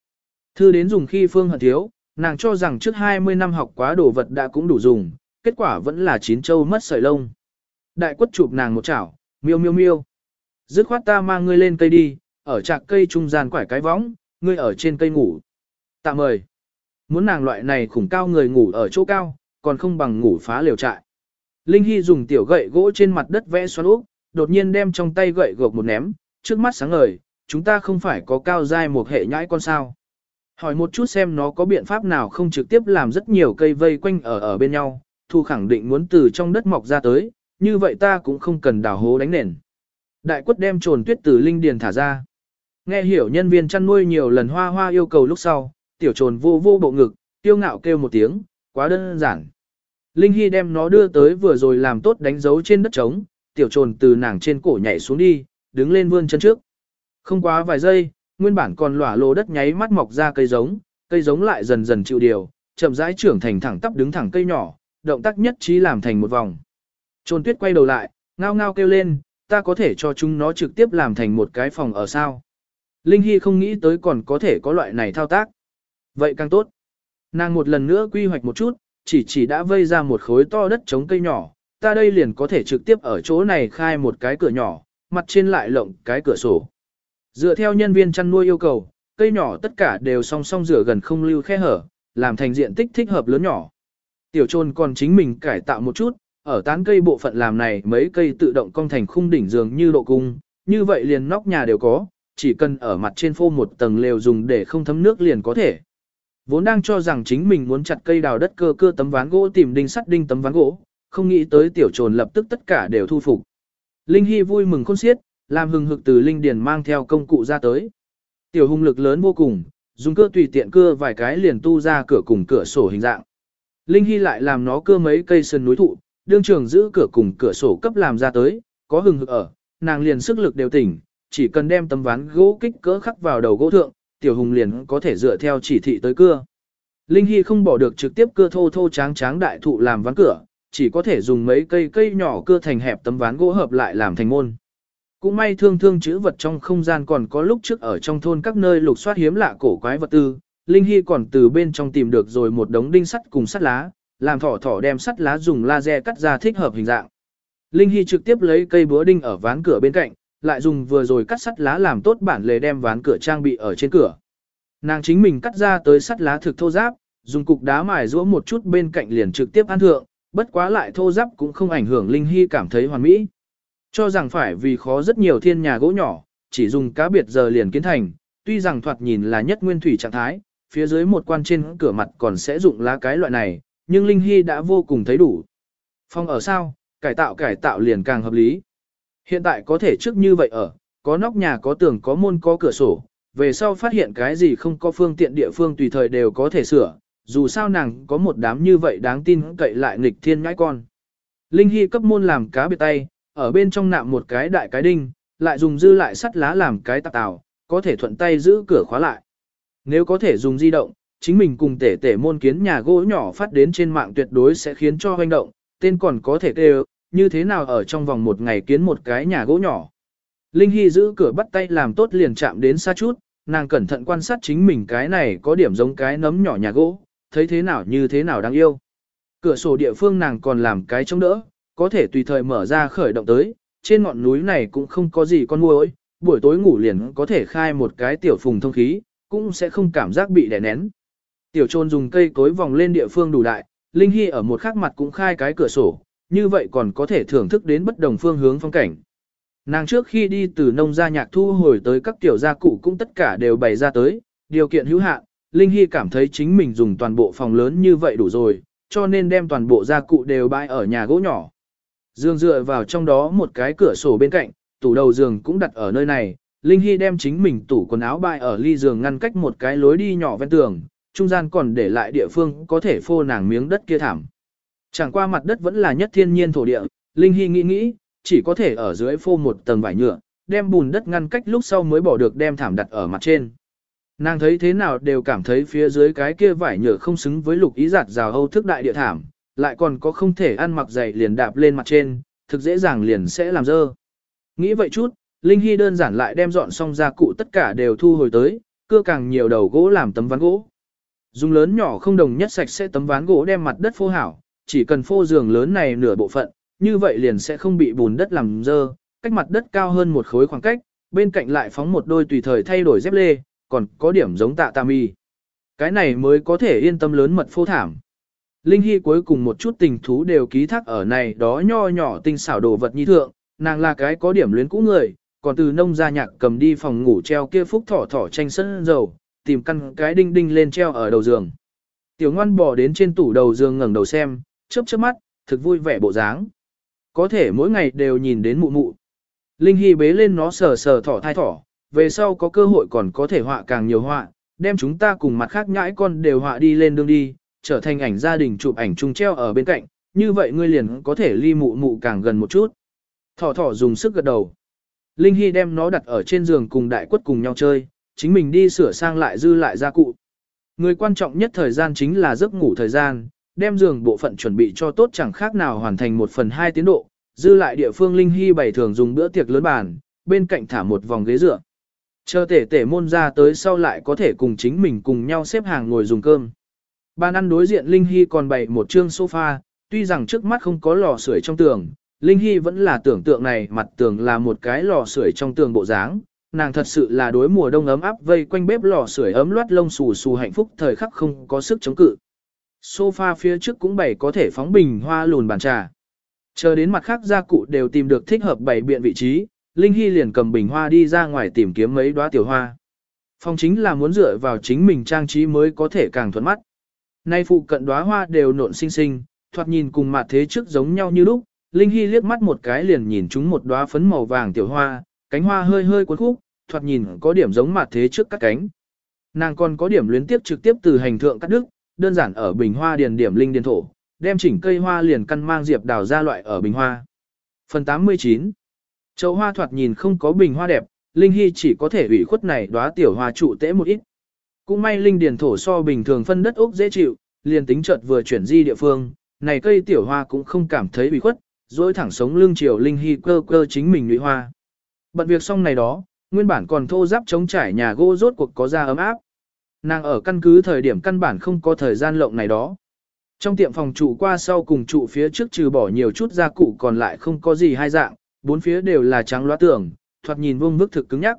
Speaker 1: Thư đến dùng khi phương hận thiếu, nàng cho rằng trước 20 năm học quá đồ vật đã cũng đủ dùng, kết quả vẫn là chín châu mất sợi lông. Đại quất chụp nàng một chảo, miêu miêu miêu. Dứt khoát ta mang ngươi lên cây đi, ở trạc cây trung gian quải cái võng, ngươi ở trên cây ngủ. Tạm mời. Muốn nàng loại này khủng cao người ngủ ở chỗ cao, còn không bằng ngủ phá liều trại. Linh Hy dùng tiểu gậy gỗ trên mặt đất vẽ xoắn úp, đột nhiên đem trong tay gậy gộc một ném, trước mắt sáng ngời, chúng ta không phải có cao dai một hệ nhãi con sao. Hỏi một chút xem nó có biện pháp nào không trực tiếp làm rất nhiều cây vây quanh ở ở bên nhau, thu khẳng định muốn từ trong đất mọc ra tới, như vậy ta cũng không cần đào hố đánh nền. Đại quất đem trồn tuyết từ linh điền thả ra. Nghe hiểu nhân viên chăn nuôi nhiều lần hoa hoa yêu cầu lúc sau, tiểu trồn vô vô bộ ngực, tiêu ngạo kêu một tiếng, quá đơn giản. Linh Hy đem nó đưa tới vừa rồi làm tốt đánh dấu trên đất trống, tiểu trồn từ nàng trên cổ nhảy xuống đi, đứng lên vươn chân trước. Không quá vài giây, nguyên bản còn lỏa lồ đất nháy mắt mọc ra cây giống, cây giống lại dần dần chịu điều, chậm rãi trưởng thành thẳng tắp đứng thẳng cây nhỏ, động tác nhất trí làm thành một vòng. Trôn tuyết quay đầu lại, ngao ngao kêu lên, ta có thể cho chúng nó trực tiếp làm thành một cái phòng ở sao. Linh Hy không nghĩ tới còn có thể có loại này thao tác. Vậy càng tốt. Nàng một lần nữa quy hoạch một chút, chỉ chỉ đã vây ra một khối to đất chống cây nhỏ, ta đây liền có thể trực tiếp ở chỗ này khai một cái cửa nhỏ, mặt trên lại lộng cái cửa sổ. Dựa theo nhân viên chăn nuôi yêu cầu, cây nhỏ tất cả đều song song rửa gần không lưu khe hở, làm thành diện tích thích hợp lớn nhỏ. Tiểu trôn còn chính mình cải tạo một chút, ở tán cây bộ phận làm này mấy cây tự động cong thành khung đỉnh dường như độ cung, như vậy liền nóc nhà đều có, chỉ cần ở mặt trên phô một tầng lều dùng để không thấm nước liền có thể. Vốn đang cho rằng chính mình muốn chặt cây đào đất cơ cơ tấm ván gỗ tìm đinh sắt đinh tấm ván gỗ, không nghĩ tới tiểu trồn lập tức tất cả đều thu phục. Linh Hy vui mừng khôn xiết, làm hừng hực từ Linh Điền mang theo công cụ ra tới. Tiểu hung lực lớn vô cùng, dùng cơ tùy tiện cưa vài cái liền tu ra cửa cùng cửa sổ hình dạng. Linh Hy lại làm nó cưa mấy cây sơn núi thụ, đương trường giữ cửa cùng cửa sổ cấp làm ra tới, có hừng hực ở, nàng liền sức lực đều tỉnh, chỉ cần đem tấm ván gỗ kích cỡ khắc vào đầu gỗ thượng, tiểu hùng liền có thể dựa theo chỉ thị tới cưa. Linh Hy không bỏ được trực tiếp cưa thô thô tráng tráng đại thụ làm ván cửa, chỉ có thể dùng mấy cây cây nhỏ cưa thành hẹp tấm ván gỗ hợp lại làm thành môn. Cũng may thương thương chữ vật trong không gian còn có lúc trước ở trong thôn các nơi lục soát hiếm lạ cổ quái vật tư, Linh Hy còn từ bên trong tìm được rồi một đống đinh sắt cùng sắt lá, làm thỏ thỏ đem sắt lá dùng laser cắt ra thích hợp hình dạng. Linh Hy trực tiếp lấy cây búa đinh ở ván cửa bên cạnh, lại dùng vừa rồi cắt sắt lá làm tốt bản lề đem ván cửa trang bị ở trên cửa. Nàng chính mình cắt ra tới sắt lá thực thô giáp, dùng cục đá mài rũa một chút bên cạnh liền trực tiếp ăn thượng, bất quá lại thô giáp cũng không ảnh hưởng Linh Hy cảm thấy hoàn mỹ. Cho rằng phải vì khó rất nhiều thiên nhà gỗ nhỏ, chỉ dùng cá biệt giờ liền kiến thành, tuy rằng thoạt nhìn là nhất nguyên thủy trạng thái, phía dưới một quan trên cửa mặt còn sẽ dụng lá cái loại này, nhưng Linh Hy đã vô cùng thấy đủ. Phong ở sao, cải tạo cải tạo liền càng hợp lý. Hiện tại có thể trước như vậy ở, có nóc nhà có tường có môn có cửa sổ, về sau phát hiện cái gì không có phương tiện địa phương tùy thời đều có thể sửa, dù sao nàng có một đám như vậy đáng tin cậy lại nghịch thiên ngãi con. Linh Hy cấp môn làm cá biệt tay, ở bên trong nạm một cái đại cái đinh, lại dùng dư lại sắt lá làm cái tạp tàu, có thể thuận tay giữ cửa khóa lại. Nếu có thể dùng di động, chính mình cùng tể tể môn kiến nhà gỗ nhỏ phát đến trên mạng tuyệt đối sẽ khiến cho hoành động, tên còn có thể kêu, như thế nào ở trong vòng một ngày kiến một cái nhà gỗ nhỏ. Linh Hy giữ cửa bắt tay làm tốt liền chạm đến xa chút, nàng cẩn thận quan sát chính mình cái này có điểm giống cái nấm nhỏ nhà gỗ, thấy thế nào như thế nào đáng yêu. Cửa sổ địa phương nàng còn làm cái chống đỡ, có thể tùy thời mở ra khởi động tới, trên ngọn núi này cũng không có gì con muỗi, buổi tối ngủ liền có thể khai một cái tiểu phùng thông khí, cũng sẽ không cảm giác bị đè nén. Tiểu trôn dùng cây cối vòng lên địa phương đủ đại, Linh Hy ở một khắc mặt cũng khai cái cửa sổ, như vậy còn có thể thưởng thức đến bất đồng phương hướng phong cảnh. Nàng trước khi đi từ nông gia nhạc thu hồi tới các tiểu gia cụ cũng tất cả đều bày ra tới, điều kiện hữu hạn, Linh Hy cảm thấy chính mình dùng toàn bộ phòng lớn như vậy đủ rồi, cho nên đem toàn bộ gia cụ đều bãi ở nhà gỗ nhỏ. Dương dựa vào trong đó một cái cửa sổ bên cạnh, tủ đầu giường cũng đặt ở nơi này, Linh Hy đem chính mình tủ quần áo bày ở ly giường ngăn cách một cái lối đi nhỏ ven tường, trung gian còn để lại địa phương có thể phô nàng miếng đất kia thảm. Chẳng qua mặt đất vẫn là nhất thiên nhiên thổ địa, Linh Hy nghĩ nghĩ, chỉ có thể ở dưới phô một tầng vải nhựa, đem bùn đất ngăn cách lúc sau mới bỏ được đem thảm đặt ở mặt trên. Nàng thấy thế nào đều cảm thấy phía dưới cái kia vải nhựa không xứng với lục ý giặt rào hâu thức đại địa thảm, lại còn có không thể ăn mặc dày liền đạp lên mặt trên, thực dễ dàng liền sẽ làm dơ. Nghĩ vậy chút, Linh Hy đơn giản lại đem dọn xong gia cụ tất cả đều thu hồi tới, cưa càng nhiều đầu gỗ làm tấm ván gỗ. Dùng lớn nhỏ không đồng nhất sạch sẽ tấm ván gỗ đem mặt đất phô hảo, chỉ cần phô giường lớn này nửa bộ phận, như vậy liền sẽ không bị bùn đất làm dơ, cách mặt đất cao hơn một khối khoảng cách, bên cạnh lại phóng một đôi tùy thời thay đổi dép lê, còn có điểm giống tạ tà y, Cái này mới có thể yên tâm lớn mật phô thảm. Linh Hy cuối cùng một chút tình thú đều ký thác ở này đó nho nhỏ tinh xảo đồ vật nhi thượng, nàng là cái có điểm luyến cũ người, còn từ nông gia nhạc cầm đi phòng ngủ treo kia phúc thỏ thỏ tranh sân dầu, tìm căn cái đinh đinh lên treo ở đầu giường. Tiểu ngoan bỏ đến trên tủ đầu giường ngẩng đầu xem, chớp chớp mắt, thực vui vẻ bộ dáng. Có thể mỗi ngày đều nhìn đến mụ mụ. Linh Hy bế lên nó sờ sờ thỏ thai thỏ, về sau có cơ hội còn có thể họa càng nhiều họa, đem chúng ta cùng mặt khác nhãi con đều họa đi lên đường đi, trở thành ảnh gia đình chụp ảnh chung treo ở bên cạnh, như vậy ngươi liền có thể ly mụ mụ càng gần một chút. Thỏ thỏ dùng sức gật đầu. Linh Hy đem nó đặt ở trên giường cùng đại quất cùng nhau chơi, chính mình đi sửa sang lại dư lại gia cụ. Người quan trọng nhất thời gian chính là giấc ngủ thời gian, đem giường bộ phận chuẩn bị cho tốt chẳng khác nào hoàn thành một phần hai tiến độ, dư lại địa phương Linh Hy bày thường dùng bữa tiệc lớn bàn, bên cạnh thả một vòng ghế dựa. Chờ tể tể môn ra tới sau lại có thể cùng chính mình cùng nhau xếp hàng ngồi dùng cơm. Bàn ăn đối diện Linh Hy còn bày một chương sofa, tuy rằng trước mắt không có lò sưởi trong tường, Linh Hy vẫn là tưởng tượng này mặt tường là một cái lò sưởi trong tường bộ dáng, nàng thật sự là đối mùa đông ấm áp vây quanh bếp lò sưởi ấm loát lông xù xù hạnh phúc thời khắc không có sức chống cự. Sofa phía trước cũng bày có thể phóng bình hoa lùn bàn trà. Chờ đến mặt khác gia cụ đều tìm được thích hợp bày biện vị trí, Linh Hy liền cầm bình hoa đi ra ngoài tìm kiếm mấy đóa tiểu hoa. Phòng chính là muốn dựa vào chính mình trang trí mới có thể càng thuận mắt. Nay phụ cận đóa hoa đều nộn xinh xinh, thoạt nhìn cùng mặt thế trước giống nhau như lúc, Linh Hy liếc mắt một cái liền nhìn chúng một đóa phấn màu vàng tiểu hoa, cánh hoa hơi hơi cuốn khúc, thoạt nhìn có điểm giống mặt thế trước các cánh. Nàng còn có điểm luyến tiếp trực tiếp từ hành thượng cắt đứt, đơn giản ở bình hoa điền điểm linh điền thổ, đem chỉnh cây hoa liền căn mang diệp đào ra loại ở bình hoa. Phần 89 Chậu hoa thoạt nhìn không có bình hoa đẹp, Linh Hy chỉ có thể ủy khuất này đóa tiểu hoa trụ tễ một ít. Cũng may linh điền thổ so bình thường phân đất ốc dễ chịu, liền tính chợt vừa chuyển di địa phương, này cây tiểu hoa cũng không cảm thấy bị khuất, dối thẳng sống lưng chiều Linh Hy cơ cơ chính mình nhụy hoa. Bận việc xong này đó, nguyên bản còn thô giáp chống trải nhà gỗ rốt cuộc có ra ấm áp. Nàng ở căn cứ thời điểm căn bản không có thời gian lộng này đó. Trong tiệm phòng trụ qua sau cùng trụ phía trước trừ bỏ nhiều chút gia cụ còn lại không có gì hai dạng, bốn phía đều là trắng loa tường, thoạt nhìn vuông vức thực cứng nhắc.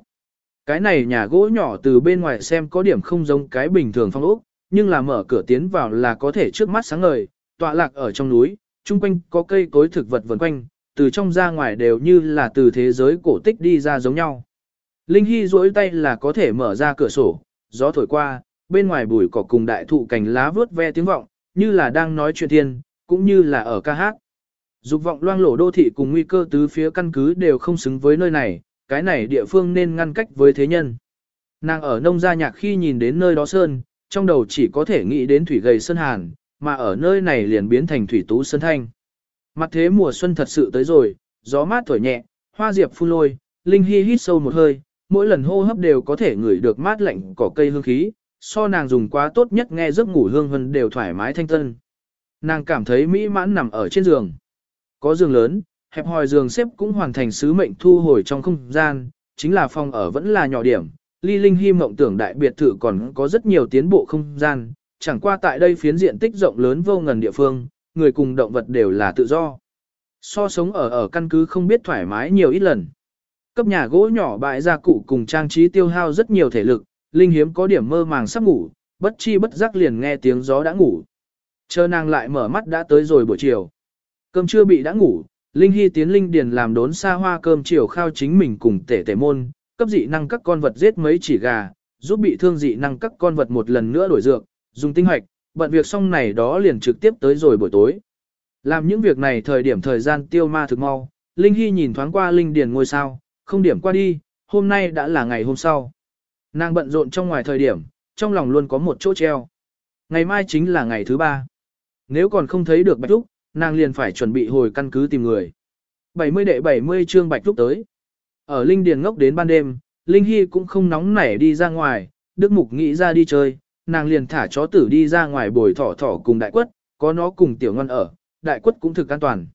Speaker 1: Cái này nhà gỗ nhỏ từ bên ngoài xem có điểm không giống cái bình thường phong ốc, nhưng là mở cửa tiến vào là có thể trước mắt sáng ngời, tọa lạc ở trong núi, chung quanh có cây cối thực vật vần quanh, từ trong ra ngoài đều như là từ thế giới cổ tích đi ra giống nhau. Linh Hy duỗi tay là có thể mở ra cửa sổ, gió thổi qua, bên ngoài bụi cỏ cùng đại thụ cành lá vướt ve tiếng vọng, như là đang nói chuyện thiên, cũng như là ở ca hát. Dục vọng loang lổ đô thị cùng nguy cơ tứ phía căn cứ đều không xứng với nơi này, cái này địa phương nên ngăn cách với thế nhân. Nàng ở nông gia nhạc khi nhìn đến nơi đó sơn, trong đầu chỉ có thể nghĩ đến thủy gầy sơn hàn, mà ở nơi này liền biến thành thủy tú sơn thanh. Mặt thế mùa xuân thật sự tới rồi, gió mát thổi nhẹ, hoa diệp phun lôi, Linh Hy hít sâu một hơi, mỗi lần hô hấp đều có thể ngửi được mát lạnh cỏ cây hương khí, so nàng dùng quá tốt nhất nghe giấc ngủ hương hân đều thoải mái thanh tân. Nàng cảm thấy mỹ mãn nằm ở trên giường. Có giường lớn, hẹp hòi giường xếp cũng hoàn thành sứ mệnh thu hồi trong không gian, chính là phòng ở vẫn là nhỏ điểm. Ly Linh Hy mộng tưởng đại biệt thự còn có rất nhiều tiến bộ không gian, chẳng qua tại đây phiến diện tích rộng lớn vô ngần địa phương, người cùng động vật đều là tự do. So sống ở ở căn cứ không biết thoải mái nhiều ít lần. Cấp nhà gỗ nhỏ bãi gia cụ cùng trang trí tiêu hao rất nhiều thể lực, Linh hiếm có điểm mơ màng sắp ngủ, bất chi bất giác liền nghe tiếng gió đã ngủ. Chờ nàng lại mở mắt đã tới rồi buổi chiều. Cơm chưa bị đã ngủ, Linh Hy tiến Linh Điền làm đốn xa hoa cơm chiều khao chính mình cùng tể tể môn, cấp dị năng các con vật giết mấy chỉ gà, giúp bị thương dị năng các con vật một lần nữa đổi dược, dùng tinh hoạch, bận việc xong này đó liền trực tiếp tới rồi buổi tối. Làm những việc này thời điểm thời gian tiêu ma thực mau, Linh Hy nhìn thoáng qua Linh Điền ngôi sao, không điểm qua đi, hôm nay đã là ngày hôm sau. Nàng bận rộn trong ngoài thời điểm, trong lòng luôn có một chỗ treo. Ngày mai chính là ngày thứ ba. Nếu còn không thấy được Bạch Trúc, nàng liền phải chuẩn bị hồi căn cứ tìm người. 70 đệ 70 chương Bạch lúc tới. Ở Linh Điền ngốc đến ban đêm, Linh Hy cũng không nóng nảy đi ra ngoài, Đức Mục nghĩ ra đi chơi, nàng liền thả chó tử đi ra ngoài bồi thỏ thỏ cùng đại quất, có nó cùng tiểu ngon ở, đại quất cũng thực an toàn.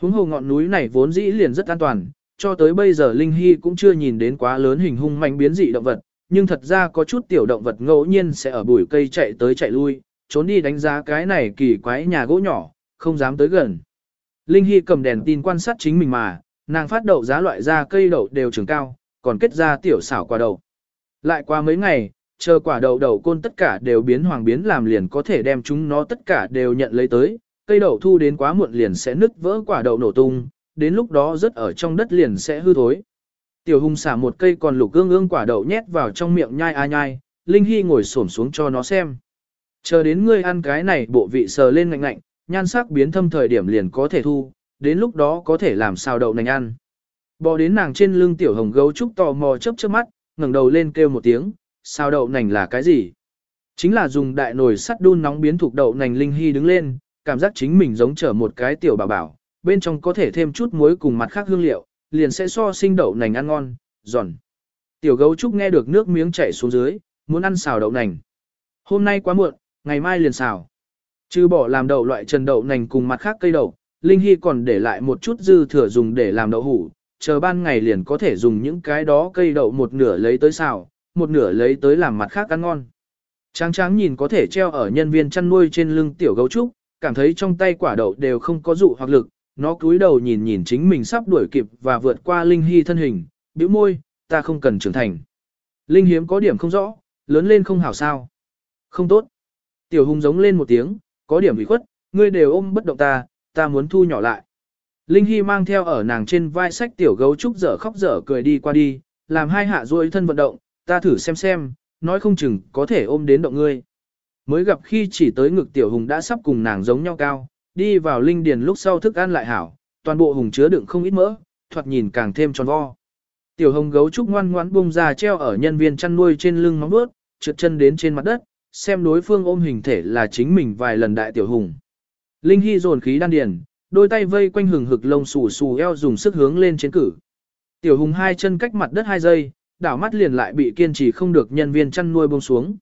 Speaker 1: hướng hồ ngọn núi này vốn dĩ liền rất an toàn, cho tới bây giờ Linh Hy cũng chưa nhìn đến quá lớn hình hung manh biến dị động vật, nhưng thật ra có chút tiểu động vật ngẫu nhiên sẽ ở bụi cây chạy tới chạy lui, trốn đi đánh giá cái này kỳ quái nhà gỗ nhỏ, không dám tới gần. Linh Hy cầm đèn tin quan sát chính mình mà, nàng phát đậu giá loại ra cây đậu đều trưởng cao, còn kết ra tiểu xảo quả đậu. Lại qua mấy ngày, chờ quả đậu đậu côn tất cả đều biến hoàng biến làm liền có thể đem chúng nó tất cả đều nhận lấy tới, cây đậu thu đến quá muộn liền sẽ nứt vỡ quả đậu nổ tung, đến lúc đó rớt ở trong đất liền sẽ hư thối. Tiểu hùng xả một cây còn lục gương ương quả đậu nhét vào trong miệng nhai a nhai, Linh Hy ngồi xổm xuống cho nó xem. Chờ đến ngươi ăn cái này bộ vị sờ lên ngạnh ngạnh, nhan sắc biến thâm thời điểm liền có thể thu, đến lúc đó có thể làm xào đậu nành ăn. Bò đến nàng trên lưng tiểu hồng gấu trúc tò mò chớp chớp mắt, ngẩng đầu lên kêu một tiếng, xào đậu nành là cái gì? Chính là dùng đại nồi sắt đun nóng biến thuộc đậu nành Linh Hy đứng lên, cảm giác chính mình giống trở một cái tiểu bảo bảo, bên trong có thể thêm chút muối cùng mặt khác hương liệu, liền sẽ so sinh đậu nành ăn ngon, giòn. Tiểu gấu trúc nghe được nước miếng chảy xuống dưới, muốn ăn xào đậu nành. Hôm nay quá muộn, ngày mai liền xào. Trừ bỏ làm đậu loại trần đậu nành cùng mặt khác cây đậu, Linh Hy còn để lại một chút dư thừa dùng để làm đậu hủ, chờ ban ngày liền có thể dùng những cái đó cây đậu một nửa lấy tới xào, một nửa lấy tới làm mặt khác ăn ngon. Tráng tráng nhìn có thể treo ở nhân viên chăn nuôi trên lưng tiểu gấu trúc, cảm thấy trong tay quả đậu đều không có dụ hoặc lực, nó cúi đầu nhìn nhìn chính mình sắp đuổi kịp và vượt qua Linh Hy thân hình, bĩu môi, ta không cần trưởng thành. Linh hiếm có điểm không rõ, lớn lên không hảo sao. Không tốt. Tiểu hùng giống lên một tiếng, có điểm ủy khuất, ngươi đều ôm bất động ta, ta muốn thu nhỏ lại. Linh Hy mang theo ở nàng trên vai sách tiểu gấu trúc dở khóc dở cười đi qua đi, làm hai hạ ruôi thân vận động, ta thử xem xem, nói không chừng có thể ôm đến động ngươi. Mới gặp khi chỉ tới ngực tiểu hùng đã sắp cùng nàng giống nhau cao, đi vào linh điền lúc sau thức ăn lại hảo, toàn bộ hùng chứa đựng không ít mỡ, thoạt nhìn càng thêm tròn vo. Tiểu hồng gấu trúc ngoan ngoãn bung ra treo ở nhân viên chăn nuôi trên lưng móng bước, trượt chân đến trên mặt đất, xem đối phương ôm hình thể là chính mình vài lần đại tiểu hùng. Linh Hy dồn khí đan điền, đôi tay vây quanh hừng hực lông xù xù eo dùng sức hướng lên trên cử. Tiểu hùng hai chân cách mặt đất hai giây, đảo mắt liền lại bị kiên trì không được nhân viên chăn nuôi buông xuống.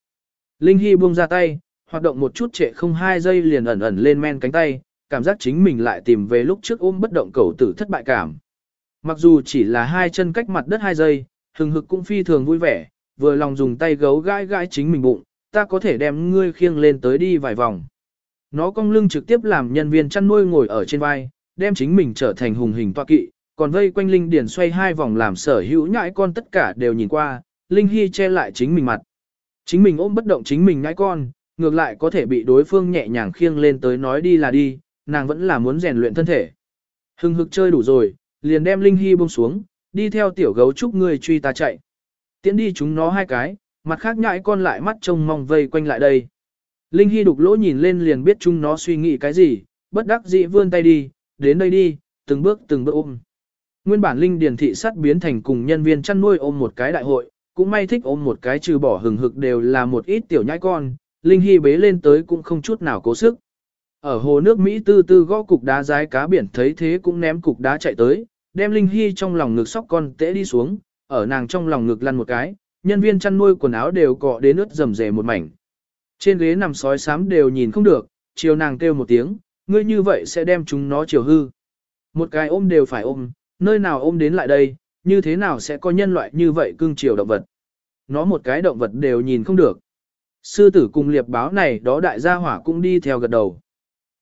Speaker 1: Linh Hy buông ra tay, hoạt động một chút trệ không hai giây liền ẩn ẩn lên men cánh tay, cảm giác chính mình lại tìm về lúc trước ôm bất động cầu tử thất bại cảm. Mặc dù chỉ là hai chân cách mặt đất hai giây, hừng hực cũng phi thường vui vẻ, vừa lòng dùng tay gấu gãi gãi chính mình bụng, ta có thể đem ngươi khiêng lên tới đi vài vòng. Nó cong lưng trực tiếp làm nhân viên chăn nuôi ngồi ở trên vai, đem chính mình trở thành hùng hình toa kỵ, còn vây quanh Linh Điền xoay hai vòng làm sở hữu nhãi con tất cả đều nhìn qua, Linh Hy che lại chính mình mặt. Chính mình ôm bất động chính mình nhãi con, ngược lại có thể bị đối phương nhẹ nhàng khiêng lên tới nói đi là đi, nàng vẫn là muốn rèn luyện thân thể. Hưng hực chơi đủ rồi, liền đem Linh Hy buông xuống, đi theo tiểu gấu trúc người truy ta chạy. Tiến đi chúng nó hai cái, mặt khác nhãi con lại mắt trông mong vây quanh lại đây. Linh Hy đục lỗ nhìn lên liền biết chúng nó suy nghĩ cái gì, bất đắc dĩ vươn tay đi, đến đây đi, từng bước từng bước ôm. Nguyên bản linh điền thị sắt biến thành cùng nhân viên chăn nuôi ôm một cái đại hội, cũng may thích ôm một cái trừ bỏ hừng hực đều là một ít tiểu nhãi con, Linh Hy bế lên tới cũng không chút nào cố sức. Ở hồ nước Mỹ tư tư gõ cục đá rái cá biển thấy thế cũng ném cục đá chạy tới, đem Linh Hy trong lòng ngực sóc con tễ đi xuống, ở nàng trong lòng ngực lăn một cái, nhân viên chăn nuôi quần áo đều cọ đến ướt rầm rề một mảnh. Trên ghế nằm sói sám đều nhìn không được, chiều nàng kêu một tiếng, ngươi như vậy sẽ đem chúng nó chiều hư. Một cái ôm đều phải ôm, nơi nào ôm đến lại đây, như thế nào sẽ có nhân loại như vậy cưng chiều động vật. Nó một cái động vật đều nhìn không được. Sư tử cùng liệp báo này đó đại gia hỏa cũng đi theo gật đầu.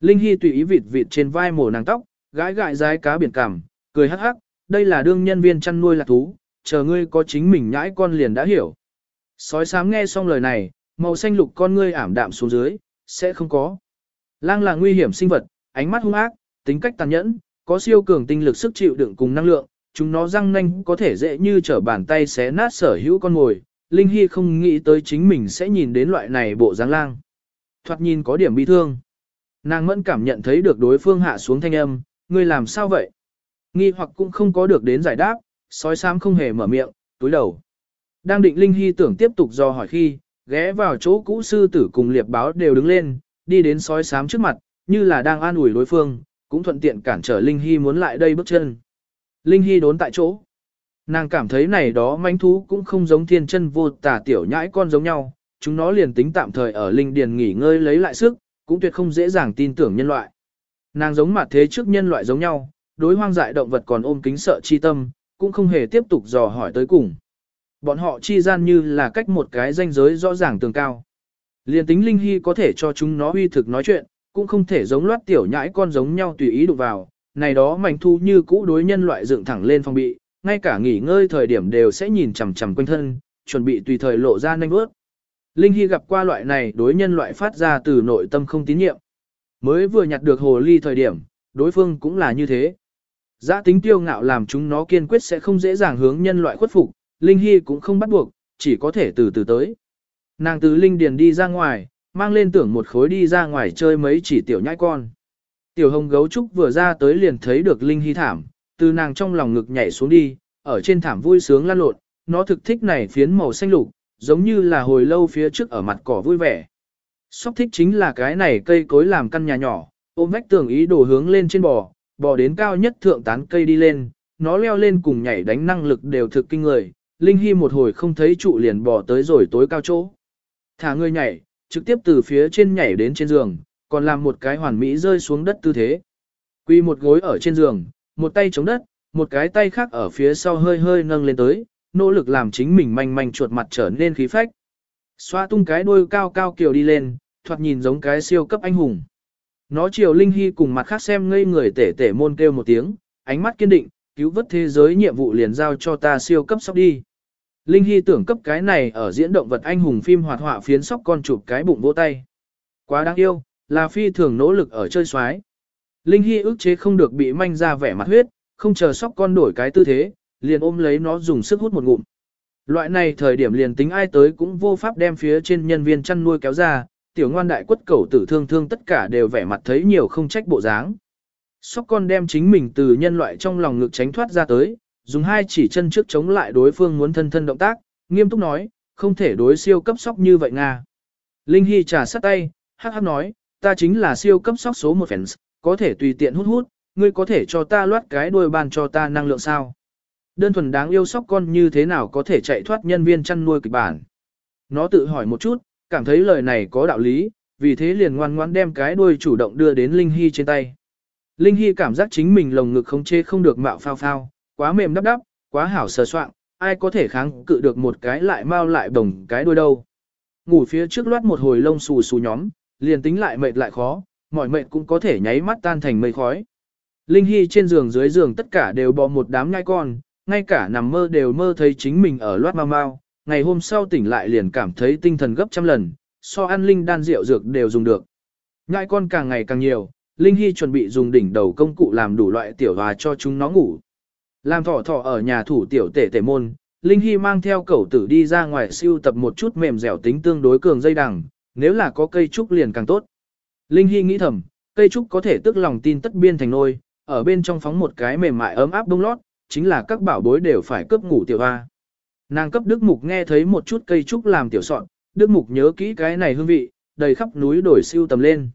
Speaker 1: Linh Hy tùy ý vịt vịt trên vai mổ nàng tóc, gãi gãi dái cá biển cằm, cười hắc hắc, đây là đương nhân viên chăn nuôi lạc thú, chờ ngươi có chính mình nhãi con liền đã hiểu. Sói sám nghe xong lời này, màu xanh lục con ngươi ảm đạm xuống dưới, sẽ không có. Lang là nguy hiểm sinh vật, ánh mắt hung ác, tính cách tàn nhẫn, có siêu cường tinh lực sức chịu đựng cùng năng lượng, chúng nó răng nanh có thể dễ như trở bàn tay xé nát sở hữu con mồi. Linh Hy không nghĩ tới chính mình sẽ nhìn đến loại này bộ dáng lang. Thoạt nhìn có điểm bi thương. Nàng mẫn cảm nhận thấy được đối phương hạ xuống thanh âm, ngươi làm sao vậy? Nghi hoặc cũng không có được đến giải đáp, sói xám không hề mở miệng, túi đầu. Đang định Linh Hy tưởng tiếp tục do hỏi khi, ghé vào chỗ cũ sư tử cùng liệp báo đều đứng lên, đi đến sói xám trước mặt, như là đang an ủi đối phương, cũng thuận tiện cản trở Linh Hy muốn lại đây bước chân. Linh Hy đốn tại chỗ. Nàng cảm thấy này đó manh thú cũng không giống thiên chân vô tả tiểu nhãi con giống nhau, chúng nó liền tính tạm thời ở Linh Điền nghỉ ngơi lấy lại sức, cũng tuyệt không dễ dàng tin tưởng nhân loại. Nàng giống mặt thế trước nhân loại giống nhau, đối hoang dại động vật còn ôm kính sợ chi tâm, cũng không hề tiếp tục dò hỏi tới cùng. Bọn họ chi gian như là cách một cái danh giới rõ ràng tường cao. Liên tính Linh Hy có thể cho chúng nó uy thực nói chuyện, cũng không thể giống loát tiểu nhãi con giống nhau tùy ý đụng vào, này đó mảnh thu như cũ đối nhân loại dựng thẳng lên phòng bị, ngay cả nghỉ ngơi thời điểm đều sẽ nhìn chằm chằm quanh thân, chuẩn bị tùy thời lộ ra nhanh bước. Linh Hy gặp qua loại này đối nhân loại phát ra từ nội tâm không tín nhiệm. Mới vừa nhặt được hồ ly thời điểm, đối phương cũng là như thế. Giã tính tiêu ngạo làm chúng nó kiên quyết sẽ không dễ dàng hướng nhân loại khuất phục, Linh Hy cũng không bắt buộc, chỉ có thể từ từ tới. Nàng từ Linh Điền đi ra ngoài, mang lên tưởng một khối đi ra ngoài chơi mấy chỉ tiểu nhãi con. Tiểu hồng gấu trúc vừa ra tới liền thấy được Linh Hy thảm, từ nàng trong lòng ngực nhảy xuống đi, ở trên thảm vui sướng lan lộn, nó thực thích này phiến màu xanh lục, giống như là hồi lâu phía trước ở mặt cỏ vui vẻ. Sóc thích chính là cái này cây cối làm căn nhà nhỏ, ôm vách tường ý đồ hướng lên trên bò, bò đến cao nhất thượng tán cây đi lên, nó leo lên cùng nhảy đánh năng lực đều thực kinh người. Linh Hy một hồi không thấy trụ liền bò tới rồi tối cao chỗ. Thả người nhảy, trực tiếp từ phía trên nhảy đến trên giường, còn làm một cái hoàn mỹ rơi xuống đất tư thế. Quy một gối ở trên giường, một tay chống đất, một cái tay khác ở phía sau hơi hơi nâng lên tới, nỗ lực làm chính mình manh manh chuột mặt trở nên khí phách. Xoa tung cái đuôi cao cao kiều đi lên, thoạt nhìn giống cái siêu cấp anh hùng. Nó chiều Linh Hy cùng mặt khác xem ngây người tể tể môn kêu một tiếng, ánh mắt kiên định, cứu vớt thế giới nhiệm vụ liền giao cho ta siêu cấp sóc đi. Linh Hy tưởng cấp cái này ở diễn động vật anh hùng phim hoạt họa phiến sóc con chụp cái bụng vỗ tay. Quá đáng yêu, là phi thường nỗ lực ở chơi xoái. Linh Hy ức chế không được bị manh ra vẻ mặt huyết, không chờ sóc con đổi cái tư thế, liền ôm lấy nó dùng sức hút một ngụm. Loại này thời điểm liền tính ai tới cũng vô pháp đem phía trên nhân viên chăn nuôi kéo ra, tiểu ngoan đại quất cẩu tử thương thương tất cả đều vẻ mặt thấy nhiều không trách bộ dáng. Sóc con đem chính mình từ nhân loại trong lòng ngực tránh thoát ra tới, dùng hai chỉ chân trước chống lại đối phương muốn thân thân động tác, nghiêm túc nói, không thể đối siêu cấp sóc như vậy Nga. Linh Hy trả sát tay, hắc hắc nói, ta chính là siêu cấp sóc số một fans, có thể tùy tiện hút hút, ngươi có thể cho ta loát cái đuôi bàn cho ta năng lượng sao. Đơn thuần đáng yêu sóc con như thế nào có thể chạy thoát nhân viên chăn nuôi kịch bản. Nó tự hỏi một chút, cảm thấy lời này có đạo lý, vì thế liền ngoan ngoãn đem cái đuôi chủ động đưa đến Linh Hy trên tay. Linh Hy cảm giác chính mình lồng ngực không chê không được mạo phao phao, quá mềm đắp đắp, quá hảo sờ soạn, ai có thể kháng cự được một cái lại mau lại bồng cái đuôi đâu. Ngủ phía trước loát một hồi lông xù xù nhóm, liền tính lại mệt lại khó, mọi mệt cũng có thể nháy mắt tan thành mây khói. Linh Hy trên giường dưới giường tất cả đều bò một đám nhai con, ngay cả nằm mơ đều mơ thấy chính mình ở loát mau mau, ngày hôm sau tỉnh lại liền cảm thấy tinh thần gấp trăm lần, so ăn linh đan rượu dược đều dùng được. Nhai con càng ngày càng nhiều, Linh Hy chuẩn bị dùng đỉnh đầu công cụ làm đủ loại tiểu hòa cho chúng nó ngủ. Làm thỏ thỏ ở nhà thủ tiểu tể tể môn, Linh Hy mang theo cẩu tử đi ra ngoài siêu tập một chút mềm dẻo tính tương đối cường dây đằng, nếu là có cây trúc liền càng tốt. Linh Hy nghĩ thầm, cây trúc có thể tức lòng tin tất biên thành nôi, ở bên trong phóng một cái mềm mại ấm áp bông lót, chính là các bảo bối đều phải cướp ngủ tiểu hoa. Nàng cấp Đức Mục nghe thấy một chút cây trúc làm tiểu soạn, Đức Mục nhớ kỹ cái này hương vị, đầy khắp núi đổi siêu tầm lên.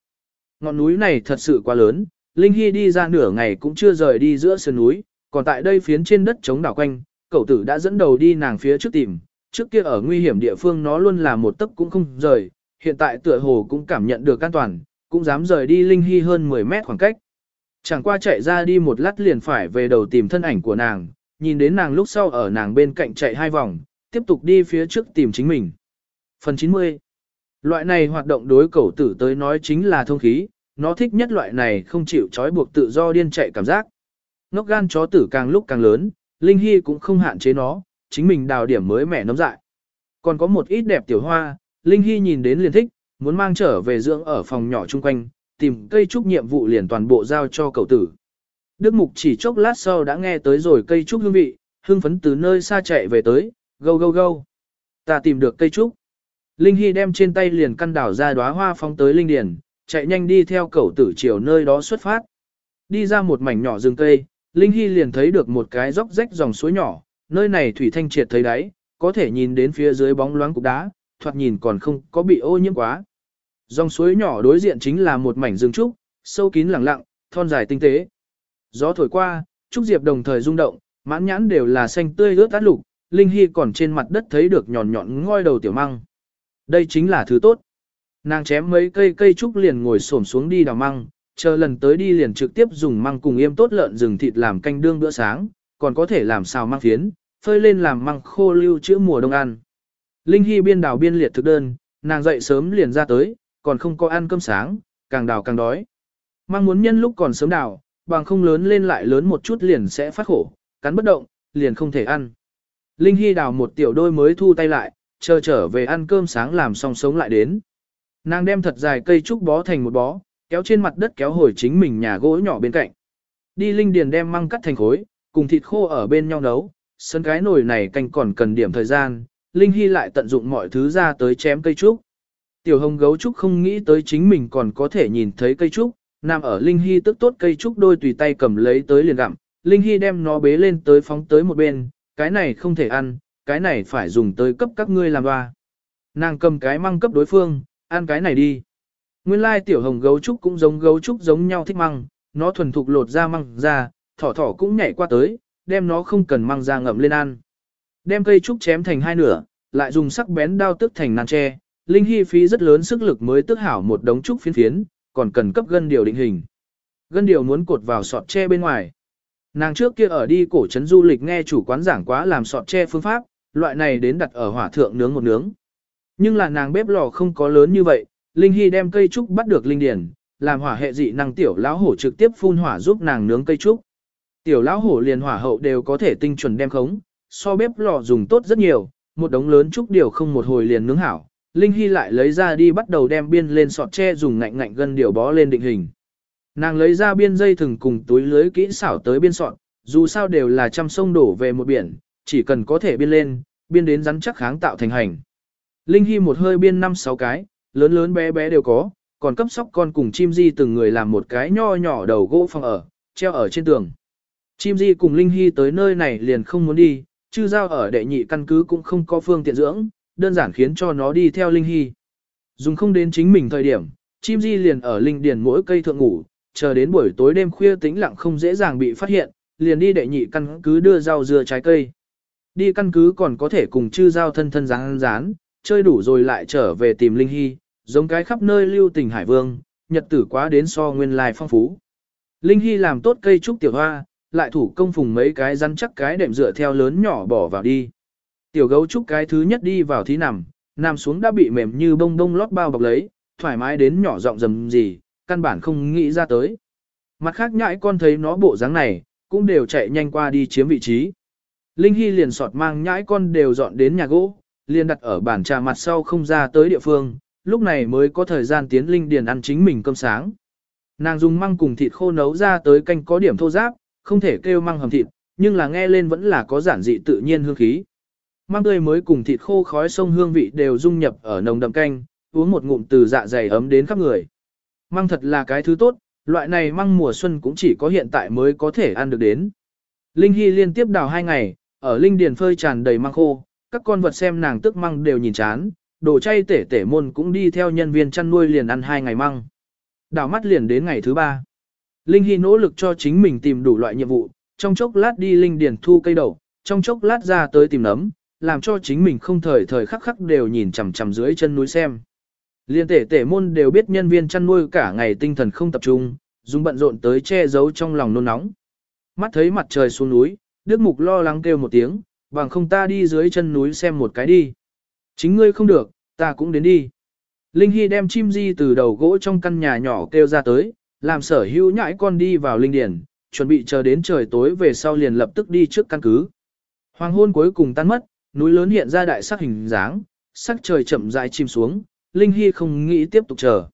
Speaker 1: Ngọn núi này thật sự quá lớn, Linh Hy đi ra nửa ngày cũng chưa rời đi giữa sườn núi, còn tại đây phiến trên đất chống đảo quanh, cậu tử đã dẫn đầu đi nàng phía trước tìm, trước kia ở nguy hiểm địa phương nó luôn là một tấc cũng không rời, hiện tại tựa hồ cũng cảm nhận được an toàn, cũng dám rời đi Linh Hy hơn 10 mét khoảng cách. Chẳng qua chạy ra đi một lát liền phải về đầu tìm thân ảnh của nàng, nhìn đến nàng lúc sau ở nàng bên cạnh chạy hai vòng, tiếp tục đi phía trước tìm chính mình. Phần 90 Loại này hoạt động đối cẩu tử tới nói chính là thông khí, nó thích nhất loại này không chịu trói buộc tự do điên chạy cảm giác. Ngốc gan chó tử càng lúc càng lớn, Linh Hy cũng không hạn chế nó, chính mình đào điểm mới mẻ nấm dại. Còn có một ít đẹp tiểu hoa, Linh Hy nhìn đến liền thích, muốn mang trở về dưỡng ở phòng nhỏ chung quanh, tìm cây trúc nhiệm vụ liền toàn bộ giao cho cậu tử. Đức Mục chỉ chốc lát sau đã nghe tới rồi cây trúc hương vị, hương phấn từ nơi xa chạy về tới, gâu gâu gâu. Ta tìm được cây trúc. Linh Hy đem trên tay liền căn đảo ra đóa hoa phóng tới Linh Điền, chạy nhanh đi theo cầu tử chiều nơi đó xuất phát. Đi ra một mảnh nhỏ rừng cây, Linh Hy liền thấy được một cái dốc rách dòng suối nhỏ, nơi này thủy thanh triệt thấy đáy, có thể nhìn đến phía dưới bóng loáng cục đá, thoạt nhìn còn không có bị ô nhiễm quá. Dòng suối nhỏ đối diện chính là một mảnh rừng trúc, sâu kín lặng lặng, thon dài tinh tế. Gió thổi qua, trúc diệp đồng thời rung động, mãn nhãn đều là xanh tươi ướt át lục, Linh Hy còn trên mặt đất thấy được nhọn nhọn ngoi đầu tiểu măng. Đây chính là thứ tốt. Nàng chém mấy cây cây trúc liền ngồi xổm xuống đi đào măng, chờ lần tới đi liền trực tiếp dùng măng cùng yêm tốt lợn rừng thịt làm canh đương bữa sáng, còn có thể làm xào măng phiến, phơi lên làm măng khô lưu trữ mùa đông ăn. Linh Hy biên đào biên liệt thực đơn, nàng dậy sớm liền ra tới, còn không có ăn cơm sáng, càng đào càng đói. Măng muốn nhân lúc còn sớm đào, bằng không lớn lên lại lớn một chút liền sẽ phát khổ, cắn bất động, liền không thể ăn. Linh Hy đào một tiểu đôi mới thu tay lại, chờ trở về ăn cơm sáng làm xong sống lại đến. Nàng đem thật dài cây trúc bó thành một bó, kéo trên mặt đất kéo hồi chính mình nhà gỗ nhỏ bên cạnh. Đi linh điền đem măng cắt thành khối, cùng thịt khô ở bên nhau nấu, sân cái nồi này canh còn cần điểm thời gian, Linh Hy lại tận dụng mọi thứ ra tới chém cây trúc. Tiểu hồng gấu trúc không nghĩ tới chính mình còn có thể nhìn thấy cây trúc, nằm ở Linh Hy tức tốt cây trúc đôi tùy tay cầm lấy tới liền gặm, Linh Hy đem nó bế lên tới phóng tới một bên, cái này không thể ăn, cái này phải dùng tới cấp các ngươi làm hoa. Nàng cầm cái măng cấp đối phương, ăn cái này đi. Nguyên lai tiểu hồng gấu trúc cũng giống gấu trúc giống nhau thích măng, nó thuần thục lột ra măng ra, thỏ thỏ cũng nhảy qua tới, đem nó không cần măng ra ngậm lên ăn. Đem cây trúc chém thành hai nửa, lại dùng sắc bén đao tức thành nan tre, Linh Hy phí rất lớn sức lực mới tức hảo một đống trúc phiến phiến, còn cần cấp gân điều định hình. Gân điều muốn cột vào sọt tre bên ngoài. Nàng trước kia ở đi cổ trấn du lịch nghe chủ quán giảng quá làm sọt tre phương pháp, loại này đến đặt ở hỏa thượng nướng một nướng. Nhưng là nàng bếp lò không có lớn như vậy, Linh Hy đem cây trúc bắt được linh điển, làm hỏa hệ dị năng tiểu lão hổ trực tiếp phun hỏa giúp nàng nướng cây trúc. Tiểu lão hổ liền hỏa hậu đều có thể tinh chuẩn đem khống, so bếp lò dùng tốt rất nhiều, một đống lớn trúc điều không một hồi liền nướng hảo. Linh Hy lại lấy ra đi bắt đầu đem biên lên sọt tre dùng ngạnh ngạnh gân điều bó lên định hình. Nàng lấy ra biên dây thừng cùng túi lưới kỹ xảo tới biên sọt, dù sao đều là trăm sông đổ về một biển, chỉ cần có thể biên lên, biên đến rắn chắc kháng tạo thành hành. Linh Hy một hơi biên năm sáu cái, lớn lớn bé bé đều có, còn cấp sóc con cùng chim di từng người làm một cái nho nhỏ đầu gỗ phòng ở, treo ở trên tường. Chim di cùng Linh Hy tới nơi này liền không muốn đi, chư giao ở đệ nhị căn cứ cũng không có phương tiện dưỡng, đơn giản khiến cho nó đi theo Linh Hy. Dùng không đến chính mình thời điểm, chim di liền ở Linh Điền mỗi cây thượng ngủ, chờ đến buổi tối đêm khuya tĩnh lặng không dễ dàng bị phát hiện, liền đi đệ nhị căn cứ đưa rau dưa trái cây. Đi căn cứ còn có thể cùng chư giao thân thân rán rán, chơi đủ rồi lại trở về tìm Linh Hy, giống cái khắp nơi lưu tình hải vương, nhật tử quá đến so nguyên lai phong phú. Linh Hy làm tốt cây trúc tiểu hoa, lại thủ công phùng mấy cái rắn chắc cái đệm dựa theo lớn nhỏ bỏ vào đi. Tiểu gấu trúc cái thứ nhất đi vào thí nằm, nằm xuống đã bị mềm như bông bông lót bao bọc lấy, thoải mái đến nhỏ giọng rầm gì, căn bản không nghĩ ra tới. Mặt khác nhãi con thấy nó bộ dáng này, cũng đều chạy nhanh qua đi chiếm vị trí. Linh Hy liền sọt mang nhãi con đều dọn đến nhà gỗ, liền đặt ở bàn trà mặt sau không ra tới địa phương, lúc này mới có thời gian tiến Linh Điền ăn chính mình cơm sáng. Nàng dùng măng cùng thịt khô nấu ra tới canh có điểm thô giáp, không thể kêu măng hầm thịt, nhưng là nghe lên vẫn là có giản dị tự nhiên hương khí. Măng tươi mới cùng thịt khô khói sông hương vị đều dung nhập ở nồng đậm canh, uống một ngụm từ dạ dày ấm đến khắp người. Măng thật là cái thứ tốt, loại này măng mùa xuân cũng chỉ có hiện tại mới có thể ăn được đến. Linh Hy liên tiếp đào hai ngày, ở Linh Điền phơi tràn đầy măng khô, các con vật xem nàng tức măng đều nhìn chán, đồ chay tể tể môn cũng đi theo nhân viên chăn nuôi liền ăn hai ngày măng. Đào mắt liền đến ngày thứ ba. Linh Hy nỗ lực cho chính mình tìm đủ loại nhiệm vụ, trong chốc lát đi Linh Điền thu cây đậu, trong chốc lát ra tới tìm nấm, làm cho chính mình không thời thời khắc khắc đều nhìn chằm chằm dưới chân núi xem. Liên tể tể môn đều biết nhân viên chăn nuôi cả ngày tinh thần không tập trung, dùng bận rộn tới che giấu trong lòng nôn nóng. Mắt thấy mặt trời xuống núi, Đức Mục lo lắng kêu một tiếng, bằng không ta đi dưới chân núi xem một cái đi. Chính ngươi không được, ta cũng đến đi. Linh Hy đem chim di từ đầu gỗ trong căn nhà nhỏ kêu ra tới, làm sở hữu nhãi con đi vào linh điển, chuẩn bị chờ đến trời tối về sau liền lập tức đi trước căn cứ. Hoàng hôn cuối cùng tan mất, núi lớn hiện ra đại sắc hình dáng, sắc trời chậm rãi chìm xuống, Linh Hy không nghĩ tiếp tục chờ.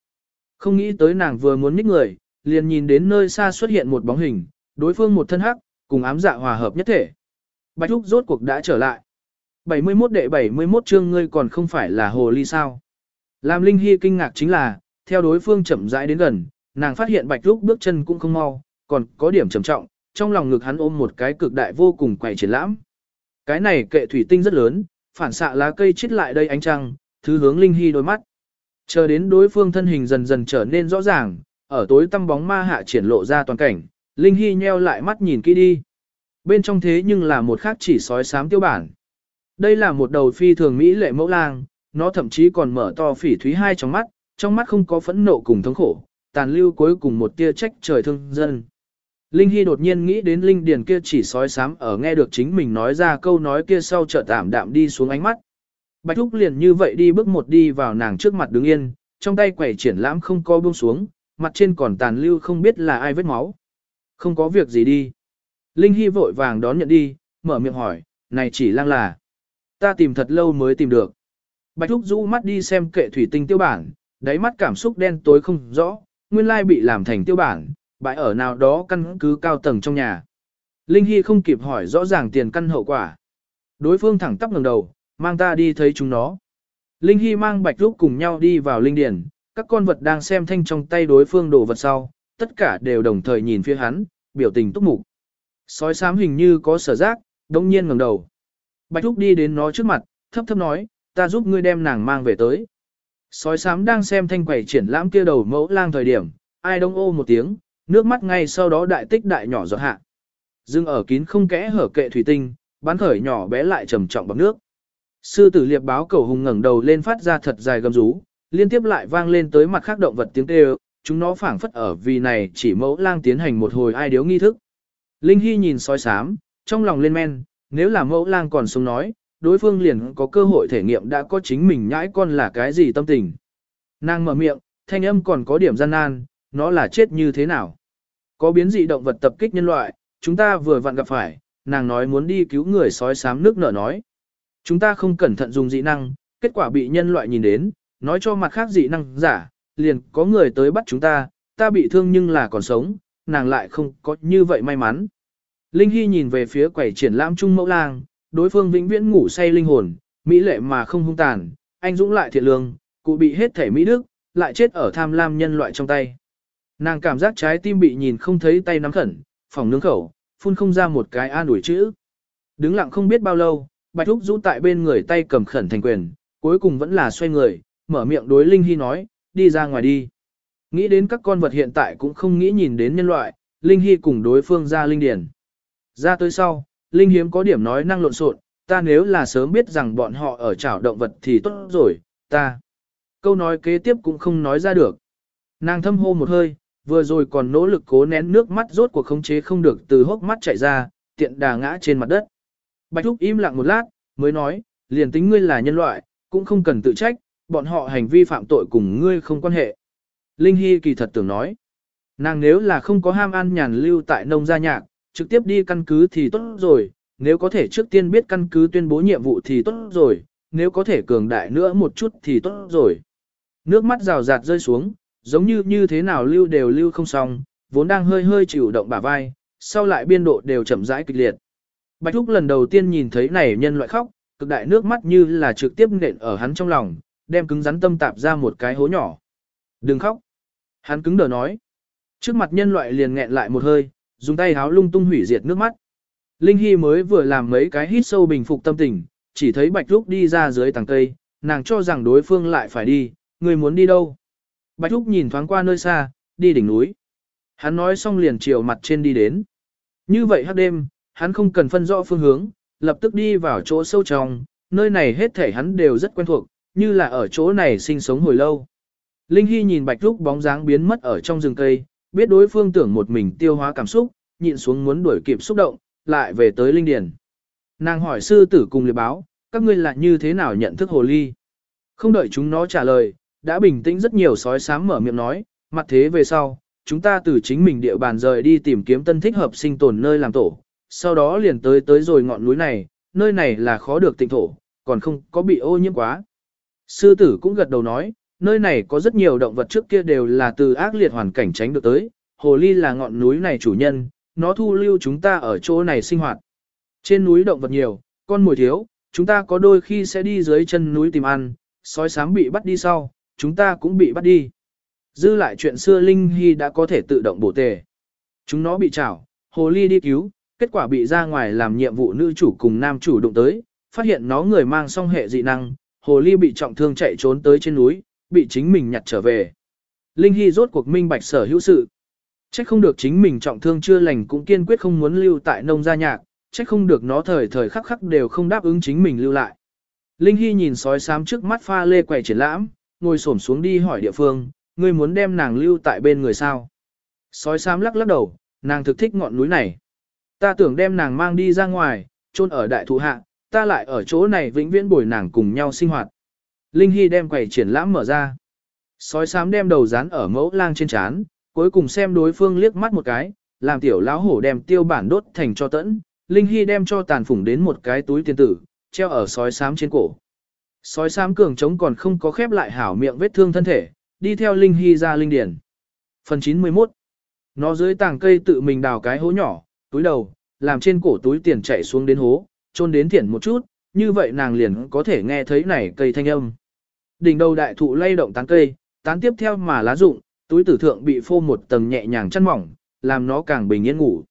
Speaker 1: Không nghĩ tới nàng vừa muốn nhích người, liền nhìn đến nơi xa xuất hiện một bóng hình, đối phương một thân hắc, cùng ám dạ hòa hợp nhất thể. Bạch Thúc rốt cuộc đã trở lại. 71 đệ 71 chương ngươi còn không phải là hồ ly sao. Làm Linh Hy kinh ngạc chính là, theo đối phương chậm rãi đến gần, nàng phát hiện Bạch Thúc bước chân cũng không mau, còn có điểm trầm trọng, trong lòng ngực hắn ôm một cái cực đại vô cùng quầy triển lãm. Cái này kệ thủy tinh rất lớn, phản xạ lá cây chết lại đây ánh trăng, thứ hướng Linh Hy đôi mắt. Chờ đến đối phương thân hình dần dần trở nên rõ ràng, ở tối tăm bóng ma hạ triển lộ ra toàn cảnh, Linh Hy nheo lại mắt nhìn kỹ đi. Bên trong thế nhưng là một khác chỉ sói sám tiêu bản. Đây là một đầu phi thường Mỹ lệ mẫu lang, nó thậm chí còn mở to phỉ thúy hai trong mắt, trong mắt không có phẫn nộ cùng thống khổ, tàn lưu cuối cùng một tia trách trời thương dân. Linh Hy đột nhiên nghĩ đến Linh Điền kia chỉ sói sám ở nghe được chính mình nói ra câu nói kia sau chợt tạm đạm đi xuống ánh mắt. Bạch Thúc liền như vậy đi bước một đi vào nàng trước mặt đứng yên, trong tay quẩy triển lãm không co buông xuống, mặt trên còn tàn lưu không biết là ai vết máu. Không có việc gì đi. Linh Hy vội vàng đón nhận đi, mở miệng hỏi, này chỉ lang là. Ta tìm thật lâu mới tìm được. Bạch Thúc rũ mắt đi xem kệ thủy tinh tiêu bản, đáy mắt cảm xúc đen tối không rõ, nguyên lai bị làm thành tiêu bản, bãi ở nào đó căn cứ cao tầng trong nhà. Linh Hy không kịp hỏi rõ ràng tiền căn hậu quả. Đối phương thẳng tắp ngẩng đầu, mang ta đi thấy chúng nó. Linh Hy mang Bạch Lúc cùng nhau đi vào linh điển, các con vật đang xem thanh trong tay đối phương đồ vật sau, tất cả đều đồng thời nhìn phía hắn, biểu tình túc mục. Sói xám hình như có sở giác, đông nhiên ngẩng đầu. Bạch Lúc đi đến nó trước mặt, thấp thấp nói, ta giúp ngươi đem nàng mang về tới. Sói xám đang xem thanh quầy triển lãm kia đầu mẫu lang thời điểm, ai đông ô một tiếng, nước mắt ngay sau đó đại tích đại nhỏ giọt hạ. Dưng ở kín không kẽ hở kệ thủy tinh, bán khởi nhỏ bé lại trầm trọng bằng nước. Sư tử liệp báo cầu hùng ngẩng đầu lên phát ra thật dài gầm rú, liên tiếp lại vang lên tới mặt khác động vật tiếng kêu, chúng nó phảng phất ở vì này chỉ mẫu lang tiến hành một hồi ai điếu nghi thức. Linh Hy nhìn soi sám, trong lòng lên men, nếu là mẫu lang còn sống nói, đối phương liền có cơ hội thể nghiệm đã có chính mình nhãi con là cái gì tâm tình. Nàng mở miệng, thanh âm còn có điểm gian nan, nó là chết như thế nào. Có biến dị động vật tập kích nhân loại, chúng ta vừa vặn gặp phải, nàng nói muốn đi cứu người sói sám nước nở nói. Chúng ta không cẩn thận dùng dị năng, kết quả bị nhân loại nhìn đến, nói cho mặt khác dị năng giả, liền có người tới bắt chúng ta, ta bị thương nhưng là còn sống, nàng lại không có như vậy may mắn. Linh Hy nhìn về phía quầy triển lãm trung mẫu lang, đối phương vĩnh viễn ngủ say linh hồn, mỹ lệ mà không hung tàn, anh dũng lại thiện lương, cụ bị hết thể mỹ đức, lại chết ở tham lam nhân loại trong tay. Nàng cảm giác trái tim bị nhìn không thấy tay nắm khẩn, phòng nướng khẩu, phun không ra một cái an ủi chữ. Đứng lặng không biết bao lâu, Bạch Thúc rũ tại bên người tay cầm khẩn thành quyền, cuối cùng vẫn là xoay người, mở miệng đối Linh Hy nói, đi ra ngoài đi. Nghĩ đến các con vật hiện tại cũng không nghĩ nhìn đến nhân loại, Linh Hy cùng đối phương ra Linh Điền. Ra tới sau, Linh Hiếm có điểm nói năng lộn xộn, ta nếu là sớm biết rằng bọn họ ở chảo động vật thì tốt rồi, ta. Câu nói kế tiếp cũng không nói ra được. Nàng thâm hô một hơi, vừa rồi còn nỗ lực cố nén nước mắt rốt cuộc khống chế không được từ hốc mắt chạy ra, tiện đà ngã trên mặt đất. Bạch Thúc im lặng một lát, mới nói, liền tính ngươi là nhân loại, cũng không cần tự trách, bọn họ hành vi phạm tội cùng ngươi không quan hệ. Linh Hy kỳ thật tưởng nói, nàng nếu là không có ham ăn nhàn lưu tại nông gia nhạc, trực tiếp đi căn cứ thì tốt rồi, nếu có thể trước tiên biết căn cứ tuyên bố nhiệm vụ thì tốt rồi, nếu có thể cường đại nữa một chút thì tốt rồi. Nước mắt rào rạt rơi xuống, giống như như thế nào lưu đều lưu không xong, vốn đang hơi hơi chịu động bả vai, sau lại biên độ đều chậm rãi kịch liệt. Bạch Thúc lần đầu tiên nhìn thấy này nhân loại khóc, cực đại nước mắt như là trực tiếp nện ở hắn trong lòng, đem cứng rắn tâm tạp ra một cái hố nhỏ. Đừng khóc. Hắn cứng đờ nói. Trước mặt nhân loại liền nghẹn lại một hơi, dùng tay háo lung tung hủy diệt nước mắt. Linh Hy mới vừa làm mấy cái hít sâu bình phục tâm tình, chỉ thấy Bạch Lúc đi ra dưới tầng cây, nàng cho rằng đối phương lại phải đi, người muốn đi đâu. Bạch thúc nhìn thoáng qua nơi xa, đi đỉnh núi. Hắn nói xong liền chiều mặt trên đi đến. Như vậy hắc đêm, hắn không cần phân rõ phương hướng, lập tức đi vào chỗ sâu trong, nơi này hết thể hắn đều rất quen thuộc, như là ở chỗ này sinh sống hồi lâu. Linh Hy nhìn Bạch thúc bóng dáng biến mất ở trong rừng cây, biết đối phương tưởng một mình tiêu hóa cảm xúc, nhịn xuống muốn đuổi kịp xúc động, lại về tới Linh Điền. Nàng hỏi sư tử cùng liệt báo, các ngươi là như thế nào nhận thức hồ ly? Không đợi chúng nó trả lời, đã bình tĩnh rất nhiều sói sám mở miệng nói, mặt thế về sau, chúng ta từ chính mình địa bàn rời đi tìm kiếm tân thích hợp sinh tồn nơi làm tổ, sau đó liền tới tới rồi ngọn núi này, nơi này là khó được tịnh thổ, còn không có bị ô nhiễm quá. Sư tử cũng gật đầu nói, nơi này có rất nhiều động vật trước kia đều là từ ác liệt hoàn cảnh tránh được tới, hồ ly là ngọn núi này chủ nhân, nó thu lưu chúng ta ở chỗ này sinh hoạt. Trên núi động vật nhiều, con mồi thiếu, chúng ta có đôi khi sẽ đi dưới chân núi tìm ăn, sói sám bị bắt đi sau, chúng ta cũng bị bắt đi. Dư lại chuyện xưa Linh Hy đã có thể tự động bổ tề. Chúng nó bị chảo, hồ ly đi cứu, kết quả bị ra ngoài làm nhiệm vụ nữ chủ cùng nam chủ đụng tới, phát hiện nó người mang song hệ dị năng, hồ ly bị trọng thương chạy trốn tới trên núi, bị chính mình nhặt trở về. Linh Hy rốt cuộc minh bạch sở hữu sự. Trách không được chính mình trọng thương chưa lành cũng kiên quyết không muốn lưu tại nông gia nhạc, trách không được nó thời thời khắc khắc đều không đáp ứng chính mình lưu lại. Linh Hy nhìn sói xám trước mắt pha lê quầy triển lãm, ngồi xổm xuống đi hỏi địa phương, ngươi muốn đem nàng lưu tại bên người sao? Sói xám lắc lắc đầu, nàng thực thích ngọn núi này. Ta tưởng đem nàng mang đi ra ngoài, chôn ở đại thụ hạ, ta lại ở chỗ này vĩnh viễn bồi nàng cùng nhau sinh hoạt. Linh Hy đem quầy triển lãm mở ra. Sói xám đem đầu dán ở mẫu lang trên chán, cuối cùng xem đối phương liếc mắt một cái, làm tiểu lão hổ đem tiêu bản đốt thành cho tẫn, Linh Hy đem cho tàn phủng đến một cái túi tiền tử, treo ở sói xám trên cổ. Sói xám cường trống còn không có khép lại hảo miệng vết thương thân thể, đi theo Linh Hy ra linh điển. Phần 91 Nó dưới tàng cây tự mình đào cái hố nhỏ, túi đầu, làm trên cổ túi tiền chạy xuống đến hố, trôn đến thiển một chút, như vậy nàng liền có thể nghe thấy này cây thanh âm. Đỉnh đầu đại thụ lay động tán cây, tán tiếp theo mà lá rụng, túi tử thượng bị phô một tầng nhẹ nhàng chăn mỏng, làm nó càng bình yên ngủ.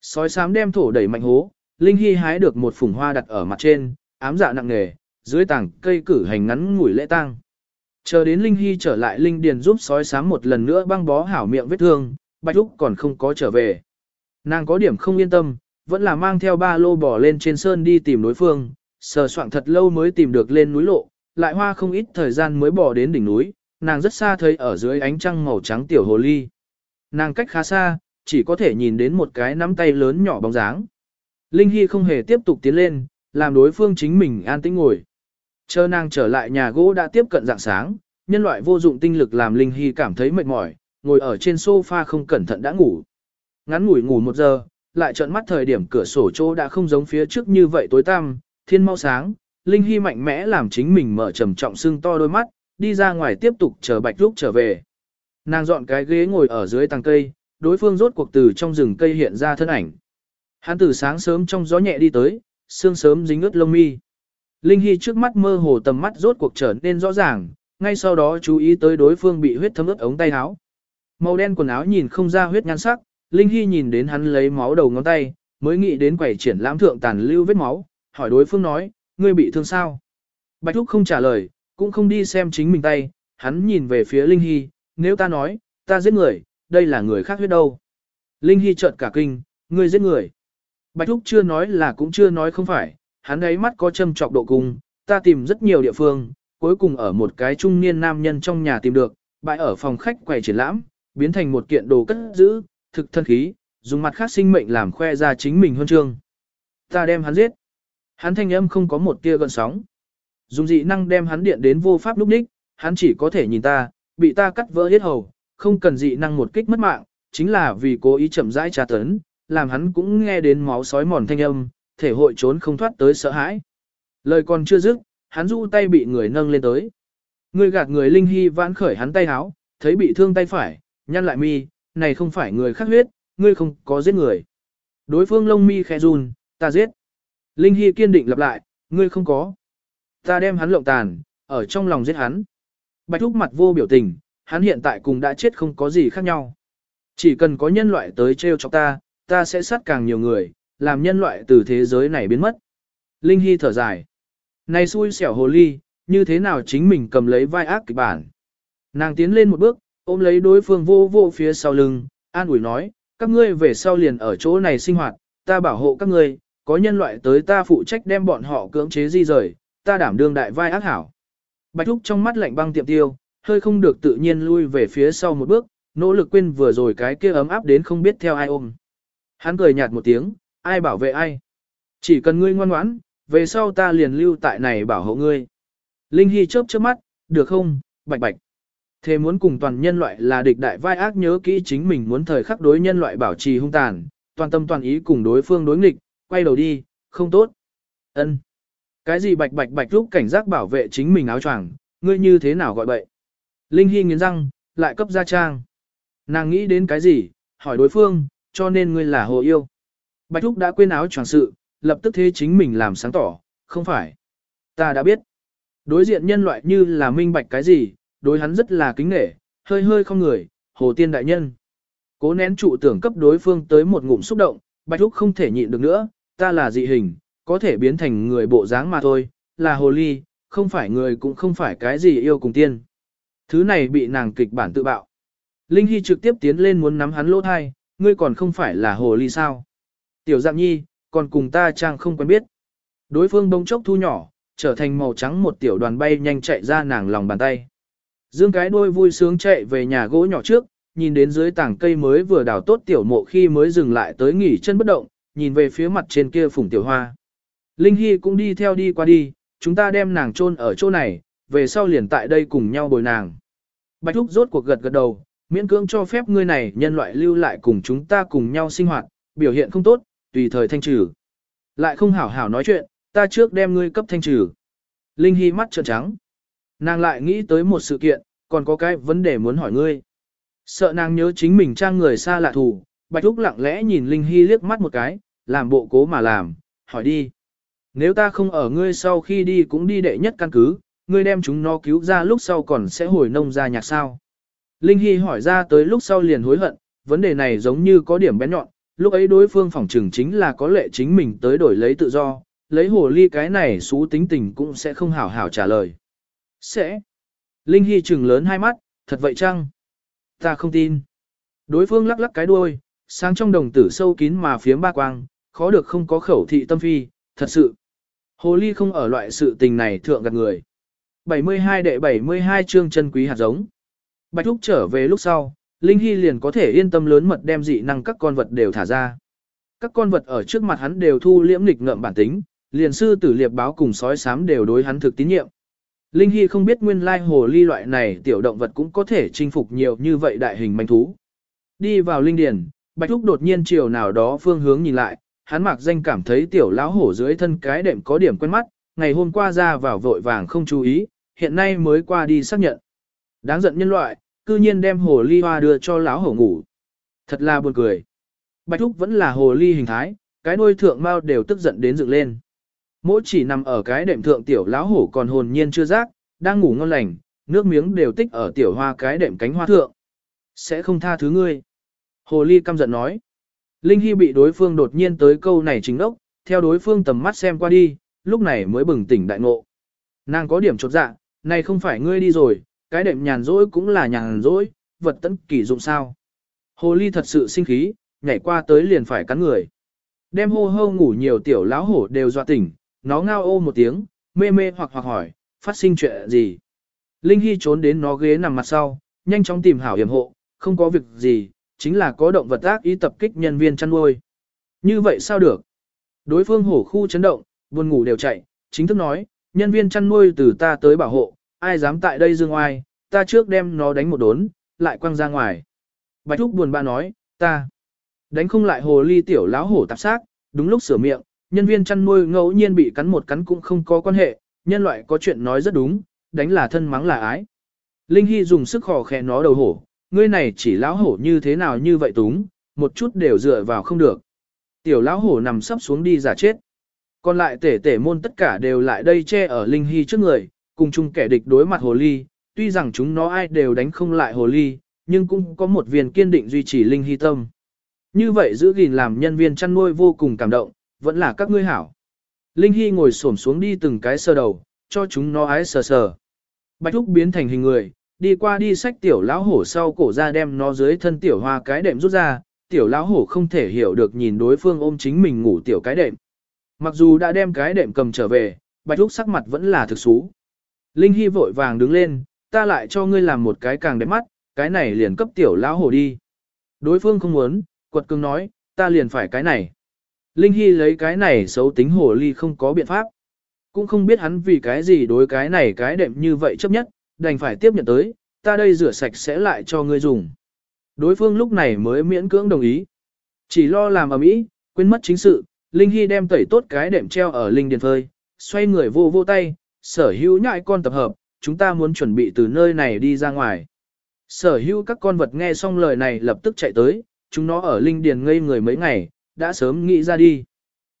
Speaker 1: Sói xám đem thổ đẩy mạnh hố, Linh Hy hái được một phùng hoa đặt ở mặt trên, ám dạ nặng nghề, dưới tảng cây cử hành ngắn ngủi lễ tang. Chờ đến Linh Hy trở lại Linh Điền giúp sói sám một lần nữa băng bó hảo miệng vết thương, Bạch Úc còn không có trở về. Nàng có điểm không yên tâm, vẫn là mang theo ba lô bỏ lên trên sơn đi tìm đối phương, sờ soạn thật lâu mới tìm được lên núi lộ, lại hoa không ít thời gian mới bỏ đến đỉnh núi, nàng rất xa thấy ở dưới ánh trăng màu trắng tiểu hồ ly. Nàng cách khá xa, chỉ có thể nhìn đến một cái nắm tay lớn nhỏ bóng dáng. Linh Hy không hề tiếp tục tiến lên, làm đối phương chính mình an tĩnh ngồi. Chờ nàng trở lại nhà gỗ đã tiếp cận dạng sáng, nhân loại vô dụng tinh lực làm Linh Hy cảm thấy mệt mỏi, ngồi ở trên sofa không cẩn thận đã ngủ. Ngắn ngủi ngủ một giờ, lại trợn mắt thời điểm cửa sổ chỗ đã không giống phía trước như vậy tối tăm, thiên mau sáng, Linh Hy mạnh mẽ làm chính mình mở trầm trọng sưng to đôi mắt, đi ra ngoài tiếp tục chờ Bạch Lúc trở về. Nàng dọn cái ghế ngồi ở dưới tàng cây, đối phương rốt cuộc từ trong rừng cây hiện ra thân ảnh. Hắn từ sáng sớm trong gió nhẹ đi tới, sương sớm dính ướt lông mi. Linh Hy trước mắt mơ hồ tầm mắt rốt cuộc trở nên rõ ràng, ngay sau đó chú ý tới đối phương bị huyết thấm ướt ống tay áo. Màu đen quần áo nhìn không ra huyết nhan sắc, Linh Hy nhìn đến hắn lấy máu đầu ngón tay, mới nghĩ đến quẩy triển lãm thượng tàn lưu vết máu, hỏi đối phương nói, ngươi bị thương sao? Bạch Thúc không trả lời, cũng không đi xem chính mình tay, hắn nhìn về phía Linh Hy, nếu ta nói, ta giết người, đây là người khác huyết đâu. Linh Hy chợt cả kinh, ngươi giết người. Bạch Thúc chưa nói là cũng chưa nói không phải, hắn ấy mắt có châm trọc độ cung, ta tìm rất nhiều địa phương, cuối cùng ở một cái trung niên nam nhân trong nhà tìm được, bãi ở phòng khách quầy triển lãm, biến thành một kiện đồ cất giữ, thực thân khí, dùng mặt khác sinh mệnh làm khoe ra chính mình hơn chương. Ta đem hắn giết. Hắn thanh âm không có một tia gợn sóng. Dùng dị năng đem hắn điện đến vô pháp lúc ních, hắn chỉ có thể nhìn ta, bị ta cắt vỡ hết hầu, không cần dị năng một kích mất mạng, chính là vì cố ý chậm rãi tra tấn, làm hắn cũng nghe đến máu sói mòn thanh âm, thể hội trốn không thoát tới sợ hãi. Lời còn chưa dứt, hắn du tay bị người nâng lên tới. Người gạt người linh hy vãn khởi hắn tay háo, thấy bị thương tay phải, nhăn lại mi, này không phải người khác huyết, ngươi không có giết người. Đối phương lông mi khẽ run, ta giết. Linh Hy kiên định lặp lại, ngươi không có. Ta đem hắn lộng tàn, ở trong lòng giết hắn. Bạch Thúc mặt vô biểu tình, hắn hiện tại cùng đã chết không có gì khác nhau. Chỉ cần có nhân loại tới trêu cho ta, ta sẽ sát càng nhiều người, làm nhân loại từ thế giới này biến mất. Linh Hy thở dài. Này xui xẻo hồ ly, như thế nào chính mình cầm lấy vai ác kịch bản. Nàng tiến lên một bước, ôm lấy đối phương vô vô phía sau lưng, an ủi nói, các ngươi về sau liền ở chỗ này sinh hoạt, ta bảo hộ các ngươi, có nhân loại tới ta phụ trách đem bọn họ cưỡng chế di rời, ta đảm đương đại vai ác hảo. Bạch Thúc trong mắt lạnh băng tiệm tiêu, hơi không được tự nhiên lui về phía sau một bước, nỗ lực quên vừa rồi cái kia ấm áp đến không biết theo ai ôm. Hắn cười nhạt một tiếng, ai bảo vệ ai. Chỉ cần ngươi ngoan ngoãn, về sau ta liền lưu tại này bảo hộ ngươi. Linh Hy chớp chớp mắt, được không, bạch bạch. Thế muốn cùng toàn nhân loại là địch đại vai ác nhớ kỹ chính mình muốn thời khắc đối nhân loại bảo trì hung tàn, toàn tâm toàn ý cùng đối phương đối nghịch, quay đầu đi, không tốt. Ân. Cái gì bạch bạch bạch lúc cảnh giác bảo vệ chính mình áo choàng, ngươi như thế nào gọi bậy? Linh Hy nghiến răng, lại cấp ra trang. Nàng nghĩ đến cái gì, hỏi đối phương, cho nên ngươi là hồ yêu. Bạch Thúc đã quên áo choàng sự, lập tức thế chính mình làm sáng tỏ, không phải. Ta đã biết. Đối diện nhân loại như là minh bạch cái gì, đối hắn rất là kính nể, hơi hơi không người, hồ tiên đại nhân. Cố nén trụ tưởng cấp đối phương tới một ngụm xúc động, Bạch Thúc không thể nhịn được nữa, ta là dị hình, có thể biến thành người bộ dáng mà thôi, là hồ ly, không phải người cũng không phải cái gì yêu cùng tiên. Thứ này bị nàng kịch bản tự bạo. Linh Hy trực tiếp tiến lên muốn nắm hắn lỗ thai, ngươi còn không phải là hồ ly sao. Tiểu Dạng Nhi, còn cùng ta trang không quen biết. Đối phương đông chốc thu nhỏ, trở thành màu trắng một tiểu đoàn bay nhanh chạy ra nàng lòng bàn tay. Dương cái đuôi vui sướng chạy về nhà gỗ nhỏ trước, nhìn đến dưới tảng cây mới vừa đào tốt tiểu mộ khi mới dừng lại tới nghỉ chân bất động, nhìn về phía mặt trên kia phủng tiểu hoa. Linh Hy cũng đi theo đi qua đi, chúng ta đem nàng chôn ở chỗ này, về sau liền tại đây cùng nhau bồi nàng. Bạch Thúc rốt cuộc gật gật đầu, miễn cưỡng cho phép ngươi này nhân loại lưu lại cùng chúng ta cùng nhau sinh hoạt, biểu hiện không tốt, tùy thời thanh trừ. Lại không hảo hảo nói chuyện, ta trước đem ngươi cấp thanh trừ. Linh Hy mắt trợn trắng. Nàng lại nghĩ tới một sự kiện, còn có cái vấn đề muốn hỏi ngươi. Sợ nàng nhớ chính mình trang người xa lạ thù, Bạch Thúc lặng lẽ nhìn Linh Hy liếc mắt một cái, làm bộ cố mà làm, hỏi đi. Nếu ta không ở ngươi sau khi đi cũng đi đệ nhất căn cứ, ngươi đem chúng nó cứu ra lúc sau còn sẽ hồi nông ra nhạc sao. Linh Hy hỏi ra tới lúc sau liền hối hận, vấn đề này giống như có điểm bén nhọn, lúc ấy đối phương phỏng trừng chính là có lệ chính mình tới đổi lấy tự do, lấy hồ ly cái này xú tính tình cũng sẽ không hảo hảo trả lời. Sẽ. Linh Hy trừng lớn hai mắt, thật vậy chăng? Ta không tin. Đối phương lắc lắc cái đuôi, sáng trong đồng tử sâu kín mà phiếm ba quang, khó được không có khẩu thị tâm phi, thật sự. Hồ ly không ở loại sự tình này thượng gạt người. 72 đệ 72 chương chân quý hạt giống. Bạch Thúc trở về lúc sau, Linh Hy liền có thể yên tâm lớn mật đem dị năng các con vật đều thả ra. Các con vật ở trước mặt hắn đều thu liễm nghịch ngợm bản tính, liền sư tử liệp báo cùng sói sám đều đối hắn thực tín nhiệm. Linh Hy không biết nguyên lai hồ ly loại này tiểu động vật cũng có thể chinh phục nhiều như vậy đại hình manh thú. Đi vào linh điền, Bạch Thúc đột nhiên chiều nào đó phương hướng nhìn lại, hắn mặc danh cảm thấy tiểu lão hổ dưới thân cái đệm có điểm quen mắt, ngày hôm qua ra vào vội vàng không chú ý, hiện nay mới qua đi xác nhận. Đáng giận nhân loại, cư nhiên đem hồ ly hoa đưa cho lão hổ ngủ. Thật là buồn cười. Bạch Thúc vẫn là hồ ly hình thái, cái đuôi thượng mau đều tức giận đến dựng lên. Mỗi chỉ nằm ở cái đệm thượng tiểu lão hổ còn hồn nhiên chưa giác, đang ngủ ngon lành, nước miếng đều tích ở tiểu hoa cái đệm cánh hoa thượng. Sẽ không tha thứ ngươi. Hồ ly căm giận nói. Linh Hy bị đối phương đột nhiên tới câu này chính đốc, theo đối phương tầm mắt xem qua đi, lúc này mới bừng tỉnh đại ngộ. Nàng có điểm chột dạ, này không phải ngươi đi rồi, cái đệm nhàn rỗi cũng là nhàn rỗi, vật tấn kỳ dụng sao. Hồ ly thật sự sinh khí, nhảy qua tới liền phải cắn người. Đem hô hô ngủ nhiều tiểu lão hổ đều dọa tỉnh, nó ngao ô một tiếng, mê mê hoặc hoặc hỏi, phát sinh chuyện gì. Linh Hy trốn đến nó ghế nằm mặt sau, nhanh chóng tìm hảo hiểm hộ, không có việc gì, chính là có động vật ác ý tập kích nhân viên chăn nuôi. Như vậy sao được? Đối phương hổ khu chấn động, buồn ngủ đều chạy, chính thức nói, nhân viên chăn nuôi từ ta tới bảo hộ, ai dám tại đây dương oai, ta trước đem nó đánh một đốn, lại quăng ra ngoài. Bạch Thúc buồn bã nói, ta đánh không lại hồ ly tiểu láo hổ tạp xác, đúng lúc sửa miệng, nhân viên chăn nuôi ngẫu nhiên bị cắn một cắn cũng không có quan hệ, nhân loại có chuyện nói rất đúng, đánh là thân mắng là ái. Linh Hy dùng sức khò khẽ nó đầu hổ, ngươi này chỉ lão hổ như thế nào như vậy túng, một chút đều dựa vào không được. Tiểu lão hổ nằm sắp xuống đi giả chết. Còn lại tể tể môn tất cả đều lại đây che ở Linh Hy trước người, cùng chung kẻ địch đối mặt hồ ly, tuy rằng chúng nó ai đều đánh không lại hồ ly, nhưng cũng có một viên kiên định duy trì linh hy tâm. Như vậy giữ gìn làm nhân viên chăn nuôi vô cùng cảm động, vẫn là các ngươi hảo. Linh Hy ngồi xổm xuống đi từng cái sơ đầu, cho chúng nó ái sờ sờ. Bạch Thúc biến thành hình người, đi qua đi sách tiểu lão hổ sau cổ ra đem nó dưới thân tiểu hoa cái đệm rút ra, tiểu lão hổ không thể hiểu được nhìn đối phương ôm chính mình ngủ tiểu cái đệm. Mặc dù đã đem cái đệm cầm trở về, Bạch Thúc sắc mặt vẫn là thực xú. Linh Hy vội vàng đứng lên, ta lại cho ngươi làm một cái càng đẹp mắt, cái này liền cấp tiểu lão hổ đi. Đối phương không muốn, quật cường nói, ta liền phải cái này. Linh Hy lấy cái này xấu tính hổ ly không có biện pháp. Cũng không biết hắn vì cái gì đối cái này cái đệm như vậy chấp nhất, đành phải tiếp nhận tới, ta đây rửa sạch sẽ lại cho ngươi dùng. Đối phương lúc này mới miễn cưỡng đồng ý. Chỉ lo làm ở mỹ, quên mất chính sự, Linh Hy đem tẩy tốt cái đệm treo ở Linh Điền phơi, xoay người vô vô tay, sở hữu nhại con tập hợp, chúng ta muốn chuẩn bị từ nơi này đi ra ngoài. Sở hữu các con vật nghe xong lời này lập tức chạy tới, chúng nó ở Linh Điền ngây người mấy ngày, đã sớm nghĩ ra đi.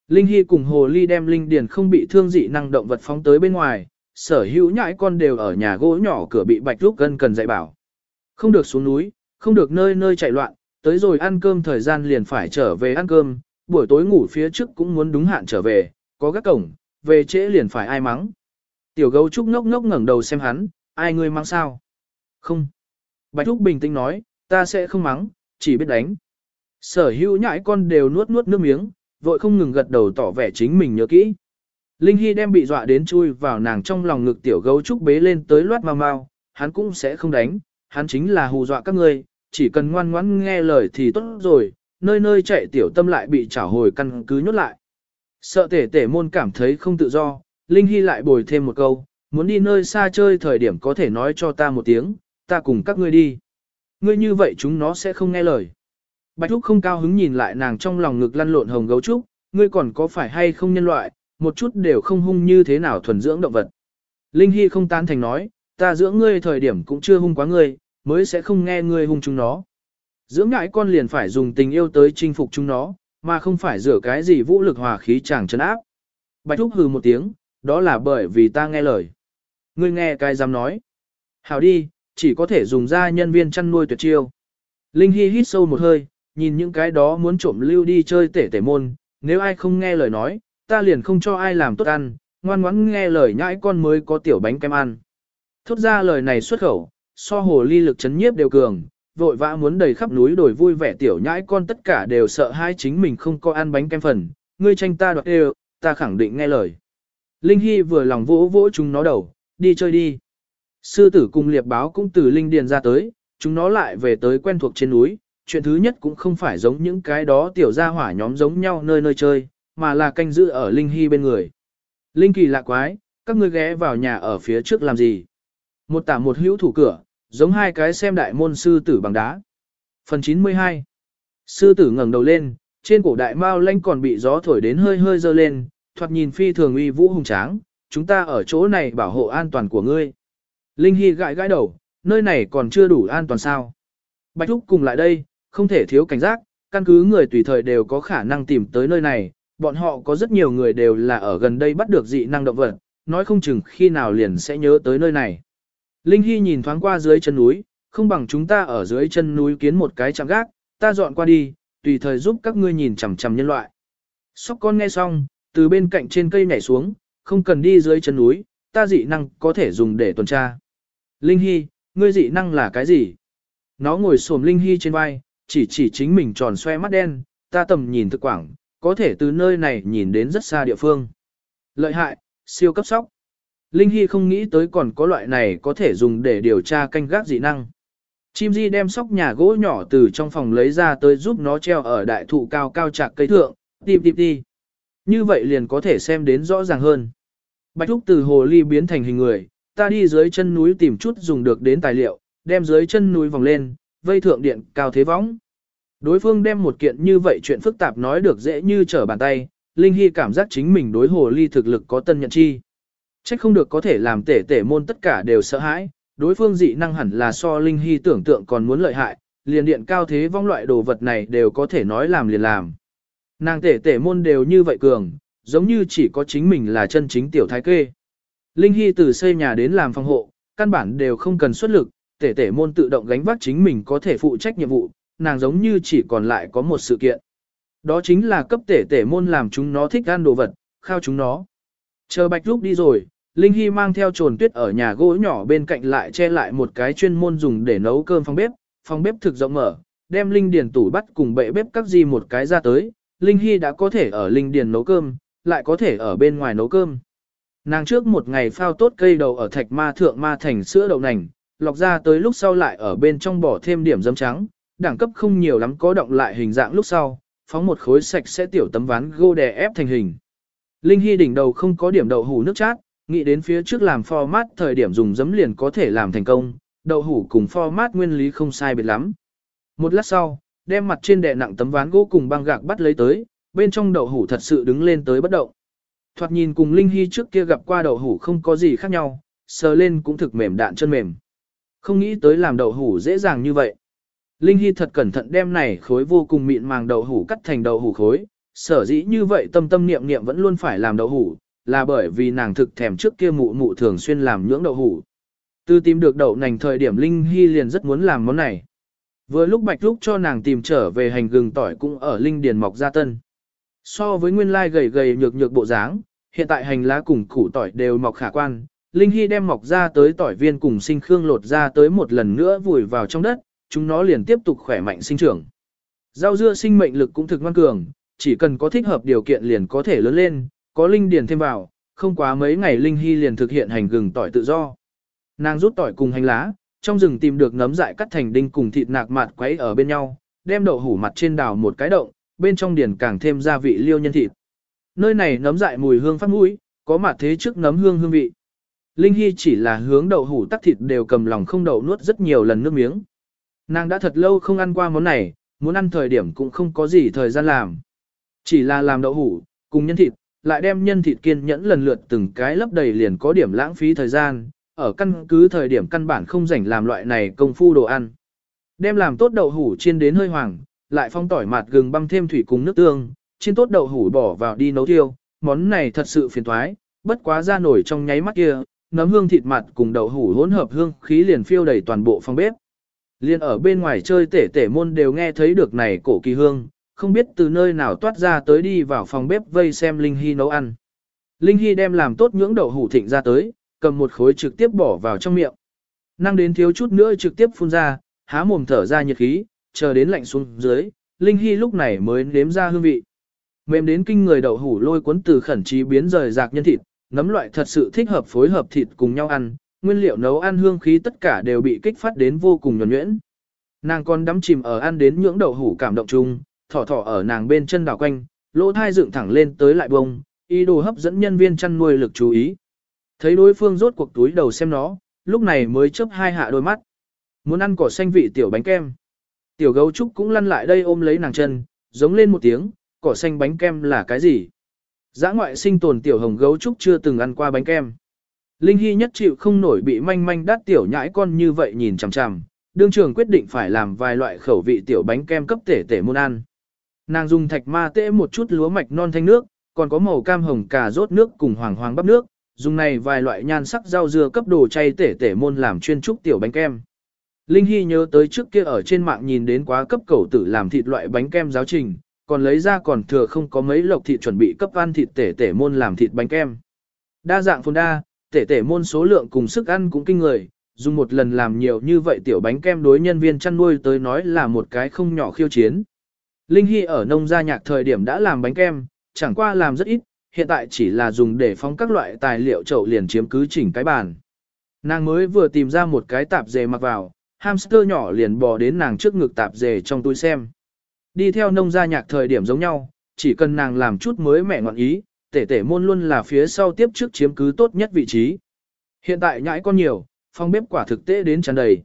Speaker 1: Linh Hy cùng Hồ Ly đem Linh Điền không bị thương dị năng động vật phóng tới bên ngoài, sở hữu nhãi con đều ở nhà gỗ nhỏ cửa bị bạch lúc gân cần dạy bảo. Không được xuống núi, không được nơi nơi chạy loạn, tới rồi ăn cơm thời gian liền phải trở về ăn cơm, buổi tối ngủ phía trước cũng muốn đúng hạn trở về, có các cổng, về trễ liền phải ai mắng. Tiểu gấu trúc ngốc ngốc ngẩng đầu xem hắn, ai ngươi mắng sao? Không. Bạch Thúc bình tĩnh nói, ta sẽ không mắng, chỉ biết đánh. Sở hữu nhãi con đều nuốt nuốt nước miếng, vội không ngừng gật đầu tỏ vẻ chính mình nhớ kỹ. Linh Hy đem bị dọa đến chui vào nàng trong lòng ngực tiểu gấu trúc bế lên tới loát mau mau, hắn cũng sẽ không đánh, hắn chính là hù dọa các ngươi, chỉ cần ngoan ngoãn nghe lời thì tốt rồi, nơi nơi chạy tiểu tâm lại bị trả hồi căn cứ nhốt lại. Sợ tể tể môn cảm thấy không tự do, Linh Hy lại bồi thêm một câu, muốn đi nơi xa chơi thời điểm có thể nói cho ta một tiếng, ta cùng các ngươi đi. Ngươi như vậy chúng nó sẽ không nghe lời. Bạch Thúc không cao hứng nhìn lại nàng trong lòng ngực lăn lộn hồng gấu trúc, ngươi còn có phải hay không nhân loại, một chút đều không hung như thế nào thuần dưỡng động vật. Linh Hy không tán thành nói, ta dưỡng ngươi thời điểm cũng chưa hung quá ngươi, mới sẽ không nghe ngươi hung chúng nó. Dưỡng ngại con liền phải dùng tình yêu tới chinh phục chúng nó, mà không phải rửa cái gì vũ lực hòa khí chẳng chấn áp. Bạch Thúc hừ một tiếng, đó là bởi vì ta nghe lời. Ngươi nghe cái dám nói. Hảo đi, chỉ có thể dùng ra nhân viên chăn nuôi tuyệt chiêu. Linh Hy hít sâu một hơi, nhìn những cái đó muốn trộm lưu đi chơi tể tể môn, nếu ai không nghe lời nói, ta liền không cho ai làm tốt ăn, ngoan ngoãn nghe lời nhãi con mới có tiểu bánh kem ăn. Thốt ra lời này xuất khẩu, so hồ ly lực chấn nhiếp đều cường, vội vã muốn đầy khắp núi đổi vui vẻ tiểu nhãi con tất cả đều sợ hai chính mình không có ăn bánh kem phần, ngươi tranh ta đoạt đều, ta khẳng định nghe lời. Linh Hy vừa lòng vỗ vỗ chúng nó đầu, đi chơi đi. Sư tử cùng liệp báo cũng từ Linh Điền ra tới, chúng nó lại về tới quen thuộc trên núi, chuyện thứ nhất cũng không phải giống những cái đó tiểu gia hỏa nhóm giống nhau nơi nơi chơi, mà là canh giữ ở Linh Hy bên người. Linh kỳ lạ quái, các ngươi ghé vào nhà ở phía trước làm gì? Một tả một hữu thủ cửa, giống hai cái xem đại môn sư tử bằng đá. Phần 92 Sư tử ngẩng đầu lên, trên cổ đại mao lanh còn bị gió thổi đến hơi hơi dơ lên, thoạt nhìn phi thường uy vũ hùng tráng, chúng ta ở chỗ này bảo hộ an toàn của ngươi. Linh Hy gãi gãi đầu, nơi này còn chưa đủ an toàn sao. Bạch Thúc cùng lại đây, không thể thiếu cảnh giác, căn cứ người tùy thời đều có khả năng tìm tới nơi này, bọn họ có rất nhiều người đều là ở gần đây bắt được dị năng động vật, nói không chừng khi nào liền sẽ nhớ tới nơi này. Linh Hy nhìn thoáng qua dưới chân núi, không bằng chúng ta ở dưới chân núi kiến một cái chạm gác, ta dọn qua đi, tùy thời giúp các ngươi nhìn chằm chằm nhân loại. Sóc con nghe xong, từ bên cạnh trên cây nhảy xuống, không cần đi dưới chân núi, ta dị năng có thể dùng để tuần tra. Linh Hy, ngươi dị năng là cái gì? Nó ngồi xổm Linh Hy trên vai, chỉ chỉ chính mình tròn xoe mắt đen, ta tầm nhìn thực quảng, có thể từ nơi này nhìn đến rất xa địa phương. Lợi hại, siêu cấp sóc. Linh Hy không nghĩ tới còn có loại này có thể dùng để điều tra canh gác dị năng. Chim di đem sóc nhà gỗ nhỏ từ trong phòng lấy ra tới giúp nó treo ở đại thụ cao cao chạc cây thượng, tìm tìm đi. Như vậy liền có thể xem đến rõ ràng hơn. Bạch thúc từ hồ ly biến thành hình người, ta đi dưới chân núi tìm chút dùng được đến tài liệu, đem dưới chân núi vòng lên, vây thượng điện cao thế võng. Đối phương đem một kiện như vậy chuyện phức tạp nói được dễ như trở bàn tay, Linh Hy cảm giác chính mình đối hồ ly thực lực có tân nhận chi. Trách không được có thể làm tể tể môn tất cả đều sợ hãi, đối phương dị năng hẳn là so Linh Hy tưởng tượng còn muốn lợi hại, liền điện cao thế vong loại đồ vật này đều có thể nói làm liền làm. Nàng tể tể môn đều như vậy cường, giống như chỉ có chính mình là chân chính tiểu thái kê. Linh Hy từ xây nhà đến làm phòng hộ, căn bản đều không cần xuất lực, tể tể môn tự động gánh vác chính mình có thể phụ trách nhiệm vụ, nàng giống như chỉ còn lại có một sự kiện. Đó chính là cấp tể tể môn làm chúng nó thích ăn đồ vật, khao chúng nó. Chờ Bạch Lúc đi rồi, Linh Hy mang theo trồn tuyết ở nhà gỗ nhỏ bên cạnh lại che lại một cái chuyên môn dùng để nấu cơm phòng bếp, phòng bếp thực rộng mở, đem Linh Điền tủ bắt cùng bệ bếp các gì một cái ra tới, Linh Hy đã có thể ở Linh Điền nấu cơm, lại có thể ở bên ngoài nấu cơm. Nàng trước một ngày phao tốt cây đầu ở thạch ma thượng ma thành sữa đậu nành, lọc ra tới lúc sau lại ở bên trong bỏ thêm điểm dấm trắng, đẳng cấp không nhiều lắm có động lại hình dạng lúc sau, phóng một khối sạch sẽ tiểu tấm ván gô đè ép thành hình. Linh Hy đỉnh đầu không có điểm đậu hủ nước chát, nghĩ đến phía trước làm format thời điểm dùng dấm liền có thể làm thành công, đậu hủ cùng format nguyên lý không sai biệt lắm. Một lát sau, đem mặt trên đè nặng tấm ván gỗ cùng băng gạc bắt lấy tới, bên trong đậu hủ thật sự đứng lên tới bất động. Thoạt nhìn cùng Linh Hy trước kia gặp qua đậu hủ không có gì khác nhau, sờ lên cũng thực mềm đạn chân mềm. Không nghĩ tới làm đậu hủ dễ dàng như vậy. Linh Hy thật cẩn thận đem này khối vô cùng mịn màng đậu hủ cắt thành đậu hủ khối, sở dĩ như vậy tâm tâm niệm niệm vẫn luôn phải làm đậu hủ, là bởi vì nàng thực thèm trước kia mụ mụ thường xuyên làm nhưỡng đậu hủ. Từ tìm được đậu nành thời điểm Linh Hy liền rất muốn làm món này. Vừa lúc Bạch lúc cho nàng tìm trở về hành gừng tỏi cũng ở Linh Điền mọc ra tân. So với nguyên lai gầy gầy nhược nhược bộ dáng, hiện tại hành lá cùng củ tỏi đều mọc khả quan. Linh Hy đem mọc ra tới tỏi viên cùng sinh khương lột ra tới một lần nữa vùi vào trong đất, chúng nó liền tiếp tục khỏe mạnh sinh trưởng. Rau dưa sinh mệnh lực cũng thực ngoan cường, chỉ cần có thích hợp điều kiện liền có thể lớn lên, có linh điền thêm vào, không quá mấy ngày Linh Hy liền thực hiện hành gừng tỏi tự do. Nàng rút tỏi cùng hành lá, trong rừng tìm được nấm dại cắt thành đinh cùng thịt nạc mạt quấy ở bên nhau, đem đậu hủ mặt trên đào một cái động, bên trong điền càng thêm gia vị liêu nhân thịt. Nơi này nấm dại mùi hương phát mũi, có mặt thế trước nấm hương hương vị. Linh Hy chỉ là hướng đậu hủ tắc thịt đều cầm lòng không đậu nuốt rất nhiều lần nước miếng. Nàng đã thật lâu không ăn qua món này, muốn ăn thời điểm cũng không có gì thời gian làm. Chỉ là làm đậu hủ, cùng nhân thịt, lại đem nhân thịt kiên nhẫn lần lượt từng cái lấp đầy liền có điểm lãng phí thời gian, ở căn cứ thời điểm căn bản không rảnh làm loại này công phu đồ ăn. Đem làm tốt đậu hủ chiên đến hơi hoàng, lại phong tỏi mạt gừng băm thêm thủy cùng nước tương, chiên tốt đậu hủ bỏ vào đi nấu tiêu, món này thật sự phiền toái, bất quá ra nổi trong nháy mắt kia, nấm hương thịt mặt cùng đậu hủ hỗn hợp hương khí liền phiêu đầy toàn bộ phòng bếp. Liên ở bên ngoài chơi tể tể môn đều nghe thấy được này cổ kỳ hương, không biết từ nơi nào toát ra tới đi vào phòng bếp vây xem Linh Hy nấu ăn. Linh Hy đem làm tốt những đậu hủ thịnh ra tới, cầm một khối trực tiếp bỏ vào trong miệng. Năng đến thiếu chút nữa trực tiếp phun ra, há mồm thở ra nhiệt khí, chờ đến lạnh xuống dưới, Linh Hy lúc này mới nếm ra hương vị. Mềm đến kinh người đậu hủ lôi cuốn từ khẩn trí biến rời rạc nhân thịt, nấm loại thật sự thích hợp phối hợp thịt cùng nhau ăn, nguyên liệu nấu ăn hương khí tất cả đều bị kích phát đến vô cùng nhuần nhuyễn. Nàng còn đắm chìm ở ăn đến nhưỡng đậu hủ cảm động chung, thỏ thỏ ở nàng bên chân đảo quanh, lỗ thai dựng thẳng lên tới lại bông, ý đồ hấp dẫn nhân viên chăn nuôi lực chú ý. Thấy đối phương rốt cuộc túi đầu xem nó, lúc này mới chớp hai hạ đôi mắt. Muốn ăn cỏ xanh vị tiểu bánh kem. Tiểu gấu trúc cũng lăn lại đây ôm lấy nàng chân, giống lên một tiếng, cỏ xanh bánh kem là cái gì? Giã ngoại sinh tồn tiểu hồng gấu trúc chưa từng ăn qua bánh kem. Linh Hy nhất chịu không nổi bị manh manh đắt tiểu nhãi con như vậy nhìn chằm chằm, đương trường quyết định phải làm vài loại khẩu vị tiểu bánh kem cấp tể tể môn ăn. Nàng dùng thạch ma tễ một chút lúa mạch non thanh nước, còn có màu cam hồng cà rốt nước cùng hoàng hoàng bắp nước, dùng này vài loại nhan sắc rau dưa cấp đồ chay tể tể môn làm chuyên trúc tiểu bánh kem. Linh Hy nhớ tới trước kia ở trên mạng nhìn đến quá cấp cầu tử làm thịt loại bánh kem giáo trình, còn lấy ra còn thừa không có mấy lộc thịt chuẩn bị cấp ăn thịt tể tể môn làm thịt bánh kem. Đa dạng phồn đa, tể tể môn số lượng cùng sức ăn cũng kinh người, dùng một lần làm nhiều như vậy tiểu bánh kem đối nhân viên chăn nuôi tới nói là một cái không nhỏ khiêu chiến. Linh Hy ở nông gia nhạc thời điểm đã làm bánh kem, chẳng qua làm rất ít, hiện tại chỉ là dùng để phóng các loại tài liệu chậu liền chiếm cứ chỉnh cái bàn. Nàng mới vừa tìm ra một cái tạp dề mặc vào, hamster nhỏ liền bò đến nàng trước ngực tạp dề trong túi xem. Đi theo nông gia nhạc thời điểm giống nhau, chỉ cần nàng làm chút mới mẹ ngọn ý, tể tể môn luôn là phía sau tiếp trước chiếm cứ tốt nhất vị trí. Hiện tại nhãi con nhiều, phong bếp quả thực tế đến tràn đầy.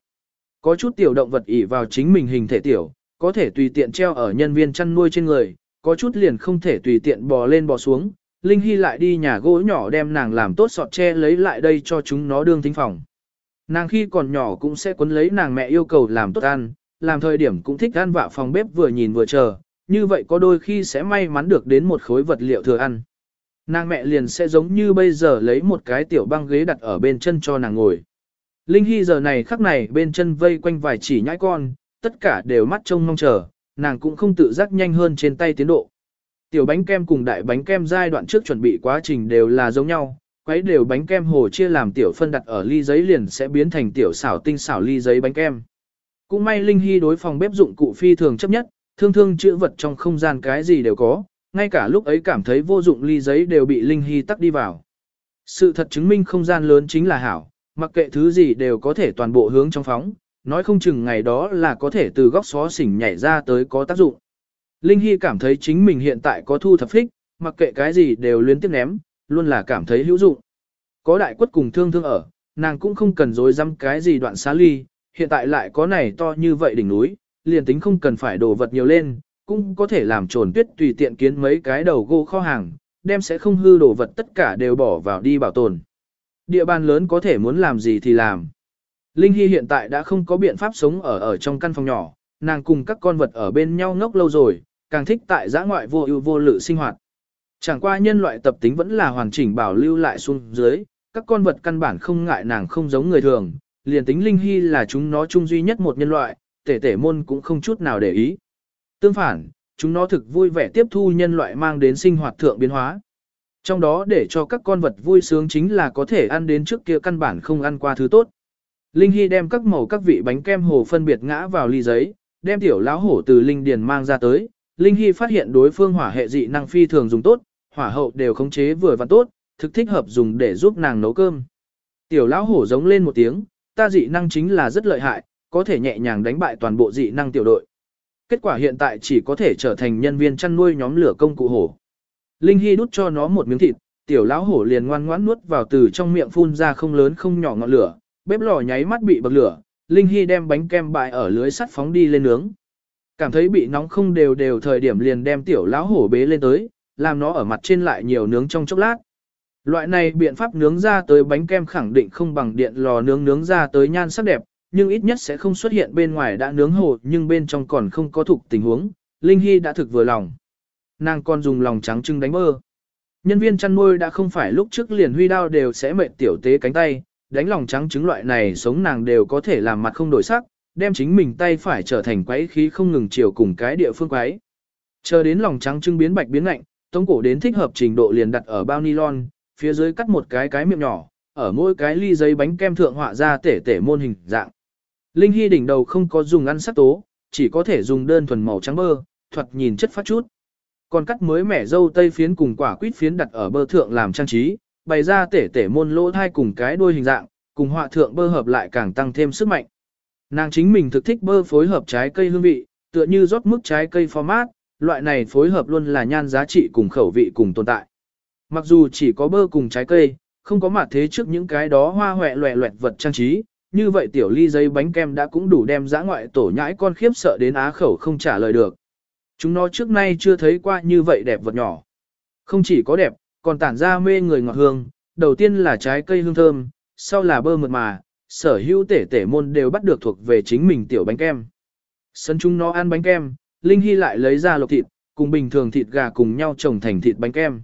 Speaker 1: Có chút tiểu động vật ỉ vào chính mình hình thể tiểu, có thể tùy tiện treo ở nhân viên chăn nuôi trên người, có chút liền không thể tùy tiện bò lên bò xuống. Linh Hy lại đi nhà gỗ nhỏ đem nàng làm tốt sọt tre lấy lại đây cho chúng nó đương thính phòng. Nàng khi còn nhỏ cũng sẽ quấn lấy nàng mẹ yêu cầu làm tốt ăn, làm thời điểm cũng thích ăn vạ phòng bếp vừa nhìn vừa chờ, như vậy có đôi khi sẽ may mắn được đến một khối vật liệu thừa ăn. Nàng mẹ liền sẽ giống như bây giờ lấy một cái tiểu băng ghế đặt ở bên chân cho nàng ngồi. Linh Hy giờ này khắc này bên chân vây quanh vài chỉ nhãi con, tất cả đều mắt trông mong chờ, nàng cũng không tự giác nhanh hơn trên tay tiến độ. Tiểu bánh kem cùng đại bánh kem giai đoạn trước chuẩn bị quá trình đều là giống nhau, quấy đều bánh kem hồ chia làm tiểu phân đặt ở ly giấy liền sẽ biến thành tiểu xảo tinh xảo ly giấy bánh kem. Cũng may Linh Hy đối phòng bếp dụng cụ phi thường chấp nhất, thương thương chữ vật trong không gian cái gì đều có, ngay cả lúc ấy cảm thấy vô dụng ly giấy đều bị Linh Hy tắt đi vào. Sự thật chứng minh không gian lớn chính là hảo, mặc kệ thứ gì đều có thể toàn bộ hướng trong phóng, nói không chừng ngày đó là có thể từ góc xó xỉnh nhảy ra tới có tác dụng. Linh Hy cảm thấy chính mình hiện tại có thu thập thích, mặc kệ cái gì đều liên tiếp ném, luôn là cảm thấy hữu dụng. Có đại quất cùng thương thương ở, nàng cũng không cần dối dăm cái gì đoạn xá ly, hiện tại lại có này to như vậy đỉnh núi, liền tính không cần phải đổ vật nhiều lên, cũng có thể làm trồn tuyết tùy tiện kiến mấy cái đầu gỗ kho hàng, đem sẽ không hư đổ vật tất cả đều bỏ vào đi bảo tồn. Địa bàn lớn có thể muốn làm gì thì làm. Linh Hy hiện tại đã không có biện pháp sống ở ở trong căn phòng nhỏ, nàng cùng các con vật ở bên nhau ngốc lâu rồi, càng thích tại giã ngoại vô ưu vô lự sinh hoạt. Chẳng qua nhân loại tập tính vẫn là hoàn chỉnh bảo lưu lại xuống dưới, các con vật căn bản không ngại nàng không giống người thường, liền tính Linh Hy là chúng nó chung duy nhất một nhân loại, tể tể môn cũng không chút nào để ý. Tương phản, chúng nó thực vui vẻ tiếp thu nhân loại mang đến sinh hoạt thượng biến hóa. Trong đó để cho các con vật vui sướng chính là có thể ăn đến trước kia căn bản không ăn qua thứ tốt. Linh Hy đem các màu các vị bánh kem hồ phân biệt ngã vào ly giấy, đem tiểu lão hổ từ linh điền mang ra tới. Linh Hy phát hiện đối phương hỏa hệ dị năng phi thường dùng tốt, hỏa hậu đều khống chế vừa và tốt, thực thích hợp dùng để giúp nàng nấu cơm. Tiểu lão hổ giống lên một tiếng, ta dị năng chính là rất lợi hại, có thể nhẹ nhàng đánh bại toàn bộ dị năng tiểu đội. Kết quả hiện tại chỉ có thể trở thành nhân viên chăn nuôi nhóm lửa công cụ hổ. Linh Hy đút cho nó một miếng thịt, tiểu lão hổ liền ngoan ngoãn nuốt vào từ trong miệng phun ra không lớn không nhỏ ngọn lửa, bếp lò nháy mắt bị bậc lửa, Linh Hy đem bánh kem bại ở lưới sắt phóng đi lên nướng. Cảm thấy bị nóng không đều đều thời điểm liền đem tiểu lão hổ bế lên tới, làm nó ở mặt trên lại nhiều nướng trong chốc lát. Loại này biện pháp nướng ra tới bánh kem khẳng định không bằng điện lò nướng nướng ra tới nhan sắc đẹp, nhưng ít nhất sẽ không xuất hiện bên ngoài đã nướng hồ nhưng bên trong còn không có thuộc tình huống, Linh Hy đã thực vừa lòng. Nàng còn dùng lòng trắng trưng đánh bơ. Nhân viên chăn nuôi đã không phải lúc trước liền huy đao đều sẽ mệt tiểu tế cánh tay, đánh lòng trắng trứng loại này sống nàng đều có thể làm mặt không đổi sắc, đem chính mình tay phải trở thành quái khí không ngừng chiều cùng cái địa phương quái. Chờ đến lòng trắng trưng biến bạch biến lạnh, tống cổ đến thích hợp trình độ liền đặt ở bao nylon, phía dưới cắt một cái cái miệng nhỏ, ở mỗi cái ly giấy bánh kem thượng họa ra tể tể môn hình dạng. Linh Hy đỉnh đầu không có dùng ăn sắc tố, chỉ có thể dùng đơn thuần màu trắng bơ, thuật nhìn chất phát chút. Còn cắt mới mẻ dâu tây phiến cùng quả quýt phiến đặt ở bơ thượng làm trang trí, bày ra tể tể môn lỗ thai cùng cái đuôi hình dạng, cùng họa thượng bơ hợp lại càng tăng thêm sức mạnh. Nàng chính mình thực thích bơ phối hợp trái cây hương vị, tựa như rót mức trái cây format, loại này phối hợp luôn là nhan giá trị cùng khẩu vị cùng tồn tại. Mặc dù chỉ có bơ cùng trái cây, không có mặt thế trước những cái đó hoa hoẹ loẹ loẹt vật trang trí, như vậy tiểu ly giấy bánh kem đã cũng đủ đem giã ngoại tổ nhãi con khiếp sợ đến á khẩu không trả lời được. Chúng nó trước nay chưa thấy qua như vậy đẹp vật nhỏ. Không chỉ có đẹp, còn tản ra mê người ngọt hương, đầu tiên là trái cây hương thơm, sau là bơ mượt mà, sở hữu tể tể môn đều bắt được thuộc về chính mình tiểu bánh kem. Sân chúng nó ăn bánh kem, Linh Hy lại lấy ra lộc thịt, cùng bình thường thịt gà cùng nhau trồng thành thịt bánh kem.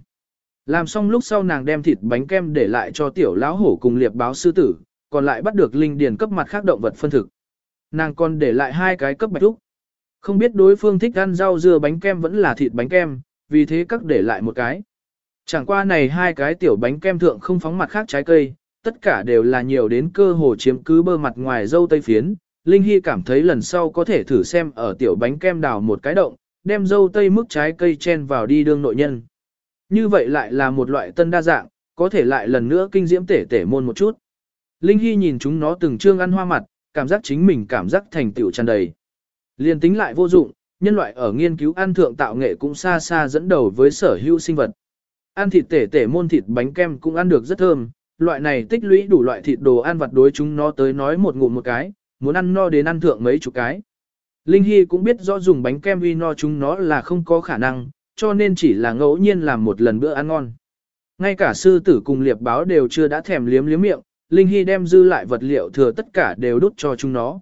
Speaker 1: Làm xong lúc sau nàng đem thịt bánh kem để lại cho tiểu lão hổ cùng liệp báo sư tử, còn lại bắt được linh điền cấp mặt khác động vật phân thực. Nàng còn để lại hai cái cấp bạch thúc. Không biết đối phương thích ăn rau dưa bánh kem vẫn là thịt bánh kem, vì thế các để lại một cái. Chẳng qua này hai cái tiểu bánh kem thượng không phóng mặt khác trái cây, tất cả đều là nhiều đến cơ hồ chiếm cứ bơ mặt ngoài dâu tây phiến. Linh Hy cảm thấy lần sau có thể thử xem ở tiểu bánh kem đào một cái động, đem dâu tây mức trái cây chen vào đi đương nội nhân. Như vậy lại là một loại tân đa dạng, có thể lại lần nữa kinh diễm tể tể môn một chút. Linh Hy nhìn chúng nó từng trương ăn hoa mặt, cảm giác chính mình cảm giác thành tựu tràn đầy. Liên tính lại vô dụng, nhân loại ở nghiên cứu ăn thượng tạo nghệ cũng xa xa dẫn đầu với sở hữu sinh vật. Ăn thịt tể tể môn thịt bánh kem cũng ăn được rất thơm, loại này tích lũy đủ loại thịt đồ ăn vặt đối chúng nó tới nói một ngụm một cái, muốn ăn no đến ăn thượng mấy chục cái. Linh Hy cũng biết rõ dùng bánh kem vi no chúng nó là không có khả năng, cho nên chỉ là ngẫu nhiên làm một lần bữa ăn ngon. Ngay cả sư tử cùng liệp báo đều chưa đã thèm liếm liếm miệng, Linh Hy đem dư lại vật liệu thừa tất cả đều đút cho chúng nó.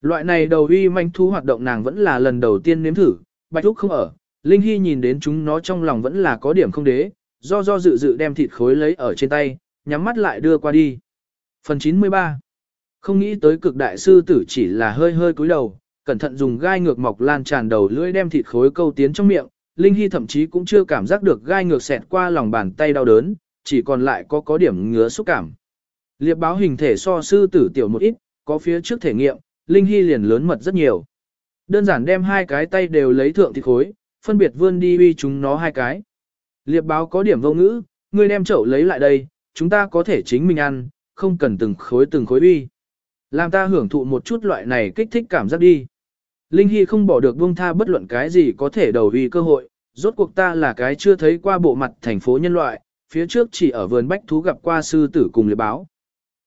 Speaker 1: Loại này đầu uy manh thú hoạt động nàng vẫn là lần đầu tiên nếm thử, bạch thúc không ở, Linh Hy nhìn đến chúng nó trong lòng vẫn là có điểm không đế, do do dự dự đem thịt khối lấy ở trên tay, nhắm mắt lại đưa qua đi. Phần 93 Không nghĩ tới cực đại sư tử chỉ là hơi hơi cúi đầu, cẩn thận dùng gai ngược mọc lan tràn đầu lưỡi đem thịt khối câu tiến trong miệng, Linh Hy thậm chí cũng chưa cảm giác được gai ngược xẹt qua lòng bàn tay đau đớn, chỉ còn lại có có điểm ngứa xúc cảm. Liệp báo hình thể so sư tử tiểu một ít, có phía trước thể nghiệm, Linh Hy liền lớn mật rất nhiều. Đơn giản đem hai cái tay đều lấy thượng thịt khối, phân biệt vươn đi uy chúng nó hai cái. Liệp báo có điểm vô ngữ, ngươi đem chậu lấy lại đây, chúng ta có thể chính mình ăn, không cần từng khối từng khối uy. Làm ta hưởng thụ một chút loại này kích thích cảm giác đi. Linh Hy không bỏ được buông tha bất luận cái gì có thể đầu uy cơ hội, rốt cuộc ta là cái chưa thấy qua bộ mặt thành phố nhân loại, phía trước chỉ ở vườn bách thú gặp qua sư tử cùng liệt báo.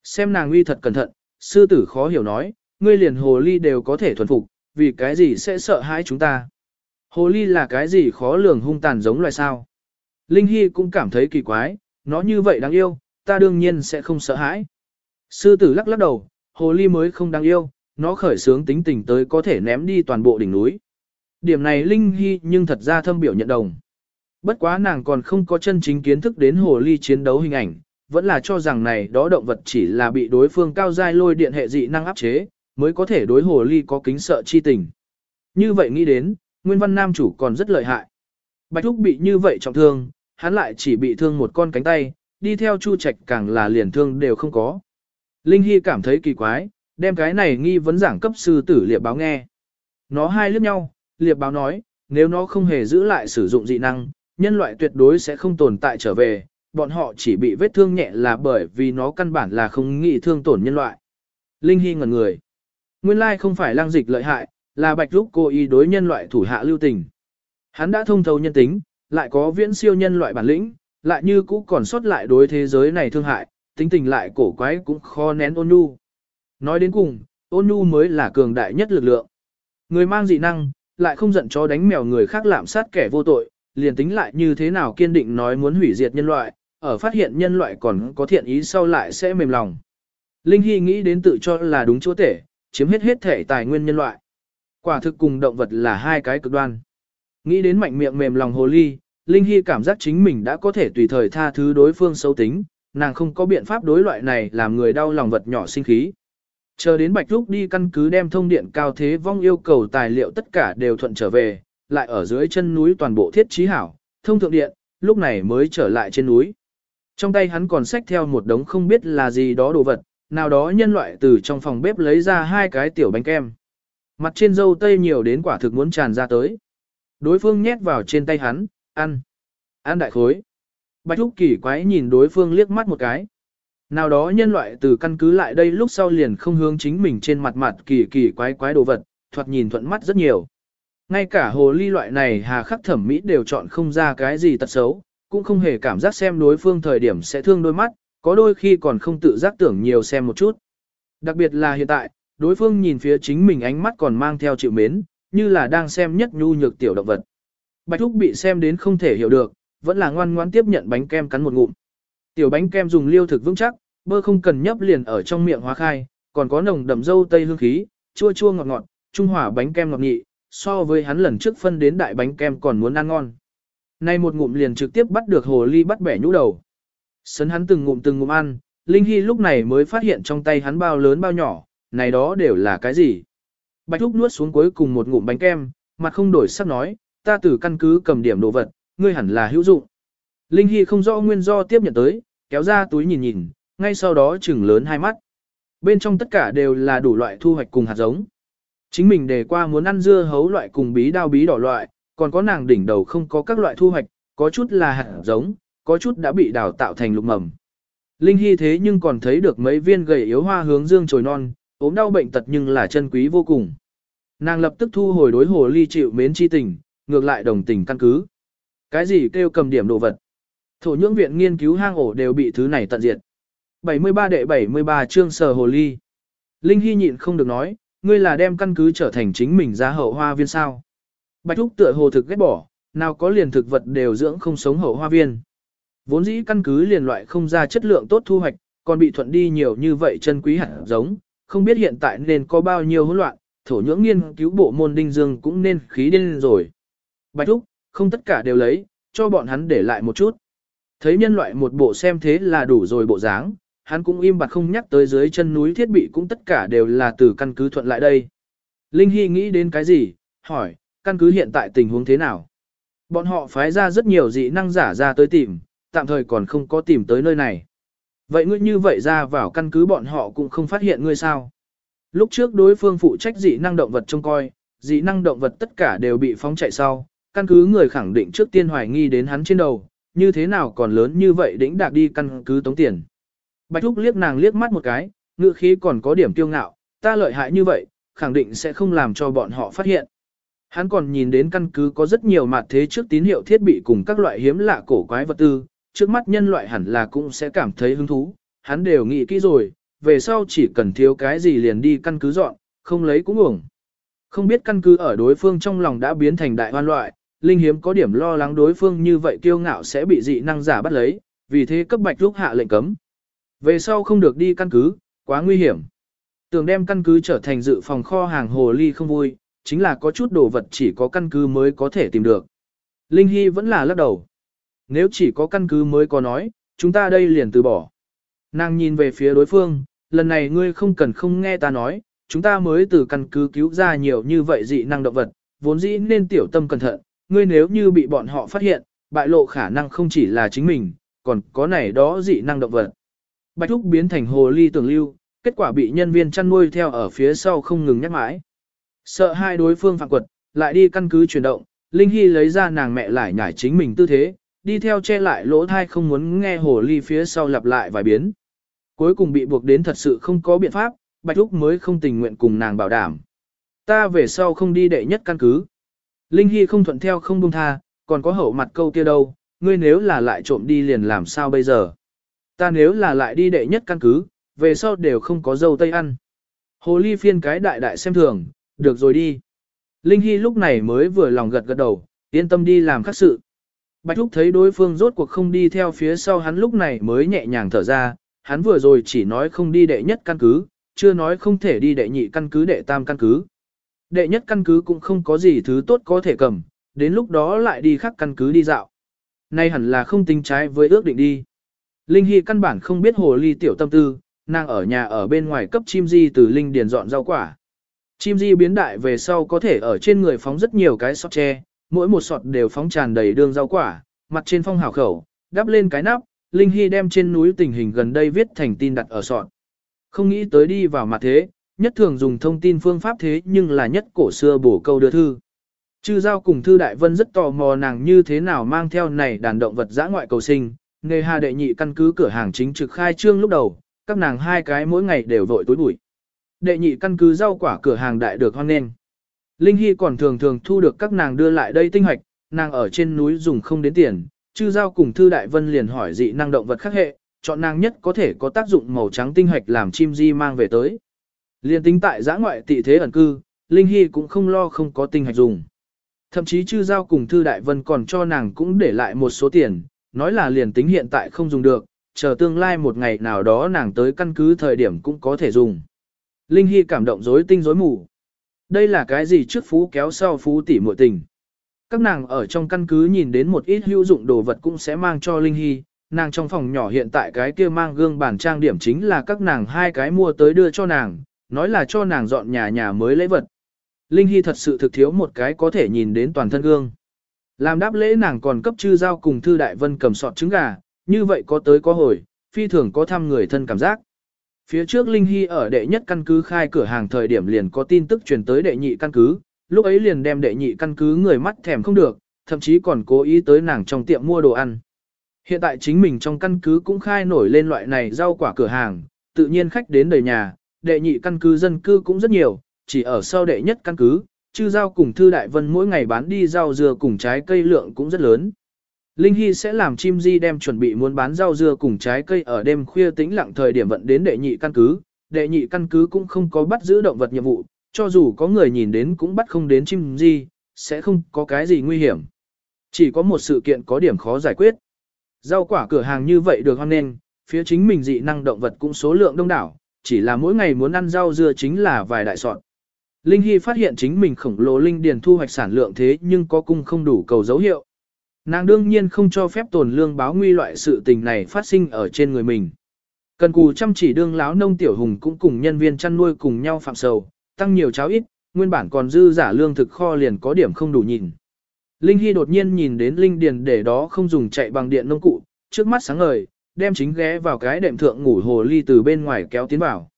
Speaker 1: Xem nàng uy thật cẩn thận, sư tử khó hiểu nói, ngươi liền hồ ly đều có thể thuần phục, vì cái gì sẽ sợ hãi chúng ta. Hồ ly là cái gì khó lường hung tàn giống loài sao. Linh Hy cũng cảm thấy kỳ quái, nó như vậy đáng yêu, ta đương nhiên sẽ không sợ hãi. Sư tử lắc lắc đầu, hồ ly mới không đáng yêu, nó khởi sướng tính tình tới có thể ném đi toàn bộ đỉnh núi. Điểm này Linh Hy nhưng thật ra thâm biểu nhận đồng. Bất quá nàng còn không có chân chính kiến thức đến hồ ly chiến đấu hình ảnh, vẫn là cho rằng này đó động vật chỉ là bị đối phương cao giai lôi điện hệ dị năng áp chế, mới có thể đối hồ ly có kính sợ chi tình. Như vậy nghĩ đến, Nguyên Văn Nam chủ còn rất lợi hại. Bạch Thúc bị như vậy trọng thương, hắn lại chỉ bị thương một con cánh tay, đi theo Chu Trạch càng là liền thương đều không có. Linh Hy cảm thấy kỳ quái, đem cái này nghi vấn giảng cấp sư tử liệp báo nghe. Nó hai liếc nhau, liệp báo nói, nếu nó không hề giữ lại sử dụng dị năng, nhân loại tuyệt đối sẽ không tồn tại trở về, bọn họ chỉ bị vết thương nhẹ là bởi vì nó căn bản là không nghĩ thương tổn nhân loại. Linh Hy ngẩn người. Nguyên lai không phải lang dịch lợi hại, là bạch lúc cô ý đối nhân loại thủ hạ lưu tình. Hắn đã thông thấu nhân tính, lại có viễn siêu nhân loại bản lĩnh, lại như cũ còn sót lại đối thế giới này thương hại, tính tình lại cổ quái cũng khó nén ôn nhu. Nói đến cùng, ôn nhu mới là cường đại nhất lực lượng. Người mang dị năng, lại không giận chó đánh mèo người khác lạm sát kẻ vô tội, liền tính lại như thế nào kiên định nói muốn hủy diệt nhân loại, ở phát hiện nhân loại còn có thiện ý sau lại sẽ mềm lòng. Linh Hy nghĩ đến tự cho là đúng chỗ tể, chiếm hết hết thể tài nguyên nhân loại. Quả thực cùng động vật là hai cái cực đoan. Nghĩ đến mạnh miệng mềm lòng hồ ly, Linh Hy cảm giác chính mình đã có thể tùy thời tha thứ đối phương xấu tính, nàng không có biện pháp đối loại này làm người đau lòng vật nhỏ sinh khí. Chờ đến Bạch Lúc đi căn cứ đem thông điện cao thế vong yêu cầu tài liệu tất cả đều thuận trở về, lại ở dưới chân núi toàn bộ thiết trí hảo, thông thượng điện, lúc này mới trở lại trên núi. Trong tay hắn còn xách theo một đống không biết là gì đó đồ vật, nào đó nhân loại từ trong phòng bếp lấy ra hai cái tiểu bánh kem. Mặt trên dâu tây nhiều đến quả thực muốn tràn ra tới. Đối phương nhét vào trên tay hắn, ăn. Ăn đại khối. Bạch Thúc kỳ quái nhìn đối phương liếc mắt một cái. Nào đó nhân loại từ căn cứ lại đây lúc sau liền không hướng chính mình trên mặt mặt kỳ kỳ quái quái đồ vật, thoạt nhìn thuận mắt rất nhiều. Ngay cả hồ ly loại này hà khắc thẩm mỹ đều chọn không ra cái gì tật xấu, cũng không hề cảm giác xem đối phương thời điểm sẽ thương đôi mắt, có đôi khi còn không tự giác tưởng nhiều xem một chút. Đặc biệt là hiện tại, đối phương nhìn phía chính mình ánh mắt còn mang theo chịu mến, như là đang xem nhất nhu nhược tiểu động vật. Bạch Thúc bị xem đến không thể hiểu được, vẫn là ngoan ngoan tiếp nhận bánh kem cắn một ngụm. Tiểu bánh kem dùng liêu thực vững chắc, bơ không cần nhấp liền ở trong miệng hóa khai, còn có nồng đậm dâu tây hương khí, chua chua ngọt ngọt, trung hòa bánh kem ngọt nhị, so với hắn lần trước phân đến đại bánh kem còn muốn ăn ngon. Nay một ngụm liền trực tiếp bắt được hồ ly bắt bẻ nhũ đầu. Sấn hắn từng ngụm từng ngụm ăn, Linh Hy lúc này mới phát hiện trong tay hắn bao lớn bao nhỏ, này đó đều là cái gì. Bạch Thúc nuốt xuống cuối cùng một ngụm bánh kem, mặt không đổi sắc nói, ta từ căn cứ cầm điểm đồ vật, ngươi hẳn là hữu dụng. Linh Hy không rõ nguyên do tiếp nhận tới, kéo ra túi nhìn nhìn, ngay sau đó chừng lớn hai mắt. Bên trong tất cả đều là đủ loại thu hoạch cùng hạt giống. Chính mình đề qua muốn ăn dưa hấu loại cùng bí đao bí đỏ loại, còn có nàng đỉnh đầu không có các loại thu hoạch, có chút là hạt giống, có chút đã bị đào tạo thành lục mầm. Linh Hy thế nhưng còn thấy được mấy viên gầy yếu hoa hướng dương trồi non, ốm đau bệnh tật nhưng là chân quý vô cùng. Nàng lập tức thu hồi đối hồ ly chịu mến chi tình, ngược lại đồng tình căn cứ. Cái gì kêu cầm điểm đồ vật? Thổ nhưỡng viện nghiên cứu hang ổ đều bị thứ này tận diệt. 73 đệ 73 chương sờ hồ ly. Linh Hy nhịn không được nói, ngươi là đem căn cứ trở thành chính mình ra hậu hoa viên sao. Bạch Thúc tựa hồ thực ghét bỏ, nào có liền thực vật đều dưỡng không sống hậu hoa viên. Vốn dĩ căn cứ liền loại không ra chất lượng tốt thu hoạch, còn bị thuận đi nhiều như vậy chân quý hạt giống, không biết hiện tại nên có bao nhiêu hỗn loạn, thổ nhưỡng nghiên cứu bộ môn đinh dương cũng nên khí điên rồi. Bạch Thúc, không tất cả đều lấy, cho bọn hắn để lại một chút. Thấy nhân loại một bộ xem thế là đủ rồi bộ dáng, hắn cũng im bặt không nhắc tới dưới chân núi thiết bị cũng tất cả đều là từ căn cứ thuận lại đây. Linh Hy nghĩ đến cái gì, hỏi, căn cứ hiện tại tình huống thế nào? Bọn họ phái ra rất nhiều dị năng giả ra tới tìm, tạm thời còn không có tìm tới nơi này. Vậy ngươi như vậy ra vào căn cứ bọn họ cũng không phát hiện ngươi sao? Lúc trước đối phương phụ trách dị năng động vật trông coi, dị năng động vật tất cả đều bị phóng chạy sau, căn cứ người khẳng định trước tiên hoài nghi đến hắn trên đầu, như thế nào còn lớn như vậy đĩnh đạc đi căn cứ tống tiền. Bạch Thúc liếc nàng liếc mắt một cái, ngựa khí còn có điểm kiêu ngạo, ta lợi hại như vậy, khẳng định sẽ không làm cho bọn họ phát hiện. Hắn còn nhìn đến căn cứ có rất nhiều mặt thế trước tín hiệu thiết bị cùng các loại hiếm lạ cổ quái vật tư, trước mắt nhân loại hẳn là cũng sẽ cảm thấy hứng thú, hắn đều nghĩ kỹ rồi, về sau chỉ cần thiếu cái gì liền đi căn cứ dọn, không lấy cũng uổng. Không biết căn cứ ở đối phương trong lòng đã biến thành đại hoan loại, Linh Hiếm có điểm lo lắng đối phương như vậy kiêu ngạo sẽ bị dị năng giả bắt lấy, vì thế cấp bạch lúc hạ lệnh cấm. Về sau không được đi căn cứ, quá nguy hiểm. Tưởng đem căn cứ trở thành dự phòng kho hàng hồ ly không vui, chính là có chút đồ vật chỉ có căn cứ mới có thể tìm được. Linh Hy vẫn là lắc đầu. Nếu chỉ có căn cứ mới có nói, chúng ta đây liền từ bỏ. Nàng nhìn về phía đối phương, lần này ngươi không cần không nghe ta nói, chúng ta mới từ căn cứ cứu ra nhiều như vậy dị năng động vật, vốn dĩ nên tiểu tâm cẩn thận, ngươi nếu như bị bọn họ phát hiện, bại lộ khả năng không chỉ là chính mình, còn có này đó dị năng động vật. Bạch Thúc biến thành hồ ly tưởng lưu, kết quả bị nhân viên chăn nuôi theo ở phía sau không ngừng nhắc mãi. Sợ hai đối phương phạm quật, lại đi căn cứ chuyển động, Linh Hy lấy ra nàng mẹ lại nhảy chính mình tư thế, đi theo che lại lỗ thai không muốn nghe hồ ly phía sau lặp lại vài biến. Cuối cùng bị buộc đến thật sự không có biện pháp, Bạch Úc mới không tình nguyện cùng nàng bảo đảm. Ta về sau không đi đệ nhất căn cứ. Linh Hy không thuận theo không buông tha, còn có hậu mặt câu kia đâu, ngươi nếu là lại trộm đi liền làm sao bây giờ. Ta nếu là lại đi đệ nhất căn cứ, về sau đều không có dâu tây ăn. Hồ ly phiên cái đại đại xem thường, được rồi đi. Linh Hy lúc này mới vừa lòng gật gật đầu, yên tâm đi làm các sự. Bạch Thúc thấy đối phương rốt cuộc không đi theo phía sau hắn lúc này mới nhẹ nhàng thở ra, hắn vừa rồi chỉ nói không đi đệ nhất căn cứ, chưa nói không thể đi đệ nhị căn cứ đệ tam căn cứ. Đệ nhất căn cứ cũng không có gì thứ tốt có thể cầm, đến lúc đó lại đi khác căn cứ đi dạo. Nay hẳn là không tính trái với ước định đi. Linh Hy căn bản không biết hồ ly tiểu tâm tư, nàng ở nhà ở bên ngoài cấp chim di từ Linh điền dọn rau quả. Chim di biến đại về sau có thể ở trên người phóng rất nhiều cái sọt tre, mỗi một sọt đều phóng tràn đầy đường rau quả, mặt trên phong hào khẩu, đắp lên cái nắp, Linh Hy đem trên núi tình hình gần đây viết thành tin đặt ở sọt. Không nghĩ tới đi vào mặt thế, nhất thường dùng thông tin phương pháp thế nhưng là nhất cổ xưa bổ câu đưa thư. Chư giao cùng thư đại vân rất tò mò nàng như thế nào mang theo này đàn động vật dã ngoại cầu sinh, nghề hà đệ nhị căn cứ cửa hàng chính trực khai trương lúc đầu, các nàng hai cái mỗi ngày đều vội tối bụi. Đệ nhị căn cứ rau quả cửa hàng đại được hoan nghênh. Linh Hy còn thường thường thu được các nàng đưa lại đây tinh hoạch, nàng ở trên núi dùng không đến tiền, chư giao cùng thư đại vân liền hỏi dị năng động vật khác hệ, chọn nàng nhất có thể có tác dụng màu trắng tinh hoạch làm chim di mang về tới. Liên tính tại giã ngoại tị thế ẩn cư, Linh Hy cũng không lo không có tinh hoạch dùng. Thậm chí chư giao cùng thư đại vân còn cho nàng cũng để lại một số tiền, nói là liền tính hiện tại không dùng được, chờ tương lai một ngày nào đó nàng tới căn cứ thời điểm cũng có thể dùng. Linh Hy cảm động rối tinh rối mù. Đây là cái gì trước phú kéo sau phú tỉ muội tình. Các nàng ở trong căn cứ nhìn đến một ít hữu dụng đồ vật cũng sẽ mang cho Linh Hy, nàng trong phòng nhỏ hiện tại cái kia mang gương bản trang điểm chính là các nàng hai cái mua tới đưa cho nàng, nói là cho nàng dọn nhà nhà mới lễ vật. Linh Hy thật sự thực thiếu một cái có thể nhìn đến toàn thân gương. Làm đáp lễ nàng còn cấp chư giao cùng Thư Đại Vân cầm sọt trứng gà, như vậy có tới có hồi, phi thường có thăm người thân cảm giác. Phía trước Linh Hy ở đệ nhất căn cứ khai cửa hàng thời điểm liền có tin tức truyền tới đệ nhị căn cứ, lúc ấy liền đem đệ nhị căn cứ người mắt thèm không được, thậm chí còn cố ý tới nàng trong tiệm mua đồ ăn. Hiện tại chính mình trong căn cứ cũng khai nổi lên loại này rau quả cửa hàng, tự nhiên khách đến đầy nhà, đệ nhị căn cứ dân cư cũng rất nhiều, chỉ ở sau đệ nhất căn cứ, chư rau cùng Thư Đại Vân mỗi ngày bán đi rau dưa cùng trái cây lượng cũng rất lớn. Linh Hy sẽ làm chim di đem chuẩn bị muốn bán rau dưa cùng trái cây ở đêm khuya tĩnh lặng thời điểm vận đến đệ nhị căn cứ, đệ nhị căn cứ cũng không có bắt giữ động vật nhiệm vụ, cho dù có người nhìn đến cũng bắt không đến chim di, sẽ không có cái gì nguy hiểm. Chỉ có một sự kiện có điểm khó giải quyết. Rau quả cửa hàng như vậy được hoan nghênh, phía chính mình dị năng động vật cũng số lượng đông đảo, chỉ là mỗi ngày muốn ăn rau dưa chính là vài đại sọt. Linh Hy phát hiện chính mình khổng lồ linh điền thu hoạch sản lượng thế nhưng có cung không đủ cầu dấu hiệu. Nàng đương nhiên không cho phép tồn lương báo nguy loại sự tình này phát sinh ở trên người mình. Cần cù chăm chỉ đương láo nông tiểu hùng cũng cùng nhân viên chăn nuôi cùng nhau phạm sầu, tăng nhiều cháo ít, nguyên bản còn dư giả lương thực kho liền có điểm không đủ nhìn. Linh Hy đột nhiên nhìn đến Linh Điền để đó không dùng chạy bằng điện nông cụ, trước mắt sáng ngời, đem chính ghé vào cái đệm thượng ngủ hồ ly từ bên ngoài kéo tiến vào.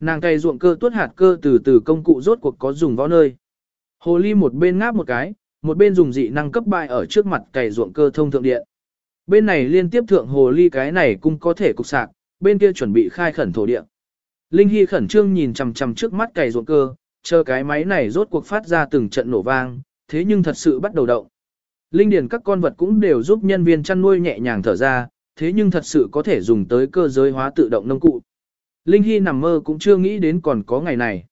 Speaker 1: Nàng cày ruộng cơ tuốt hạt cơ từ từ công cụ rốt cuộc có dùng võ nơi. Hồ ly một bên ngáp một cái, một bên dùng dị năng cấp bại ở trước mặt cày ruộng cơ thông thượng điện. Bên này liên tiếp thượng hồ ly cái này cũng có thể cục sạc, bên kia chuẩn bị khai khẩn thổ địa. Linh Hy khẩn trương nhìn chằm chằm trước mắt cày ruộng cơ, chờ cái máy này rốt cuộc phát ra từng trận nổ vang, thế nhưng thật sự bắt đầu động. Linh điền các con vật cũng đều giúp nhân viên chăn nuôi nhẹ nhàng thở ra, thế nhưng thật sự có thể dùng tới cơ giới hóa tự động nông cụ. Linh Hy nằm mơ cũng chưa nghĩ đến còn có ngày này.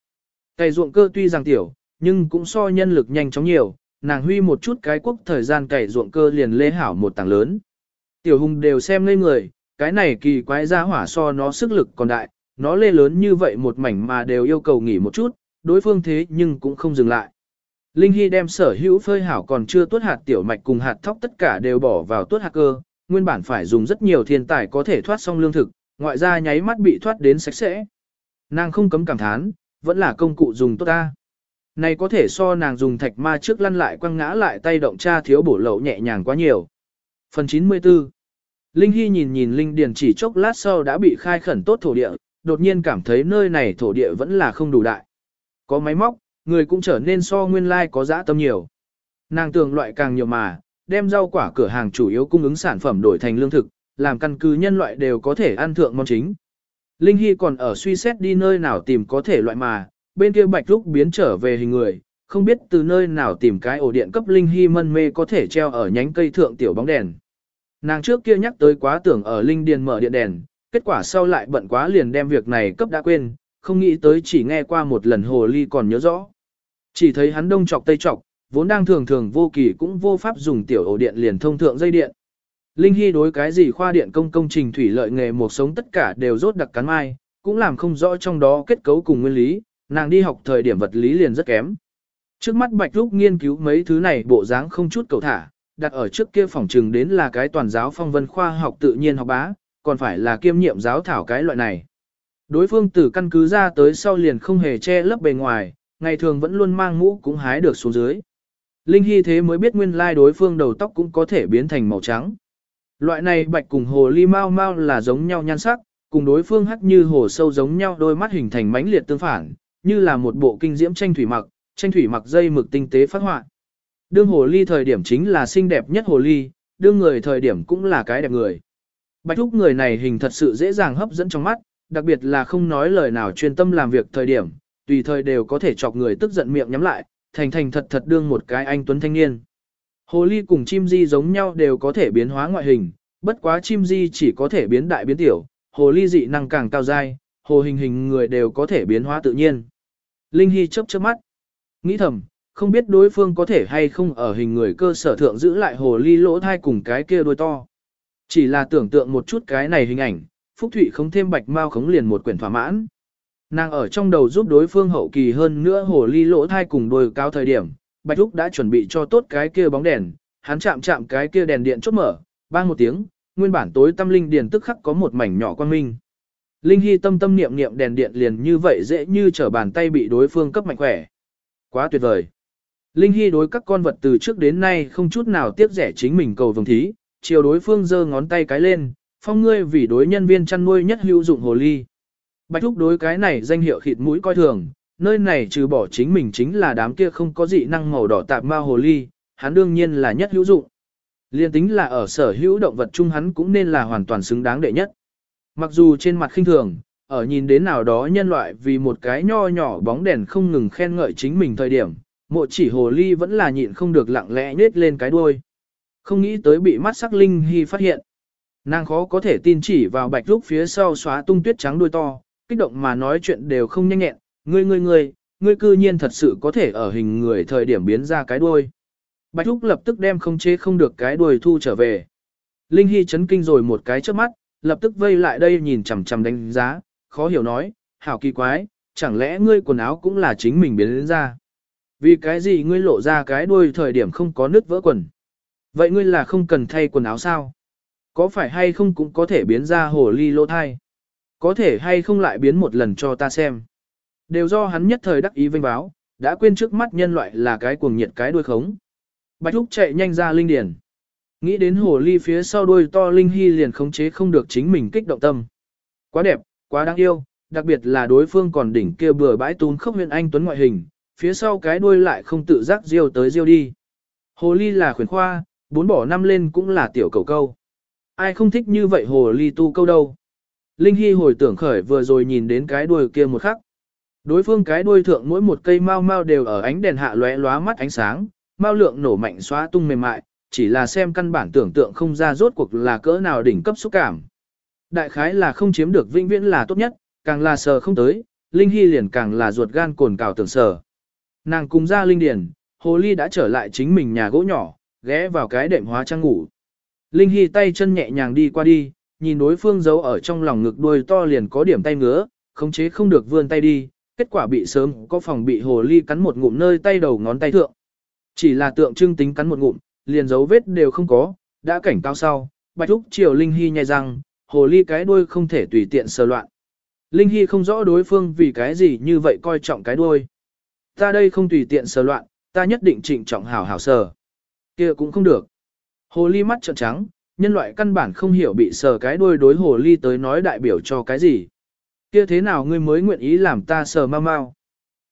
Speaker 1: Cày ruộng cơ tuy rằng tiểu, nhưng cũng so nhân lực nhanh chóng nhiều, nàng huy một chút cái quốc thời gian cày ruộng cơ liền lê hảo một tảng lớn. Tiểu hùng đều xem ngây người, cái này kỳ quái ra hỏa so nó sức lực còn đại, nó lê lớn như vậy một mảnh mà đều yêu cầu nghỉ một chút, đối phương thế nhưng cũng không dừng lại. Linh Hy đem sở hữu phơi hảo còn chưa tuốt hạt tiểu mạch cùng hạt thóc tất cả đều bỏ vào tuốt hạt cơ, nguyên bản phải dùng rất nhiều thiên tài có thể thoát xong lương thực, ngoại ra nháy mắt bị thoát đến sạch sẽ. Nàng không cấm cảm thán, vẫn là công cụ dùng tốt ta. Này có thể so nàng dùng thạch ma trước lăn lại quăng ngã lại tay động cha thiếu bổ lậu nhẹ nhàng quá nhiều. Phần 94 Linh Hy nhìn nhìn Linh Điền chỉ chốc lát sau đã bị khai khẩn tốt thổ địa, đột nhiên cảm thấy nơi này thổ địa vẫn là không đủ đại. Có máy móc, người cũng trở nên so nguyên lai like có dã tâm nhiều. Nàng tưởng loại càng nhiều mà, đem rau quả cửa hàng chủ yếu cung ứng sản phẩm đổi thành lương thực, làm căn cứ nhân loại đều có thể ăn thượng món chính. Linh Hy còn ở suy xét đi nơi nào tìm có thể loại mà, bên kia bạch lúc biến trở về hình người, không biết từ nơi nào tìm cái ổ điện cấp Linh Hy mân mê có thể treo ở nhánh cây thượng tiểu bóng đèn. Nàng trước kia nhắc tới quá tưởng ở Linh Điền mở điện đèn, kết quả sau lại bận quá liền đem việc này cấp đã quên, không nghĩ tới chỉ nghe qua một lần hồ ly còn nhớ rõ. Chỉ thấy hắn đông chọc tây chọc, vốn đang thường thường vô kỳ cũng vô pháp dùng tiểu ổ điện liền thông thượng dây điện. Linh Hy đối cái gì khoa điện công công trình thủy lợi nghề một sống tất cả đều rốt đặc cắn mai, cũng làm không rõ trong đó kết cấu cùng nguyên lý, nàng đi học thời điểm vật lý liền rất kém. Trước mắt Bạch Lúc nghiên cứu mấy thứ này bộ dáng không chút cầu thả, đặt ở trước kia phòng trừng đến là cái toàn giáo phong vân khoa học tự nhiên học bá, còn phải là kiêm nhiệm giáo thảo cái loại này. Đối phương từ căn cứ ra tới sau liền không hề che lấp bề ngoài, ngày thường vẫn luôn mang mũ cũng hái được xuống dưới. Linh Hy thế mới biết nguyên lai đối phương đầu tóc cũng có thể biến thành màu trắng. Loại này bạch cùng hồ ly mau mau là giống nhau nhan sắc, cùng đối phương hắc như hồ sâu giống nhau đôi mắt hình thành mãnh liệt tương phản, như là một bộ kinh diễm tranh thủy mặc, tranh thủy mặc dây mực tinh tế phát họa. Đương hồ ly thời điểm chính là xinh đẹp nhất hồ ly, đương người thời điểm cũng là cái đẹp người. Bạch thúc người này hình thật sự dễ dàng hấp dẫn trong mắt, đặc biệt là không nói lời nào chuyên tâm làm việc thời điểm, tùy thời đều có thể chọc người tức giận miệng nhắm lại, thành thành thật thật đương một cái anh tuấn thanh niên. Hồ ly cùng chim di giống nhau đều có thể biến hóa ngoại hình, bất quá chim di chỉ có thể biến đại biến tiểu, hồ ly dị năng càng cao dai, hồ hình hình người đều có thể biến hóa tự nhiên. Linh Hy chớp chớp mắt, nghĩ thầm, không biết đối phương có thể hay không ở hình người cơ sở thượng giữ lại hồ ly lỗ thai cùng cái kia đôi to. Chỉ là tưởng tượng một chút cái này hình ảnh, Phúc Thụy không thêm bạch mau khống liền một quyển thỏa mãn. Nàng ở trong đầu giúp đối phương hậu kỳ hơn nữa hồ ly lỗ thai cùng đôi cao thời điểm, Bạch Úc đã chuẩn bị cho tốt cái kia bóng đèn, hắn chạm chạm cái kia đèn điện chốt mở, bang một tiếng, nguyên bản tối tâm linh điền tức khắc có một mảnh nhỏ quang minh. Linh Hy tâm tâm niệm niệm đèn điện liền như vậy dễ như trở bàn tay bị đối phương cấp mạnh khỏe. Quá tuyệt vời. Linh Hy đối các con vật từ trước đến nay không chút nào tiếc rẻ chính mình cầu vồng thí, chiều đối phương giơ ngón tay cái lên, phong ngươi vì đối nhân viên chăn nuôi nhất hữu dụng hồ ly. Bạch Thúc đối cái này danh hiệu khịt mũi coi thường, nơi này trừ bỏ chính mình chính là đám kia không có dị năng màu đỏ tạp ma hồ ly, hắn đương nhiên là nhất hữu dụng. Liên tính là ở sở hữu động vật chung hắn cũng nên là hoàn toàn xứng đáng đệ nhất. Mặc dù trên mặt khinh thường, ở nhìn đến nào đó nhân loại vì một cái nho nhỏ bóng đèn không ngừng khen ngợi chính mình thời điểm, mộ chỉ hồ ly vẫn là nhịn không được lặng lẽ nết lên cái đuôi. Không nghĩ tới bị mắt sắc linh hy phát hiện. Nàng khó có thể tin chỉ vào bạch lúc phía sau xóa tung tuyết trắng đuôi to, kích động mà nói chuyện đều không nhanh nhẹn, ngươi ngươi ngươi, ngươi cư nhiên thật sự có thể ở hình người thời điểm biến ra cái đuôi. Bạch Thúc lập tức đem không chế không được cái đuôi thu trở về. Linh Hy chấn kinh rồi một cái trước mắt, lập tức vây lại đây nhìn chằm chằm đánh giá, khó hiểu nói, hảo kỳ quái, chẳng lẽ ngươi quần áo cũng là chính mình biến đến ra. Vì cái gì ngươi lộ ra cái đuôi thời điểm không có nứt vỡ quần. Vậy ngươi là không cần thay quần áo sao? Có phải hay không cũng có thể biến ra hồ ly lô thai? có thể hay không lại biến một lần cho ta xem. Đều do hắn nhất thời đắc ý vinh báo, đã quên trước mắt nhân loại là cái cuồng nhiệt cái đuôi khống. Bạch Thúc chạy nhanh ra linh điển. Nghĩ đến hồ ly phía sau đuôi to linh hy liền khống chế không được chính mình kích động tâm. Quá đẹp, quá đáng yêu, đặc biệt là đối phương còn đỉnh kia bừa bãi tún khốc huyện anh tuấn ngoại hình, phía sau cái đuôi lại không tự giác riêu tới riêu đi. Hồ ly là khuyến khoa, bốn bỏ năm lên cũng là tiểu cầu câu. Ai không thích như vậy hồ ly tu câu đâu. Linh Hy hồi tưởng khởi vừa rồi nhìn đến cái đuôi kia một khắc. Đối phương cái đuôi thượng mỗi một cây mau mau đều ở ánh đèn hạ lóe lóa mắt ánh sáng, mau lượng nổ mạnh xóa tung mềm mại, chỉ là xem căn bản tưởng tượng không ra rốt cuộc là cỡ nào đỉnh cấp xúc cảm. Đại khái là không chiếm được vĩnh viễn là tốt nhất, càng là sờ không tới, Linh Hy liền càng là ruột gan cồn cào tưởng sờ. Nàng cùng ra Linh Điền, Hồ Ly đã trở lại chính mình nhà gỗ nhỏ, ghé vào cái đệm hóa trang ngủ. Linh Hy tay chân nhẹ nhàng đi qua đi, nhìn đối phương giấu ở trong lòng ngực đuôi to liền có điểm tay ngứa, khống chế không được vươn tay đi, kết quả bị sớm có phòng bị hồ ly cắn một ngụm nơi tay đầu ngón tay thượng. Chỉ là tượng trưng tính cắn một ngụm, liền dấu vết đều không có, đã cảnh cao sau, bạch Úc triều Linh Hy nhai răng, hồ ly cái đuôi không thể tùy tiện sờ loạn. Linh Hy không rõ đối phương vì cái gì như vậy coi trọng cái đuôi. Ta đây không tùy tiện sờ loạn, ta nhất định trịnh trọng hảo hảo sờ. kia cũng không được. Hồ ly mắt trợn trắng, nhân loại căn bản không hiểu bị sờ cái đuôi đối hồ ly tới nói đại biểu cho cái gì. Kia thế nào ngươi mới nguyện ý làm ta sờ mau mau.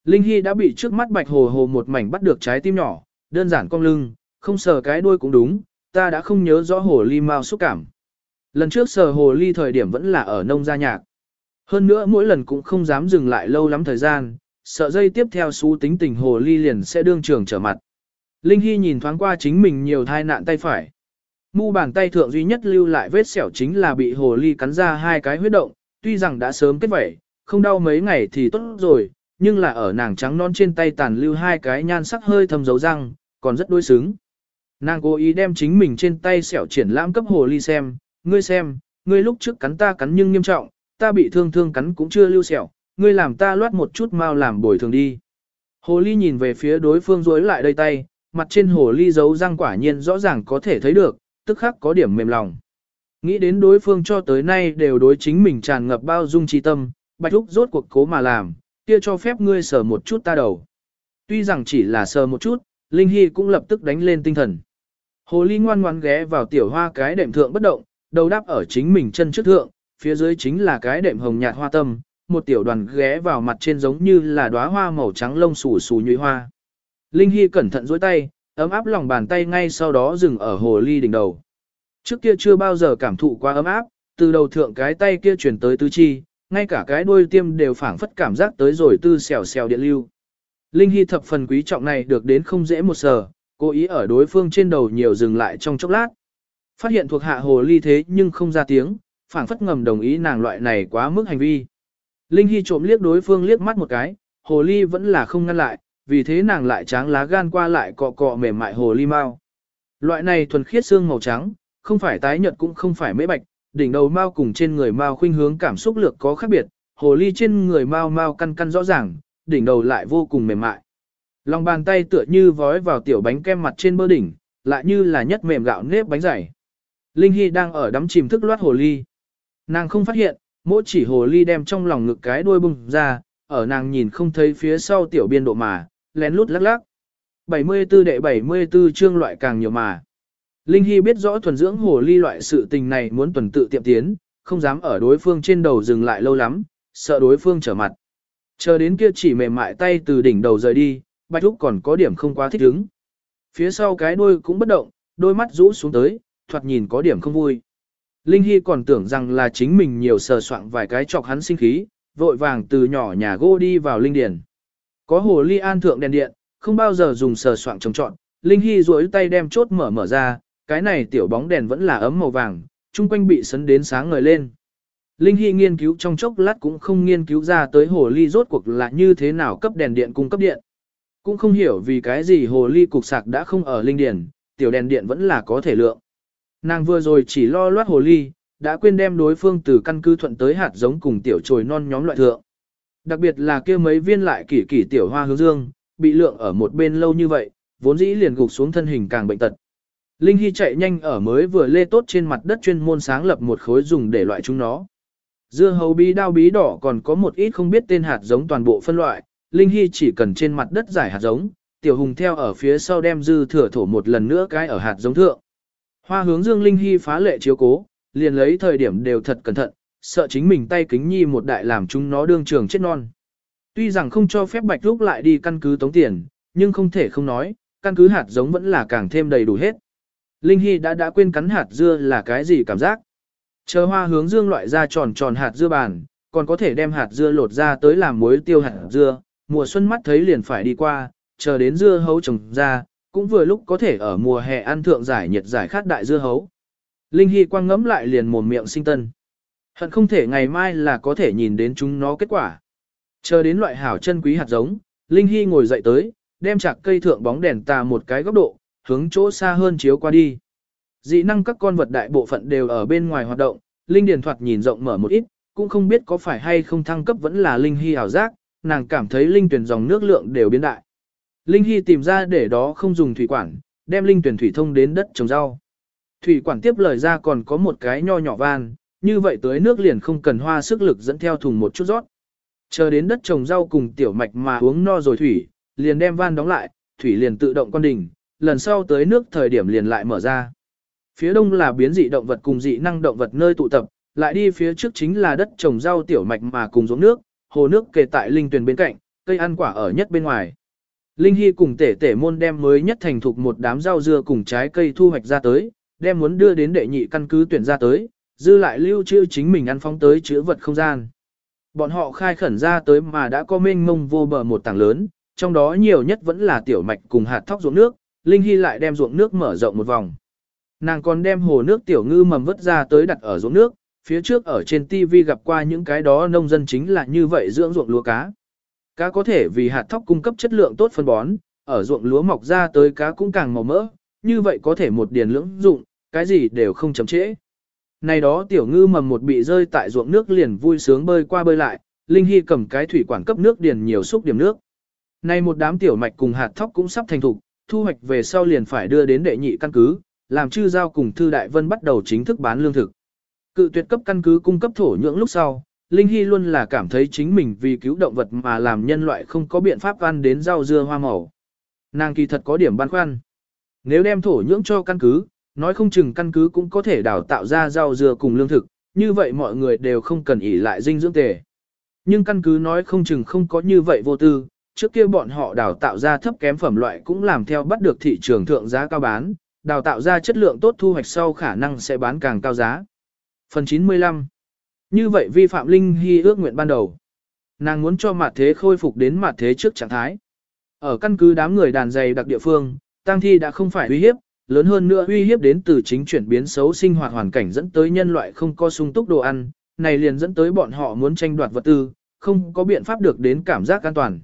Speaker 1: Linh Hy đã bị trước mắt bạch hồ hồ một mảnh bắt được trái tim nhỏ, đơn giản cong lưng, không sờ cái đuôi cũng đúng, ta đã không nhớ rõ hồ ly mau xúc cảm. Lần trước sờ hồ ly thời điểm vẫn là ở nông gia nhạc. Hơn nữa mỗi lần cũng không dám dừng lại lâu lắm thời gian, sợ dây tiếp theo xú tính tình hồ ly liền sẽ đương trường trở mặt. Linh Hy nhìn thoáng qua chính mình nhiều thai nạn tay phải. Mu bàn tay thượng duy nhất lưu lại vết sẹo chính là bị hồ ly cắn ra hai cái huyết động, tuy rằng đã sớm kết vẩy, không đau mấy ngày thì tốt rồi, nhưng là ở nàng trắng non trên tay tàn lưu hai cái nhan sắc hơi thâm dấu răng, còn rất đối xứng. Nàng cố ý đem chính mình trên tay sẹo triển lãm cấp hồ ly xem, ngươi xem, ngươi lúc trước cắn ta cắn nhưng nghiêm trọng, ta bị thương thương cắn cũng chưa lưu sẹo, ngươi làm ta loát một chút mau làm bồi thường đi. Hồ ly nhìn về phía đối phương rối lại đây tay, mặt trên hồ ly dấu răng quả nhiên rõ ràng có thể thấy được, tức khắc có điểm mềm lòng. Nghĩ đến đối phương cho tới nay đều đối chính mình tràn ngập bao dung trí tâm, bạch lúc rốt cuộc cố mà làm, kia cho phép ngươi sờ một chút ta đầu. Tuy rằng chỉ là sờ một chút, Linh Hy cũng lập tức đánh lên tinh thần. Hồ ly ngoan ngoan ghé vào tiểu hoa cái đệm thượng bất động, đầu đáp ở chính mình chân trước thượng, phía dưới chính là cái đệm hồng nhạt hoa tâm, một tiểu đoàn ghé vào mặt trên giống như là đóa hoa màu trắng lông xù xù nhụy hoa. Linh Hy cẩn thận dối tay, ấm áp lòng bàn tay ngay sau đó dừng ở hồ ly đỉnh đầu. Trước kia chưa bao giờ cảm thụ quá ấm áp, từ đầu thượng cái tay kia chuyển tới tứ chi, ngay cả cái đuôi tiêm đều phảng phất cảm giác tới rồi tư xèo xèo điện lưu. Linh Hy thập phần quý trọng này được đến không dễ một sờ, cố ý ở đối phương trên đầu nhiều dừng lại trong chốc lát. Phát hiện thuộc hạ hồ ly thế nhưng không ra tiếng, phảng phất ngầm đồng ý nàng loại này quá mức hành vi. Linh Hy trộm liếc đối phương liếc mắt một cái, hồ ly vẫn là không ngăn lại, vì thế nàng lại tráng lá gan qua lại cọ cọ mềm mại hồ ly mau. Loại này thuần khiết xương màu trắng, không phải tái nhợt cũng không phải mễ bạch, đỉnh đầu mao cùng trên người mao khuynh hướng cảm xúc lược có khác biệt, hồ ly trên người mao mao căn căn rõ ràng, đỉnh đầu lại vô cùng mềm mại. Lòng bàn tay tựa như vói vào tiểu bánh kem mặt trên bơ đỉnh, lại như là nhất mềm gạo nếp bánh dày. Linh Hy đang ở đắm chìm thức loát hồ ly. Nàng không phát hiện, mỗi chỉ hồ ly đem trong lòng ngực cái đuôi bung ra, ở nàng nhìn không thấy phía sau tiểu biên độ mà, lén lút lắc lắc. 74 đệ 74 chương loại càng nhiều mà. Linh Hy biết rõ thuần dưỡng hồ ly loại sự tình này muốn tuần tự tiệm tiến, không dám ở đối phương trên đầu dừng lại lâu lắm, sợ đối phương trở mặt. Chờ đến kia chỉ mềm mại tay từ đỉnh đầu rời đi, Bạch Úc còn có điểm không quá thích ứng. Phía sau cái đuôi cũng bất động, đôi mắt rũ xuống tới, thoạt nhìn có điểm không vui. Linh Hy còn tưởng rằng là chính mình nhiều sờ soạn vài cái chọc hắn sinh khí, vội vàng từ nhỏ nhà gỗ đi vào linh điền. Có hồ ly an thượng đèn điện, không bao giờ dùng sờ soạn trồng trọn, Linh Hy duỗi tay đem chốt mở mở ra, cái này tiểu bóng đèn vẫn là ấm màu vàng, chung quanh bị sấn đến sáng ngời lên. Linh Hy nghiên cứu trong chốc lát cũng không nghiên cứu ra tới hồ ly rốt cuộc là như thế nào cấp đèn điện cung cấp điện. Cũng không hiểu vì cái gì hồ ly cục sạc đã không ở linh điển, tiểu đèn điện vẫn là có thể lượng. Nàng vừa rồi chỉ lo loát hồ ly, đã quên đem đối phương từ căn cứ thuận tới hạt giống cùng tiểu trồi non nhóm loại thượng. Đặc biệt là kia mấy viên lại kỷ kỷ tiểu hoa hướng dương, bị lượng ở một bên lâu như vậy, vốn dĩ liền gục xuống thân hình càng bệnh tật. Linh Hy chạy nhanh ở mới vừa lê tốt trên mặt đất chuyên môn sáng lập một khối dùng để loại chúng nó. Dưa hấu bí đao bí đỏ còn có một ít không biết tên hạt giống toàn bộ phân loại, Linh Hy chỉ cần trên mặt đất giải hạt giống, Tiểu Hùng theo ở phía sau đem dư thừa thổ một lần nữa cái ở hạt giống thượng. Hoa hướng Dương Linh Hy phá lệ chiếu cố, liền lấy thời điểm đều thật cẩn thận, sợ chính mình tay kính nhi một đại làm chúng nó đương trường chết non. Tuy rằng không cho phép bạch lúc lại đi căn cứ tống tiền, nhưng không thể không nói, căn cứ hạt giống vẫn là càng thêm đầy đủ hết. Linh Hy đã đã quên cắn hạt dưa là cái gì cảm giác. Chờ hoa hướng dương loại ra tròn tròn hạt dưa bàn, còn có thể đem hạt dưa lột ra tới làm muối tiêu hạt dưa, mùa xuân mắt thấy liền phải đi qua, chờ đến dưa hấu trồng ra, cũng vừa lúc có thể ở mùa hè ăn thượng giải nhiệt giải khát đại dưa hấu. Linh Hy quang ngẫm lại liền mồm miệng sinh tân. Hận không thể ngày mai là có thể nhìn đến chúng nó kết quả. Chờ đến loại hảo chân quý hạt giống, Linh Hy ngồi dậy tới, đem chạc cây thượng bóng đèn tà một cái góc độ, hướng chỗ xa hơn chiếu qua đi. Dị năng các con vật đại bộ phận đều ở bên ngoài hoạt động, Linh Điền thoạt nhìn rộng mở một ít, cũng không biết có phải hay không thăng cấp vẫn là Linh Hy ảo giác, nàng cảm thấy Linh tuyển dòng nước lượng đều biến đại. Linh Hy tìm ra để đó không dùng thủy quản, đem Linh tuyển thủy thông đến đất trồng rau. Thủy quản tiếp lời ra còn có một cái nho nhỏ van, như vậy tới nước liền không cần hoa sức lực dẫn theo thùng một chút rót. Chờ đến đất trồng rau cùng tiểu mạch mà uống no rồi thủy, liền đem van đóng lại, thủy liền tự động con đỉnh, lần sau tới nước thời điểm liền lại mở ra. Phía đông là biến dị động vật cùng dị năng động vật nơi tụ tập, lại đi phía trước chính là đất trồng rau tiểu mạch mà cùng giống nước, hồ nước kề tại linh tuyền bên cạnh, cây ăn quả ở nhất bên ngoài. Linh Hy cùng tể tể môn đem mới nhất thành thục một đám rau dưa cùng trái cây thu hoạch ra tới, đem muốn đưa đến đệ nhị căn cứ tuyển ra tới, dư lại lưu trữ chính mình ăn phóng tới chữa vật không gian. Bọn họ khai khẩn ra tới mà đã có mênh mông vô bờ một tảng lớn, trong đó nhiều nhất vẫn là tiểu mạch cùng hạt thóc ruộng nước, Linh Hy lại đem ruộng nước mở rộng một vòng. Nàng còn đem hồ nước tiểu ngư mầm vứt ra tới đặt ở ruộng nước, phía trước ở trên TV gặp qua những cái đó nông dân chính là như vậy dưỡng ruộng lúa cá. Cá có thể vì hạt thóc cung cấp chất lượng tốt phân bón, ở ruộng lúa mọc ra tới cá cũng càng màu mỡ, như vậy có thể một điền lưỡng dụng, cái gì đều không chấm trễ. Này đó tiểu ngư mầm một bị rơi tại ruộng nước liền vui sướng bơi qua bơi lại, Linh Hy cầm cái thủy quản cấp nước điền nhiều xúc điểm nước. Này một đám tiểu mạch cùng hạt thóc cũng sắp thành thục, thu hoạch về sau liền phải đưa đến đệ nhị căn cứ, làm chư giao cùng Thư Đại Vân bắt đầu chính thức bán lương thực. Cự tuyệt cấp căn cứ cung cấp thổ nhưỡng lúc sau, Linh Hy luôn là cảm thấy chính mình vì cứu động vật mà làm nhân loại không có biện pháp ăn đến rau dưa hoa màu. Nàng kỳ thật có điểm băn khoăn. Nếu đem thổ nhưỡng cho căn cứ, nói không chừng căn cứ cũng có thể đào tạo ra rau dưa cùng lương thực, như vậy mọi người đều không cần ỉ lại dinh dưỡng tề. Nhưng căn cứ nói không chừng không có như vậy vô tư, trước kia bọn họ đào tạo ra thấp kém phẩm loại cũng làm theo bắt được thị trường thượng giá cao bán, đào tạo ra chất lượng tốt thu hoạch sau khả năng sẽ bán càng cao giá. Phần 95 Như vậy vi phạm Linh Hy ước nguyện ban đầu. Nàng muốn cho mặt thế khôi phục đến mặt thế trước trạng thái. Ở căn cứ đám người đàn dày đặc địa phương, tang thi đã không phải uy hiếp, lớn hơn nữa uy hiếp đến từ chính chuyển biến xấu sinh hoạt hoàn cảnh dẫn tới nhân loại không có sung túc đồ ăn, này liền dẫn tới bọn họ muốn tranh đoạt vật tư, không có biện pháp được đến cảm giác an toàn.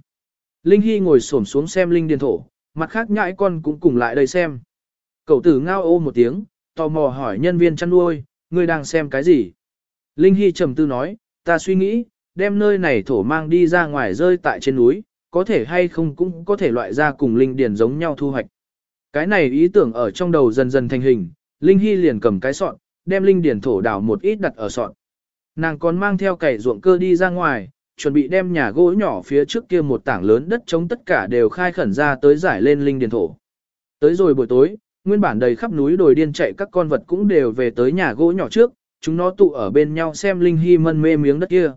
Speaker 1: Linh Hy ngồi xổm xuống xem Linh Điền Thổ, mặt khác nhãi con cũng cùng lại đây xem. Cậu tử ngao ô một tiếng, tò mò hỏi nhân viên chăn nuôi, ngươi đang xem cái gì? Linh Hy trầm tư nói, ta suy nghĩ, đem nơi này thổ mang đi ra ngoài rơi tại trên núi, có thể hay không cũng có thể loại ra cùng Linh Điền giống nhau thu hoạch. Cái này ý tưởng ở trong đầu dần dần thành hình, Linh Hy liền cầm cái sọn, đem Linh Điền thổ đào một ít đặt ở sọn. Nàng còn mang theo cày ruộng cơ đi ra ngoài, chuẩn bị đem nhà gỗ nhỏ phía trước kia một tảng lớn đất chống tất cả đều khai khẩn ra tới giải lên Linh Điền thổ. Tới rồi buổi tối, nguyên bản đầy khắp núi đồi điên chạy các con vật cũng đều về tới nhà gỗ nhỏ trước, chúng nó tụ ở bên nhau xem Linh Hy mân mê miếng đất kia.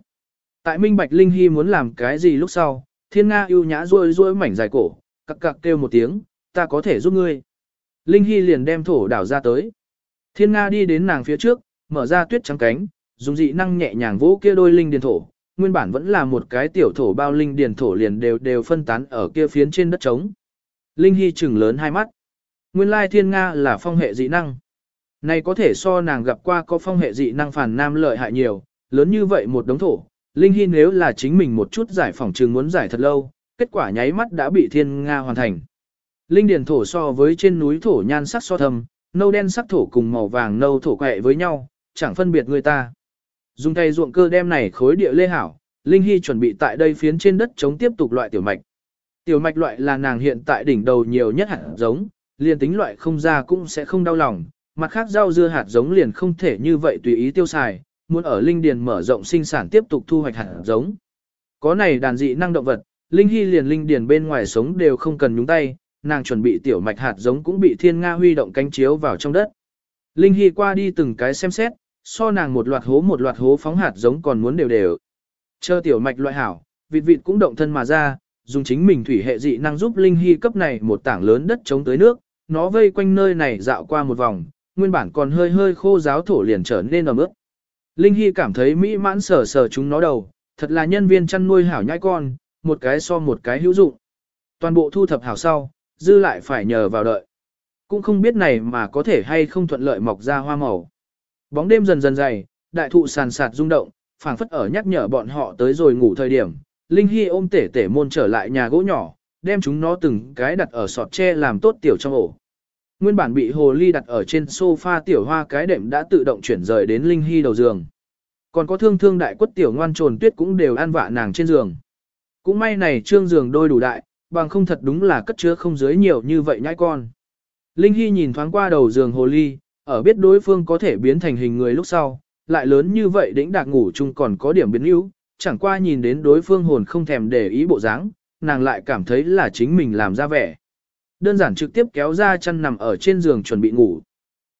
Speaker 1: Tại minh bạch Linh Hy muốn làm cái gì lúc sau, thiên Nga yêu nhã ruôi ruôi mảnh dài cổ, cặc cặc kêu một tiếng, ta có thể giúp ngươi. Linh Hy liền đem thổ đảo ra tới. Thiên Nga đi đến nàng phía trước, mở ra tuyết trắng cánh, dùng dị năng nhẹ nhàng vỗ kia đôi linh điền thổ, nguyên bản vẫn là một cái tiểu thổ bao linh điền thổ liền đều đều phân tán ở kia phiến trên đất trống. Linh Hy chừng lớn hai mắt. Nguyên lai thiên Nga là phong hệ dị năng. Này có thể so nàng gặp qua có phong hệ dị năng phản nam lợi hại nhiều, lớn như vậy một đống thổ. Linh Hy nếu là chính mình một chút giải phỏng trường muốn giải thật lâu, kết quả nháy mắt đã bị thiên Nga hoàn thành. Linh điền thổ so với trên núi thổ nhan sắc so thâm, nâu đen sắc thổ cùng màu vàng nâu thổ quẹ với nhau, chẳng phân biệt người ta. Dùng tay ruộng cơ đem này khối địa lê hảo, Linh Hy chuẩn bị tại đây phiến trên đất chống tiếp tục loại tiểu mạch. Tiểu mạch loại là nàng hiện tại đỉnh đầu nhiều nhất hạt giống, liền tính loại không ra cũng sẽ không đau lòng, mặt khác rau dưa hạt giống liền không thể như vậy tùy ý tiêu xài, muốn ở linh điền mở rộng sinh sản tiếp tục thu hoạch hạt giống. Có này đàn dị năng động vật, linh hy liền linh điền bên ngoài sống đều không cần nhúng tay, nàng chuẩn bị tiểu mạch hạt giống cũng bị thiên nga huy động cánh chiếu vào trong đất. Linh hy qua đi từng cái xem xét, so nàng một loạt hố một loạt hố phóng hạt giống còn muốn đều đều. Chờ tiểu mạch loại hảo, vịt vịt cũng động thân mà ra, dùng chính mình thủy hệ dị năng giúp Linh Hy cấp này một tảng lớn đất chống tới nước, nó vây quanh nơi này dạo qua một vòng, nguyên bản còn hơi hơi khô giáo thổ liền trở nên ẩm ướt. Linh Hy cảm thấy mỹ mãn sờ sờ chúng nó đầu, thật là nhân viên chăn nuôi hảo nhãi con, một cái so một cái hữu dụng. Toàn bộ thu thập hảo sau, dư lại phải nhờ vào đợi. Cũng không biết này mà có thể hay không thuận lợi mọc ra hoa màu. Bóng đêm dần dần dày, đại thụ sàn sạt rung động, phảng phất ở nhắc nhở bọn họ tới rồi ngủ thời điểm. Linh Hy ôm tể tể môn trở lại nhà gỗ nhỏ, đem chúng nó từng cái đặt ở sọt tre làm tốt tiểu trong ổ. Nguyên bản bị hồ ly đặt ở trên sofa tiểu hoa cái đệm đã tự động chuyển rời đến Linh Hy đầu giường. Còn có thương thương đại quất tiểu ngoan trồn tuyết cũng đều ăn vạ nàng trên giường. Cũng may này trương giường đôi đủ đại, bằng không thật đúng là cất chứa không dưới nhiều như vậy nhãi con. Linh Hy nhìn thoáng qua đầu giường hồ ly, ở biết đối phương có thể biến thành hình người lúc sau, lại lớn như vậy đĩnh đạc ngủ chung còn có điểm biến yếu, chẳng qua nhìn đến đối phương hồn không thèm để ý bộ dáng, nàng lại cảm thấy là chính mình làm ra vẻ. Đơn giản trực tiếp kéo ra chăn nằm ở trên giường chuẩn bị ngủ.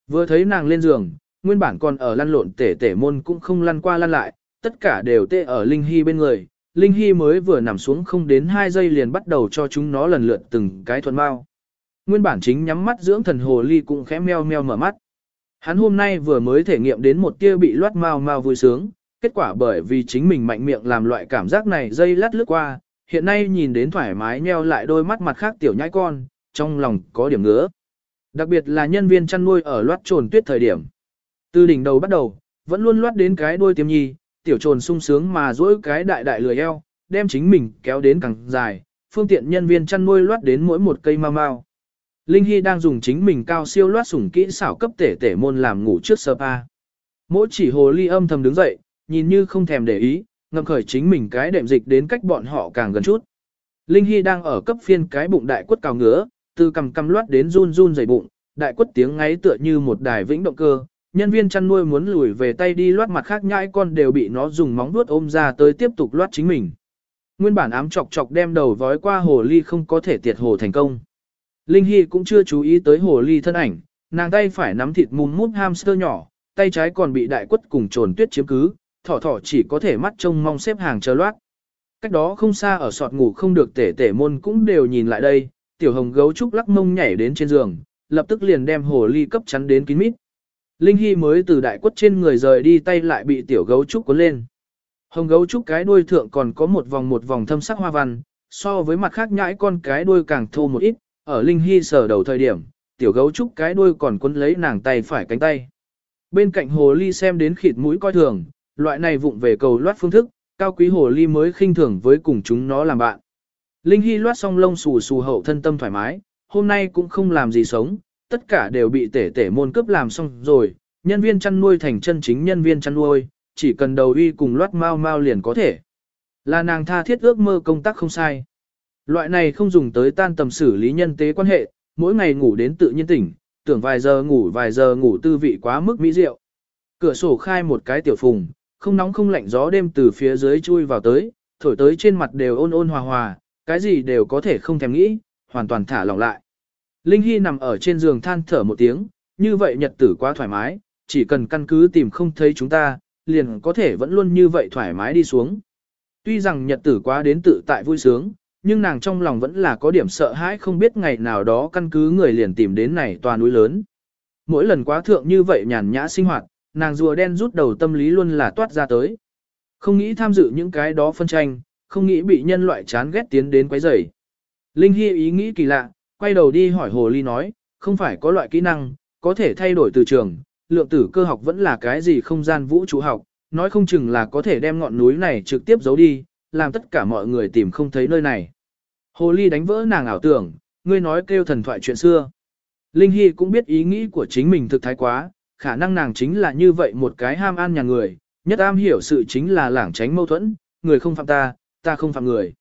Speaker 1: Vừa thấy nàng lên giường, nguyên bản còn ở lăn lộn tể tể môn cũng không lăn qua lăn lại, tất cả đều tê ở Linh Hy bên người. Linh Hy mới vừa nằm xuống không đến 2 giây liền bắt đầu cho chúng nó lần lượt từng cái thuần bao. Nguyên bản chính nhắm mắt dưỡng thần hồ ly cũng khẽ meo meo mở mắt. Hắn hôm nay vừa mới thể nghiệm đến một tia bị loát mau mau vui sướng, kết quả bởi vì chính mình mạnh miệng làm loại cảm giác này dây lát lướt qua, hiện nay nhìn đến thoải mái nheo lại đôi mắt mặt khác tiểu nhãi con, trong lòng có điểm ngứa. Đặc biệt là nhân viên chăn nuôi ở loát trồn tuyết thời điểm. Từ đỉnh đầu bắt đầu, vẫn luôn loát đến cái đuôi tiêm nhi, tiểu trồn sung sướng mà duỗi cái đại đại lười eo, đem chính mình kéo đến càng dài, phương tiện nhân viên chăn nuôi loát đến mỗi một cây mau mau. Linh Hy đang dùng chính mình cao siêu loát sủng kỹ xảo cấp tể tể môn làm ngủ trước spa. Mỗi chỉ hồ ly âm thầm đứng dậy, nhìn như không thèm để ý, ngầm khởi chính mình cái đệm dịch đến cách bọn họ càng gần chút. Linh Hy đang ở cấp phiên cái bụng đại quất cào ngứa, từ cầm cầm loát đến run run dày bụng, đại quất tiếng ngáy tựa như một đài vĩnh động cơ. Nhân viên chăn nuôi muốn lùi về tay đi loát mặt khác nhãi con đều bị nó dùng móng vuốt ôm ra tới tiếp tục loát chính mình. Nguyên bản ám chọc chọc đem đầu vói qua hồ ly không có thể tiệt hồ thành công. Linh Hy cũng chưa chú ý tới hồ ly thân ảnh, nàng tay phải nắm thịt mùm mút hamster nhỏ, tay trái còn bị đại quất cùng trồn tuyết chiếm cứ, thỏ thỏ chỉ có thể mắt trông mong xếp hàng chờ loát. Cách đó không xa ở sọt ngủ không được tể tể môn cũng đều nhìn lại đây, tiểu hồng gấu trúc lắc mông nhảy đến trên giường, lập tức liền đem hồ ly cấp chắn đến kín mít. Linh Hy mới từ đại quất trên người rời đi tay lại bị tiểu gấu trúc cuốn lên. Hồng gấu trúc cái đuôi thượng còn có một vòng một vòng thâm sắc hoa văn, so với mặt khác nhãi con cái đuôi càng thô một ít, ở Linh Hy sờ đầu thời điểm, tiểu gấu trúc cái đuôi còn quấn lấy nàng tay phải cánh tay. Bên cạnh hồ ly xem đến khịt mũi coi thường, loại này vụng về cầu loát phương thức, cao quý hồ ly mới khinh thường với cùng chúng nó làm bạn. Linh Hy loát xong lông xù xù hậu thân tâm thoải mái, hôm nay cũng không làm gì sống, tất cả đều bị tể tể môn cướp làm xong rồi, nhân viên chăn nuôi thành chân chính nhân viên chăn nuôi, chỉ cần đầu uy cùng loát mau mau liền có thể. Là nàng tha thiết ước mơ công tác không sai. Loại này không dùng tới tan tầm xử lý nhân tế quan hệ, mỗi ngày ngủ đến tự nhiên tỉnh, tưởng vài giờ ngủ vài giờ ngủ tư vị quá mức mỹ diệu. Cửa sổ khai một cái tiểu phùng, không nóng không lạnh gió đêm từ phía dưới chui vào tới, thổi tới trên mặt đều ôn ôn hòa hòa, cái gì đều có thể không thèm nghĩ, hoàn toàn thả lỏng lại. Linh Hy nằm ở trên giường than thở một tiếng, như vậy nhật tử quá thoải mái, chỉ cần căn cứ tìm không thấy chúng ta, liền có thể vẫn luôn như vậy thoải mái đi xuống. Tuy rằng nhật tử quá đến tự tại vui sướng, nhưng nàng trong lòng vẫn là có điểm sợ hãi không biết ngày nào đó căn cứ người liền tìm đến này tòa núi lớn. Mỗi lần quá thượng như vậy nhàn nhã sinh hoạt, nàng rùa đen rút đầu tâm lý luôn là toát ra tới. Không nghĩ tham dự những cái đó phân tranh, không nghĩ bị nhân loại chán ghét tiến đến quấy rầy. Linh Hy ý nghĩ kỳ lạ, quay đầu đi hỏi Hồ Ly nói, không phải có loại kỹ năng, có thể thay đổi từ trường, lượng tử cơ học vẫn là cái gì không gian vũ trụ học, nói không chừng là có thể đem ngọn núi này trực tiếp giấu đi, làm tất cả mọi người tìm không thấy nơi này. Hồ Ly đánh vỡ nàng ảo tưởng, ngươi nói kêu thần thoại chuyện xưa. Linh Hy cũng biết ý nghĩ của chính mình thực thái quá, khả năng nàng chính là như vậy một cái ham an nhà người, nhất am hiểu sự chính là lảng tránh mâu thuẫn, người không phạm ta, ta không phạm người.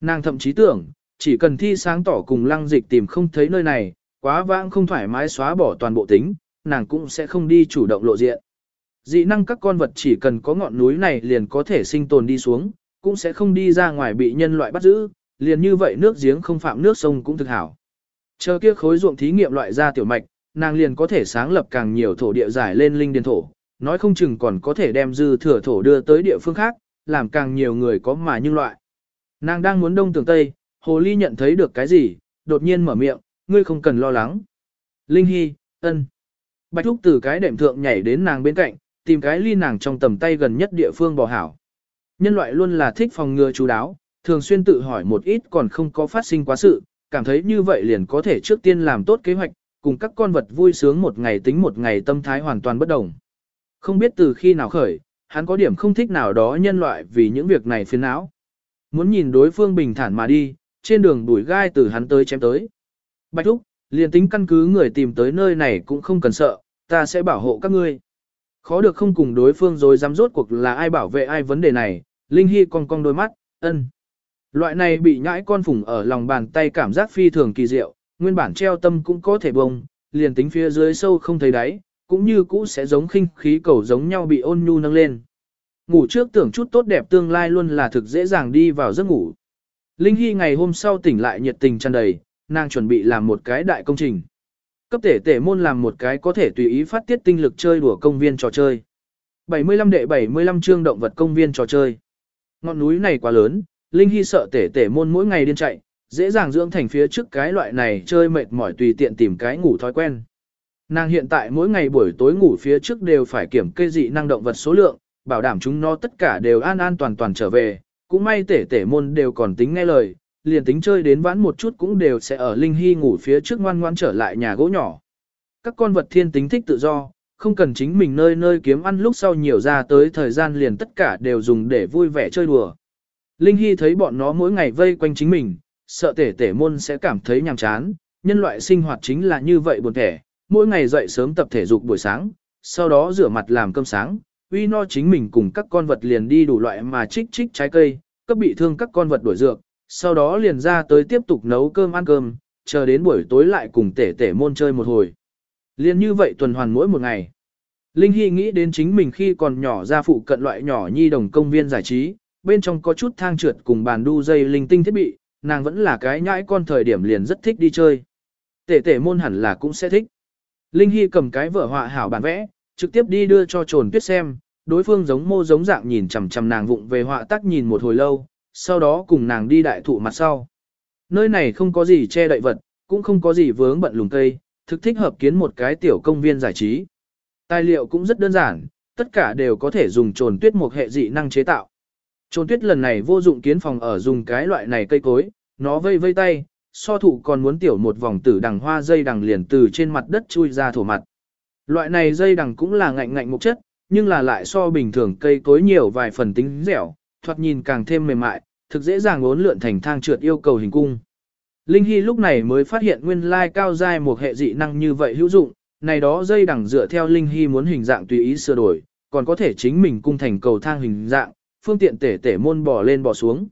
Speaker 1: Nàng thậm chí tưởng, chỉ cần thi sáng tỏ cùng lăng dịch tìm không thấy nơi này, quá vãng không thoải mái xóa bỏ toàn bộ tính, nàng cũng sẽ không đi chủ động lộ diện. dị năng các con vật chỉ cần có ngọn núi này liền có thể sinh tồn đi xuống, cũng sẽ không đi ra ngoài bị nhân loại bắt giữ, liền như vậy nước giếng không phạm nước sông cũng thực hảo. Chờ kia khối ruộng thí nghiệm loại ra tiểu mạch, nàng liền có thể sáng lập càng nhiều thổ địa giải lên linh điền thổ, nói không chừng còn có thể đem dư thừa thổ đưa tới địa phương khác, làm càng nhiều người có mà nhưng loại. Nàng đang muốn đông tường tây, hồ ly nhận thấy được cái gì, đột nhiên mở miệng, ngươi không cần lo lắng. Linh Hy, ân. Bạch Thúc từ cái đệm thượng nhảy đến nàng bên cạnh, tìm cái ly nàng trong tầm tay gần nhất địa phương bỏ hảo. Nhân loại luôn là thích phòng ngừa chú đáo, thường xuyên tự hỏi một ít còn không có phát sinh quá sự, cảm thấy như vậy liền có thể trước tiên làm tốt kế hoạch, cùng các con vật vui sướng một ngày tính một ngày tâm thái hoàn toàn bất đồng. Không biết từ khi nào khởi, hắn có điểm không thích nào đó nhân loại vì những việc này phiền não. Muốn nhìn đối phương bình thản mà đi, trên đường đuổi gai từ hắn tới chém tới. Bạch Thúc, liền tính căn cứ người tìm tới nơi này cũng không cần sợ, ta sẽ bảo hộ các ngươi. Khó được không cùng đối phương rồi dám rốt cuộc là ai bảo vệ ai vấn đề này, Linh Hy cong cong đôi mắt, ân. Loại này bị nhãi con phủng ở lòng bàn tay cảm giác phi thường kỳ diệu, nguyên bản treo tâm cũng có thể bông, liền tính phía dưới sâu không thấy đáy, cũng như cũ sẽ giống khinh khí cầu giống nhau bị ôn nhu nâng lên. Ngủ trước tưởng chút tốt đẹp tương lai luôn là thực dễ dàng đi vào giấc ngủ. Linh Hy ngày hôm sau tỉnh lại nhiệt tình tràn đầy, nàng chuẩn bị làm một cái đại công trình. Cấp thể tể môn làm một cái có thể tùy ý phát tiết tinh lực chơi đùa công viên trò chơi. 75 đệ 75 chương động vật công viên trò chơi. Ngọn núi này quá lớn, Linh Hy sợ tể tể môn mỗi ngày điên chạy, dễ dàng dưỡng thành phía trước cái loại này chơi mệt mỏi tùy tiện tìm cái ngủ thói quen. Nàng hiện tại mỗi ngày buổi tối ngủ phía trước đều phải kiểm kê dị năng động vật số lượng, bảo đảm chúng nó tất cả đều an an toàn toàn trở về, cũng may tể tể môn đều còn tính nghe lời, liền tính chơi đến vãn một chút cũng đều sẽ ở Linh Hy ngủ phía trước ngoan ngoan trở lại nhà gỗ nhỏ. Các con vật thiên tính thích tự do, không cần chính mình nơi nơi kiếm ăn lúc sau nhiều ra tới thời gian liền tất cả đều dùng để vui vẻ chơi đùa. Linh Hy thấy bọn nó mỗi ngày vây quanh chính mình, sợ tể tể môn sẽ cảm thấy nhàm chán, nhân loại sinh hoạt chính là như vậy buồn thẻ, mỗi ngày dậy sớm tập thể dục buổi sáng, sau đó rửa mặt làm cơm sáng, uy no chính mình cùng các con vật liền đi đủ loại mà trích trích trái cây, cấp bị thương các con vật đổi dược, sau đó liền ra tới tiếp tục nấu cơm ăn cơm, chờ đến buổi tối lại cùng tể tể môn chơi một hồi. Liên như vậy tuần hoàn mỗi một ngày. Linh Hy nghĩ đến chính mình khi còn nhỏ ra phụ cận loại nhỏ nhi đồng công viên giải trí, bên trong có chút thang trượt cùng bàn đu dây linh tinh thiết bị, nàng vẫn là cái nhãi con thời điểm liền rất thích đi chơi. Tể tể môn hẳn là cũng sẽ thích. Linh Hy cầm cái vở họa hảo bản vẽ, trực tiếp đi đưa cho trồn tuyết xem, đối phương giống mô giống dạng nhìn chằm chằm nàng vụng về họa tác nhìn một hồi lâu, sau đó cùng nàng đi đại thụ mặt sau. Nơi này không có gì che đậy vật, cũng không có gì vướng bận lùng cây, thực thích hợp kiến một cái tiểu công viên giải trí. Tài liệu cũng rất đơn giản, tất cả đều có thể dùng trồn tuyết một hệ dị năng chế tạo trôn tuyết lần này vô dụng kiến phòng ở dùng cái loại này cây cối, nó vây vây tay, so thụ còn muốn tiểu một vòng tử đằng hoa dây đằng liền từ trên mặt đất chui ra thổ mặt. Loại này dây đằng cũng là ngạnh ngạnh một chất, nhưng là lại so bình thường cây cối nhiều vài phần tính dẻo, thoạt nhìn càng thêm mềm mại, thực dễ dàng uốn lượn thành thang trượt yêu cầu hình cung. Linh Hy lúc này mới phát hiện nguyên lai cao giai một hệ dị năng như vậy hữu dụng, này đó dây đằng dựa theo Linh Hy muốn hình dạng tùy ý sửa đổi, còn có thể chính mình cung thành cầu thang hình dạng, phương tiện tể tể môn bỏ lên bỏ xuống.